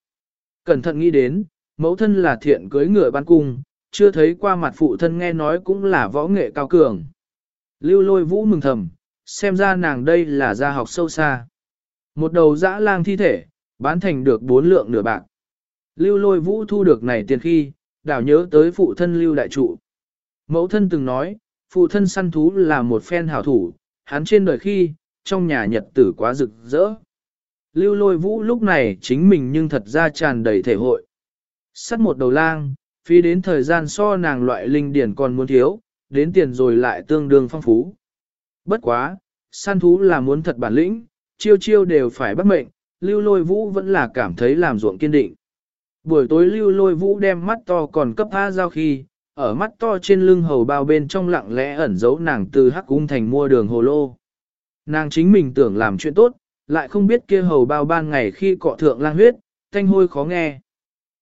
Cẩn thận nghĩ đến, mẫu thân là thiện cưới ngựa ban cung, chưa thấy qua mặt phụ thân nghe nói cũng là võ nghệ cao cường. Lưu lôi vũ mừng thầm, xem ra nàng đây là gia học sâu xa. Một đầu dã lang thi thể, bán thành được bốn lượng nửa bạc. Lưu lôi vũ thu được này tiền khi, đảo nhớ tới phụ thân lưu đại trụ. Mẫu thân từng nói, phụ thân săn thú là một phen hảo thủ, hắn trên đời khi, trong nhà nhật tử quá rực rỡ. Lưu lôi vũ lúc này chính mình nhưng thật ra tràn đầy thể hội. Sắt một đầu lang, phí đến thời gian so nàng loại linh điển còn muốn thiếu, đến tiền rồi lại tương đương phong phú. Bất quá, săn thú là muốn thật bản lĩnh, chiêu chiêu đều phải bắt mệnh, lưu lôi vũ vẫn là cảm thấy làm ruộng kiên định. Buổi tối lưu lôi vũ đem mắt to còn cấp A giao khi, ở mắt to trên lưng hầu bao bên trong lặng lẽ ẩn giấu nàng từ hắc cung thành mua đường hồ lô. Nàng chính mình tưởng làm chuyện tốt, lại không biết kia hầu bao ban ngày khi cọ thượng lang huyết, thanh hôi khó nghe.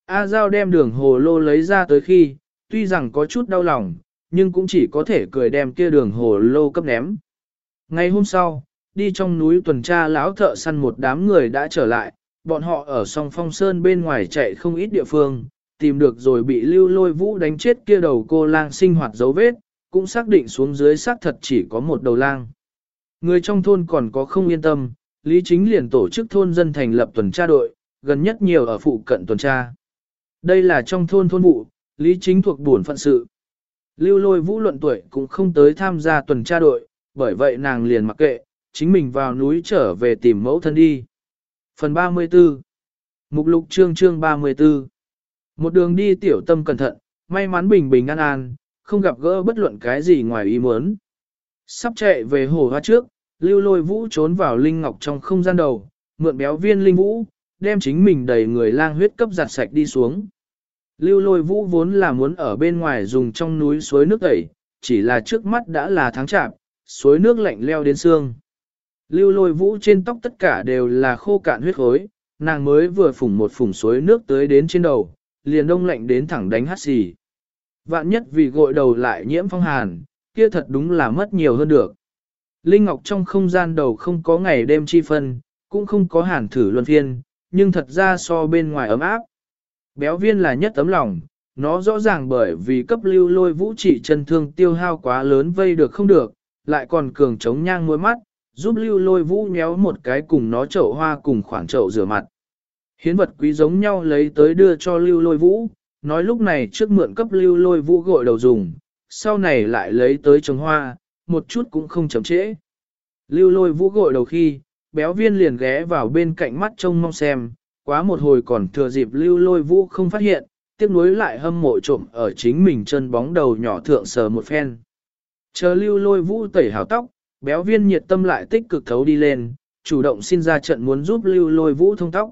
A Giao đem đường hồ lô lấy ra tới khi, tuy rằng có chút đau lòng, nhưng cũng chỉ có thể cười đem kia đường hồ lô cấp ném. Ngày hôm sau, đi trong núi tuần tra lão thợ săn một đám người đã trở lại, bọn họ ở song phong sơn bên ngoài chạy không ít địa phương, tìm được rồi bị lưu lôi vũ đánh chết kia đầu cô lang sinh hoạt dấu vết, cũng xác định xuống dưới xác thật chỉ có một đầu lang. Người trong thôn còn có không yên tâm, Lý Chính liền tổ chức thôn dân thành lập tuần tra đội, gần nhất nhiều ở phụ cận tuần tra. Đây là trong thôn thôn vụ, Lý Chính thuộc buồn phận sự. Lưu lôi vũ luận tuổi cũng không tới tham gia tuần tra đội, bởi vậy nàng liền mặc kệ, chính mình vào núi trở về tìm mẫu thân đi. Phần 34 Mục lục chương chương 34 Một đường đi tiểu tâm cẩn thận, may mắn bình bình an an, không gặp gỡ bất luận cái gì ngoài ý muốn. Sắp chạy về hồ hoa trước, lưu lôi vũ trốn vào linh ngọc trong không gian đầu, mượn béo viên linh vũ, đem chính mình đầy người lang huyết cấp giặt sạch đi xuống. Lưu lôi vũ vốn là muốn ở bên ngoài dùng trong núi suối nước tẩy, chỉ là trước mắt đã là tháng chạp, suối nước lạnh leo đến xương. Lưu lôi vũ trên tóc tất cả đều là khô cạn huyết khối, nàng mới vừa phủng một phủng suối nước tới đến trên đầu, liền đông lạnh đến thẳng đánh hát xì. Vạn nhất vì gội đầu lại nhiễm phong hàn, kia thật đúng là mất nhiều hơn được. Linh Ngọc trong không gian đầu không có ngày đêm chi phân, cũng không có hàn thử luân phiên, nhưng thật ra so bên ngoài ấm áp. Béo viên là nhất tấm lòng, nó rõ ràng bởi vì cấp lưu lôi vũ trị chân thương tiêu hao quá lớn vây được không được, lại còn cường chống nhang môi mắt, giúp lưu lôi vũ nhéo một cái cùng nó chậu hoa cùng khoảng chậu rửa mặt. Hiến vật quý giống nhau lấy tới đưa cho lưu lôi vũ, nói lúc này trước mượn cấp lưu lôi vũ gội đầu dùng, sau này lại lấy tới trồng hoa, một chút cũng không chậm trễ. Lưu lôi vũ gội đầu khi, béo viên liền ghé vào bên cạnh mắt trông mong xem, quá một hồi còn thừa dịp lưu lôi vũ không phát hiện, tiếp nối lại hâm mộ trộm ở chính mình chân bóng đầu nhỏ thượng sờ một phen. Chờ lưu lôi vũ tẩy hào tóc, béo viên nhiệt tâm lại tích cực thấu đi lên, chủ động xin ra trận muốn giúp lưu lôi vũ thông tóc.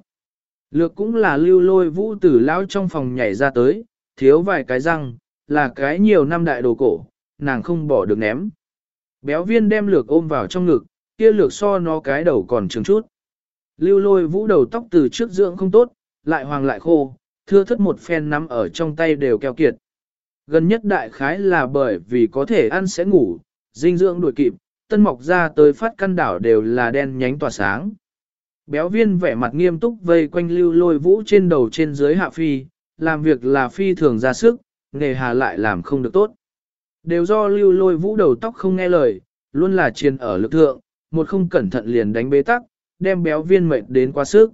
Lược cũng là lưu lôi vũ tử lão trong phòng nhảy ra tới, thiếu vài cái răng, là cái nhiều năm đại đồ cổ, nàng không bỏ được ném. Béo viên đem lược ôm vào trong ngực, kia lược so nó cái đầu còn trường chút. Lưu lôi vũ đầu tóc từ trước dưỡng không tốt, lại hoàng lại khô, thưa thất một phen nắm ở trong tay đều keo kiệt. Gần nhất đại khái là bởi vì có thể ăn sẽ ngủ, dinh dưỡng đuổi kịp, tân mọc ra tới phát căn đảo đều là đen nhánh tỏa sáng. Béo viên vẻ mặt nghiêm túc vây quanh lưu lôi vũ trên đầu trên dưới hạ phi, làm việc là phi thường ra sức, nghề hà lại làm không được tốt. Đều do lưu lôi vũ đầu tóc không nghe lời, luôn là chiền ở lực thượng, một không cẩn thận liền đánh bế tắc, đem béo viên mệt đến quá sức.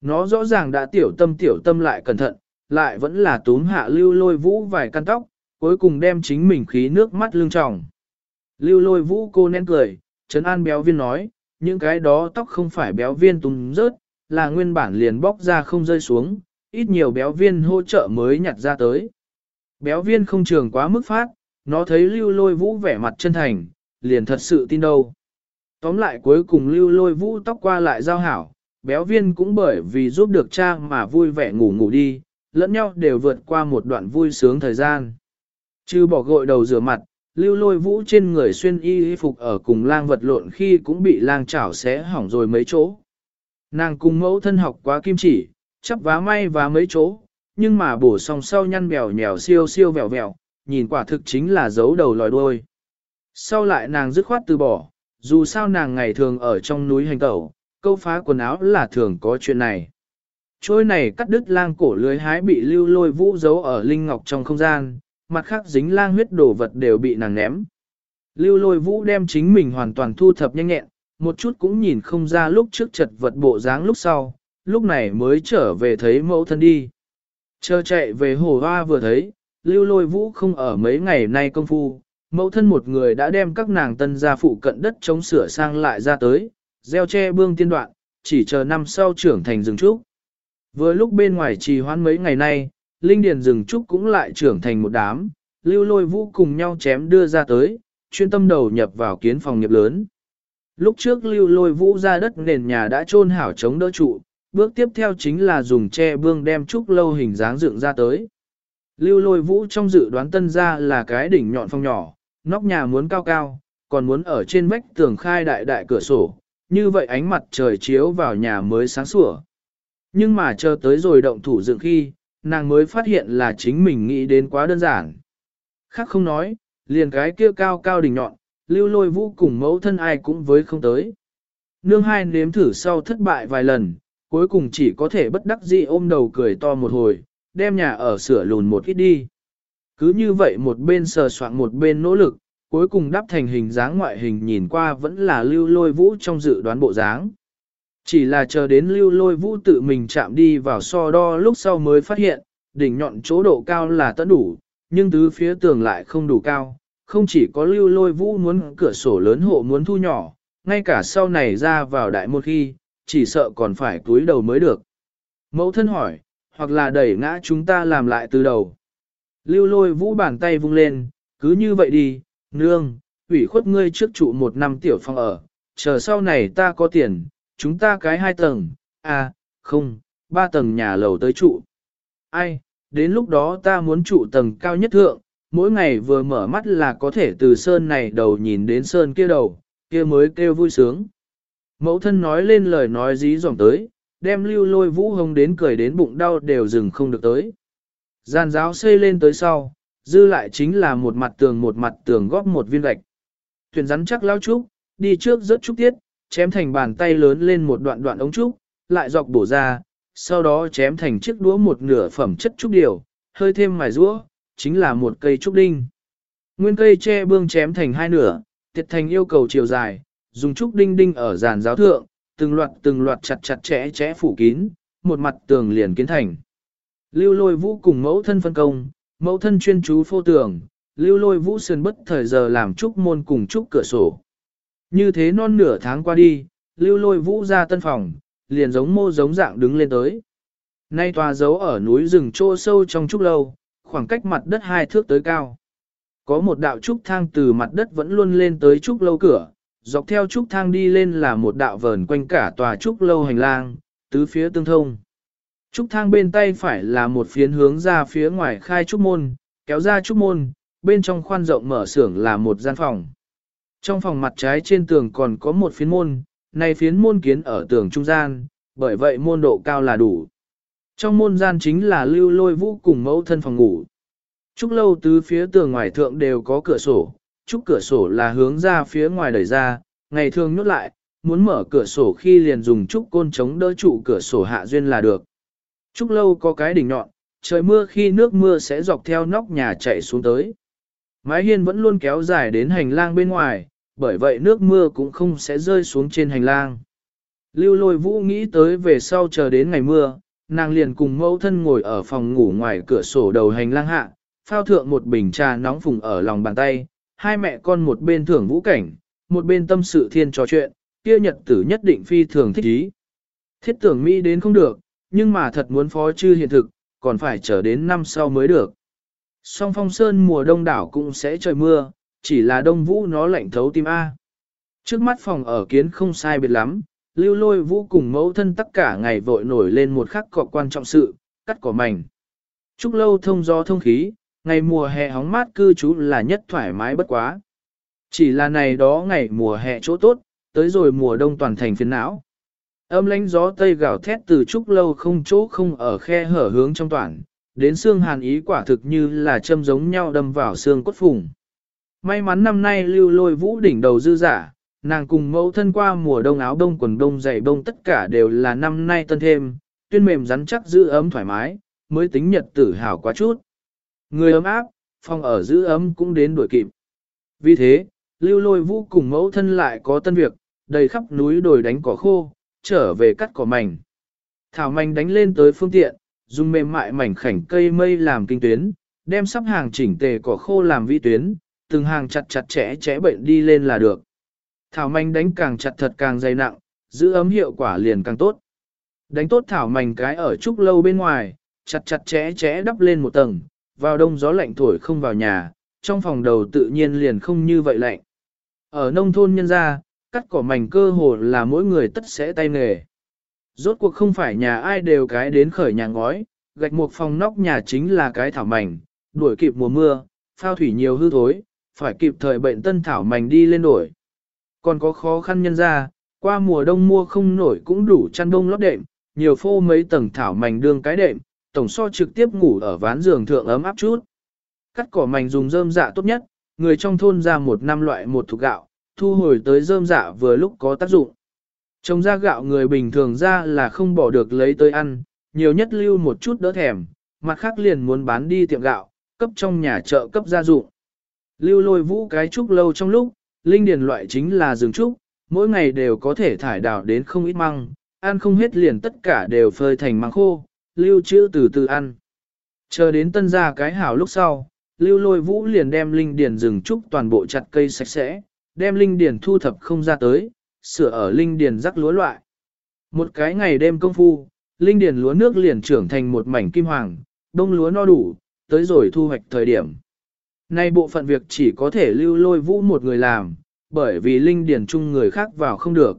Nó rõ ràng đã tiểu tâm tiểu tâm lại cẩn thận, lại vẫn là túm hạ lưu lôi vũ vài căn tóc, cuối cùng đem chính mình khí nước mắt lưng tròng. Lưu lôi vũ cô nén cười, trấn an béo viên nói, những cái đó tóc không phải béo viên túm rớt, là nguyên bản liền bóc ra không rơi xuống, ít nhiều béo viên hỗ trợ mới nhặt ra tới. Béo viên không trường quá mức phát, nó thấy lưu lôi vũ vẻ mặt chân thành, liền thật sự tin đâu. Tóm lại cuối cùng lưu lôi vũ tóc qua lại giao hảo, béo viên cũng bởi vì giúp được cha mà vui vẻ ngủ ngủ đi, lẫn nhau đều vượt qua một đoạn vui sướng thời gian. Chứ bỏ gội đầu rửa mặt, lưu lôi vũ trên người xuyên y phục ở cùng lang vật lộn khi cũng bị lang chảo xé hỏng rồi mấy chỗ. Nàng cùng mẫu thân học quá kim chỉ, chắp vá may và mấy chỗ, nhưng mà bổ song sau nhăn bèo nhèo siêu siêu vẹo vẹo, nhìn quả thực chính là dấu đầu lòi đuôi. Sau lại nàng dứt khoát từ bỏ, dù sao nàng ngày thường ở trong núi hành tẩu, câu phá quần áo là thường có chuyện này. Trôi này cắt đứt lang cổ lưới hái bị lưu lôi vũ giấu ở linh ngọc trong không gian, mặt khác dính lang huyết đổ vật đều bị nàng ném. Lưu lôi vũ đem chính mình hoàn toàn thu thập nhanh nhẹn, một chút cũng nhìn không ra lúc trước chật vật bộ dáng lúc sau, lúc này mới trở về thấy mẫu thân đi. Chờ chạy về hồ hoa vừa thấy, lưu lôi vũ không ở mấy ngày nay công phu, mẫu thân một người đã đem các nàng tân gia phụ cận đất chống sửa sang lại ra tới, gieo che bương tiên đoạn, chỉ chờ năm sau trưởng thành rừng trúc. Vừa lúc bên ngoài trì hoãn mấy ngày nay, linh điền rừng trúc cũng lại trưởng thành một đám, lưu lôi vũ cùng nhau chém đưa ra tới, chuyên tâm đầu nhập vào kiến phòng nghiệp lớn. Lúc trước lưu lôi vũ ra đất nền nhà đã trôn hảo chống đỡ trụ, bước tiếp theo chính là dùng tre bương đem trúc lâu hình dáng dựng ra tới. Lưu lôi vũ trong dự đoán tân ra là cái đỉnh nhọn phong nhỏ, nóc nhà muốn cao cao, còn muốn ở trên vách tường khai đại đại cửa sổ, như vậy ánh mặt trời chiếu vào nhà mới sáng sủa. Nhưng mà chờ tới rồi động thủ dựng khi, nàng mới phát hiện là chính mình nghĩ đến quá đơn giản. Khác không nói, liền cái kia cao cao đỉnh nhọn, lưu lôi vũ cùng mẫu thân ai cũng với không tới. Nương hai nếm thử sau thất bại vài lần, cuối cùng chỉ có thể bất đắc dĩ ôm đầu cười to một hồi, đem nhà ở sửa lùn một ít đi. Cứ như vậy một bên sờ soạn một bên nỗ lực, cuối cùng đắp thành hình dáng ngoại hình nhìn qua vẫn là lưu lôi vũ trong dự đoán bộ dáng. Chỉ là chờ đến lưu lôi vũ tự mình chạm đi vào so đo lúc sau mới phát hiện, đỉnh nhọn chỗ độ cao là tận đủ, nhưng tứ phía tường lại không đủ cao, không chỉ có lưu lôi vũ muốn cửa sổ lớn hộ muốn thu nhỏ, ngay cả sau này ra vào đại một khi, chỉ sợ còn phải túi đầu mới được. Mẫu thân hỏi, hoặc là đẩy ngã chúng ta làm lại từ đầu. Lưu lôi vũ bàn tay vung lên, cứ như vậy đi, nương, ủy khuất ngươi trước trụ một năm tiểu phòng ở, chờ sau này ta có tiền, chúng ta cái hai tầng, à, không, ba tầng nhà lầu tới trụ. Ai, đến lúc đó ta muốn trụ tầng cao nhất thượng, mỗi ngày vừa mở mắt là có thể từ sơn này đầu nhìn đến sơn kia đầu, kia mới kêu vui sướng. Mẫu thân nói lên lời nói dí dỏng tới, đem lưu lôi vũ hông đến cười đến bụng đau đều dừng không được tới. Gian giáo xây lên tới sau, dư lại chính là một mặt tường một mặt tường góp một viên gạch. Thuyền rắn chắc lao trúc, đi trước rất trúc tiết, chém thành bàn tay lớn lên một đoạn đoạn ống trúc, lại dọc bổ ra, sau đó chém thành chiếc đũa một nửa phẩm chất trúc điều, hơi thêm mài rũa, chính là một cây trúc đinh. Nguyên cây che bương chém thành hai nửa, tiệt thành yêu cầu chiều dài, dùng trúc đinh đinh ở giàn giáo thượng, từng loạt từng loạt chặt chặt chẽ chẽ phủ kín, một mặt tường liền kiến thành. Lưu lôi vũ cùng mẫu thân phân công, mẫu thân chuyên chú phô tường, lưu lôi vũ sườn bất thời giờ làm trúc môn cùng trúc cửa sổ. Như thế non nửa tháng qua đi, lưu lôi vũ ra tân phòng, liền giống mô giống dạng đứng lên tới. Nay tòa giấu ở núi rừng trô sâu trong trúc lâu, khoảng cách mặt đất hai thước tới cao. Có một đạo trúc thang từ mặt đất vẫn luôn lên tới trúc lâu cửa, dọc theo trúc thang đi lên là một đạo vờn quanh cả tòa trúc lâu hành lang, tứ phía tương thông. Trúc thang bên tay phải là một phiến hướng ra phía ngoài khai trúc môn, kéo ra trúc môn, bên trong khoan rộng mở xưởng là một gian phòng. Trong phòng mặt trái trên tường còn có một phiến môn, này phiến môn kiến ở tường trung gian, bởi vậy môn độ cao là đủ. Trong môn gian chính là lưu lôi vũ cùng mẫu thân phòng ngủ. Trúc lâu tứ phía tường ngoài thượng đều có cửa sổ, trúc cửa sổ là hướng ra phía ngoài đẩy ra, ngày thường nhốt lại, muốn mở cửa sổ khi liền dùng trúc côn chống đỡ trụ cửa sổ hạ duyên là được. Trúc lâu có cái đỉnh nhọn, trời mưa khi nước mưa sẽ dọc theo nóc nhà chạy xuống tới. Mái hiên vẫn luôn kéo dài đến hành lang bên ngoài, bởi vậy nước mưa cũng không sẽ rơi xuống trên hành lang. Lưu lôi vũ nghĩ tới về sau chờ đến ngày mưa, nàng liền cùng mẫu thân ngồi ở phòng ngủ ngoài cửa sổ đầu hành lang hạ, phao thượng một bình trà nóng phùng ở lòng bàn tay, hai mẹ con một bên thưởng vũ cảnh, một bên tâm sự thiên trò chuyện, kia nhật tử nhất định phi thường thích ý. Thiết tưởng Mỹ đến không được, nhưng mà thật muốn phó chư hiện thực, còn phải chờ đến năm sau mới được. Song phong sơn mùa đông đảo cũng sẽ trời mưa, chỉ là đông vũ nó lạnh thấu tim A. Trước mắt phòng ở kiến không sai biệt lắm, lưu lôi vũ cùng mẫu thân tất cả ngày vội nổi lên một khắc cọ quan trọng sự, cắt cỏ mảnh. Trúc lâu thông gió thông khí, ngày mùa hè hóng mát cư trú là nhất thoải mái bất quá. Chỉ là này đó ngày mùa hè chỗ tốt, tới rồi mùa đông toàn thành phiền não. Âm lánh gió tây gào thét từ trúc lâu không chỗ không ở khe hở hướng trong toàn, đến xương hàn ý quả thực như là châm giống nhau đâm vào xương cốt phùng. May mắn năm nay lưu lôi vũ đỉnh đầu dư giả, nàng cùng mẫu thân qua mùa đông áo đông quần đông dày đông tất cả đều là năm nay tân thêm, tuyên mềm rắn chắc giữ ấm thoải mái, mới tính nhật tử hào quá chút. Người ấm áp, phòng ở giữ ấm cũng đến đuổi kịp. Vì thế, lưu lôi vũ cùng mẫu thân lại có tân việc, đầy khắp núi đồi đánh cỏ khô, trở về cắt cỏ mảnh. Thảo mảnh đánh lên tới phương tiện, dùng mềm mại mảnh khảnh cây mây làm kinh tuyến, đem sắp hàng chỉnh tề cỏ khô làm vi tuyến, từng hàng chặt chặt chẽ chẽ bệnh đi lên là được. Thảo mảnh đánh càng chặt thật càng dày nặng, giữ ấm hiệu quả liền càng tốt. Đánh tốt thảo mảnh cái ở trúc lâu bên ngoài, chặt chặt chẽ chẽ đắp lên một tầng, vào đông gió lạnh thổi không vào nhà, trong phòng đầu tự nhiên liền không như vậy lạnh. Ở nông thôn nhân gia, cắt cỏ mảnh cơ hồ là mỗi người tất sẽ tay nghề. Rốt cuộc không phải nhà ai đều cái đến khởi nhà ngói, gạch một phòng nóc nhà chính là cái thảo mảnh, đuổi kịp mùa mưa, phao thủy nhiều hư thối, phải kịp thời bệnh tân thảo mảnh đi lên đổi. Còn có khó khăn nhân ra, qua mùa đông mua không nổi cũng đủ chăn đông lót đệm, nhiều phô mấy tầng thảo mảnh đương cái đệm, tổng so trực tiếp ngủ ở ván giường thượng ấm áp chút. Cắt cỏ mảnh dùng rơm dạ tốt nhất, người trong thôn ra một năm loại một thục gạo, thu hồi tới rơm dạ vừa lúc có tác dụng. Trồng ra gạo người bình thường ra là không bỏ được lấy tới ăn, nhiều nhất lưu một chút đỡ thèm, mặt khác liền muốn bán đi tiệm gạo, cấp trong nhà chợ cấp gia dụng. Lưu lôi vũ cái trúc lâu trong lúc, linh điền loại chính là rừng trúc, mỗi ngày đều có thể thải đào đến không ít măng, ăn không hết liền tất cả đều phơi thành măng khô, lưu trữ từ từ ăn. Chờ đến tân ra cái hảo lúc sau, lưu lôi vũ liền đem linh điền rừng trúc toàn bộ chặt cây sạch sẽ, đem linh điền thu thập không ra tới, sửa ở linh điền rắc lúa loại. Một cái ngày đêm công phu, linh điền lúa nước liền trưởng thành một mảnh kim hoàng, đông lúa no đủ, tới rồi thu hoạch thời điểm. Nay bộ phận việc chỉ có thể lưu lôi vũ một người làm, bởi vì linh điền chung người khác vào không được.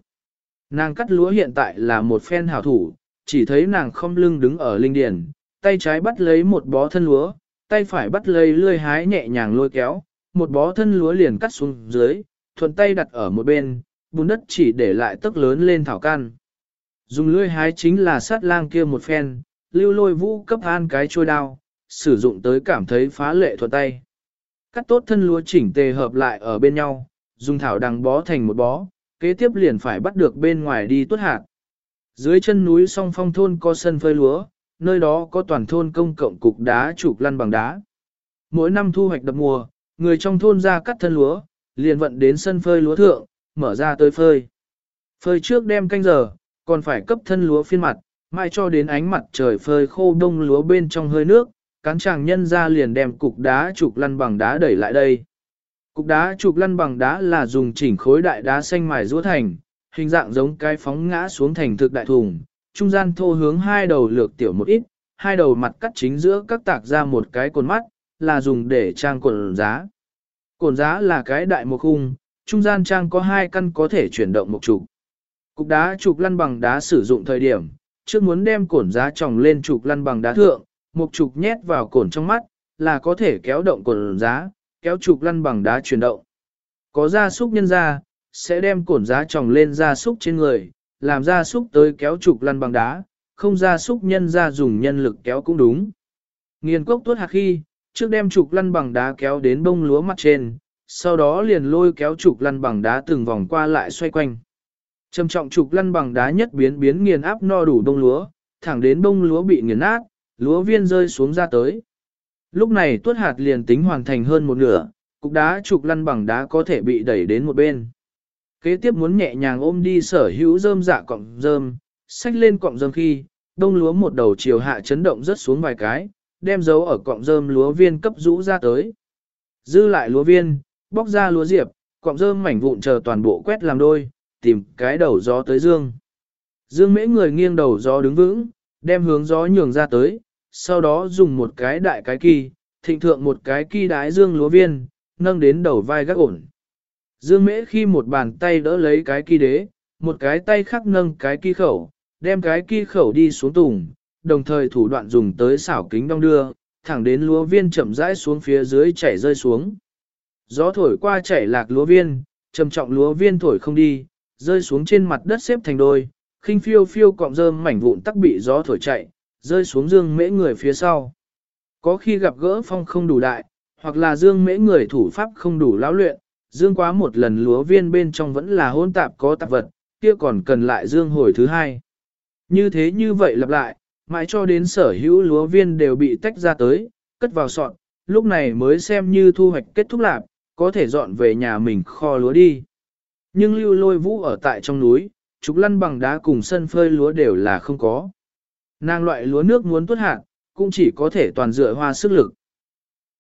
Nàng cắt lúa hiện tại là một phen hảo thủ, chỉ thấy nàng không lưng đứng ở linh điền, tay trái bắt lấy một bó thân lúa, tay phải bắt lấy lươi hái nhẹ nhàng lôi kéo, một bó thân lúa liền cắt xuống dưới, thuận tay đặt ở một bên, bùn đất chỉ để lại tấc lớn lên thảo can. Dùng lưỡi hái chính là sát lang kia một phen, lưu lôi vũ cấp an cái trôi đao, sử dụng tới cảm thấy phá lệ thuận tay. Cắt tốt thân lúa chỉnh tề hợp lại ở bên nhau, dùng thảo đằng bó thành một bó, kế tiếp liền phải bắt được bên ngoài đi tuốt hạt. Dưới chân núi song phong thôn có sân phơi lúa, nơi đó có toàn thôn công cộng cục đá trục lăn bằng đá. Mỗi năm thu hoạch đập mùa, người trong thôn ra cắt thân lúa, liền vận đến sân phơi lúa thượng, mở ra tới phơi. Phơi trước đem canh giờ, còn phải cấp thân lúa phiên mặt, mai cho đến ánh mặt trời phơi khô đông lúa bên trong hơi nước, cán chàng nhân ra liền đem cục đá trục lăn bằng đá đẩy lại đây. Cục đá trục lăn bằng đá là dùng chỉnh khối đại đá xanh mài rũa thành, hình dạng giống cái phóng ngã xuống thành thực đại thùng, trung gian thô hướng hai đầu lược tiểu một ít, hai đầu mặt cắt chính giữa các tạc ra một cái cồn mắt, là dùng để trang cồn giá. Cồn giá là cái đại một khung, trung gian trang có hai căn có thể chuyển động một trục. Cục đá trục lăn bằng đá sử dụng thời điểm, trước muốn đem cồn giá tròng lên trục lăn bằng đá thượng, một trục nhét vào cồn trong mắt, là có thể kéo động cồn giá, kéo trục lăn bằng đá chuyển động. Có gia súc nhân ra, sẽ đem cồn giá tròng lên gia súc trên người, làm gia súc tới kéo trục lăn bằng đá, không gia súc nhân ra dùng nhân lực kéo cũng đúng. Nghiền cốc tuốt hạt khi, trước đem trục lăn bằng đá kéo đến bông lúa mặt trên, sau đó liền lôi kéo trục lăn bằng đá từng vòng qua lại xoay quanh. Trầm trọng trục lăn bằng đá nhất biến biến nghiền áp no đủ bông lúa, thẳng đến bông lúa bị nghiền nát, lúa viên rơi xuống ra tới. Lúc này tuốt hạt liền tính hoàn thành hơn một nửa, cục đá trục lăn bằng đá có thể bị đẩy đến một bên. Kế tiếp muốn nhẹ nhàng ôm đi sở hữu rơm dạ cọng rơm, xách lên cọng rơm khi, đông lúa một đầu chiều hạ chấn động rất xuống vài cái, đem dấu ở cọng rơm lúa viên cấp rũ ra tới. Dư lại lúa viên, bóc ra lúa diệp, cọng rơm mảnh vụn chờ toàn bộ quét làm đôi, tìm cái đầu gió tới dương. Dương mễ người nghiêng đầu gió đứng vững, đem hướng gió nhường ra tới, sau đó dùng một cái đại cái kỳ, thịnh thượng một cái kỳ đái dương lúa viên, nâng đến đầu vai gác ổn. Dương mễ khi một bàn tay đỡ lấy cái kỳ đế, một cái tay khác nâng cái kỳ khẩu, đem cái kỳ khẩu đi xuống tùng, đồng thời thủ đoạn dùng tới xảo kính đong đưa, thẳng đến lúa viên chậm rãi xuống phía dưới chảy rơi xuống. Gió thổi qua chảy lạc lúa viên, trầm trọng lúa viên thổi không đi, rơi xuống trên mặt đất xếp thành đôi, khinh phiêu phiêu cọng rơm mảnh vụn tắc bị gió thổi chạy, rơi xuống dương mễ người phía sau. Có khi gặp gỡ phong không đủ đại, hoặc là dương mễ người thủ pháp không đủ lão luyện, dương quá một lần lúa viên bên trong vẫn là hôn tạp có tạp vật, kia còn cần lại dương hồi thứ hai. Như thế như vậy lặp lại, mãi cho đến sở hữu lúa viên đều bị tách ra tới, cất vào sọt, lúc này mới xem như thu hoạch kết thúc lạc, có thể dọn về nhà mình kho lúa đi. Nhưng lưu lôi vũ ở tại trong núi, trục lăn bằng đá cùng sân phơi lúa đều là không có. Nàng loại lúa nước muốn tuốt hạt, cũng chỉ có thể toàn dựa hoa sức lực.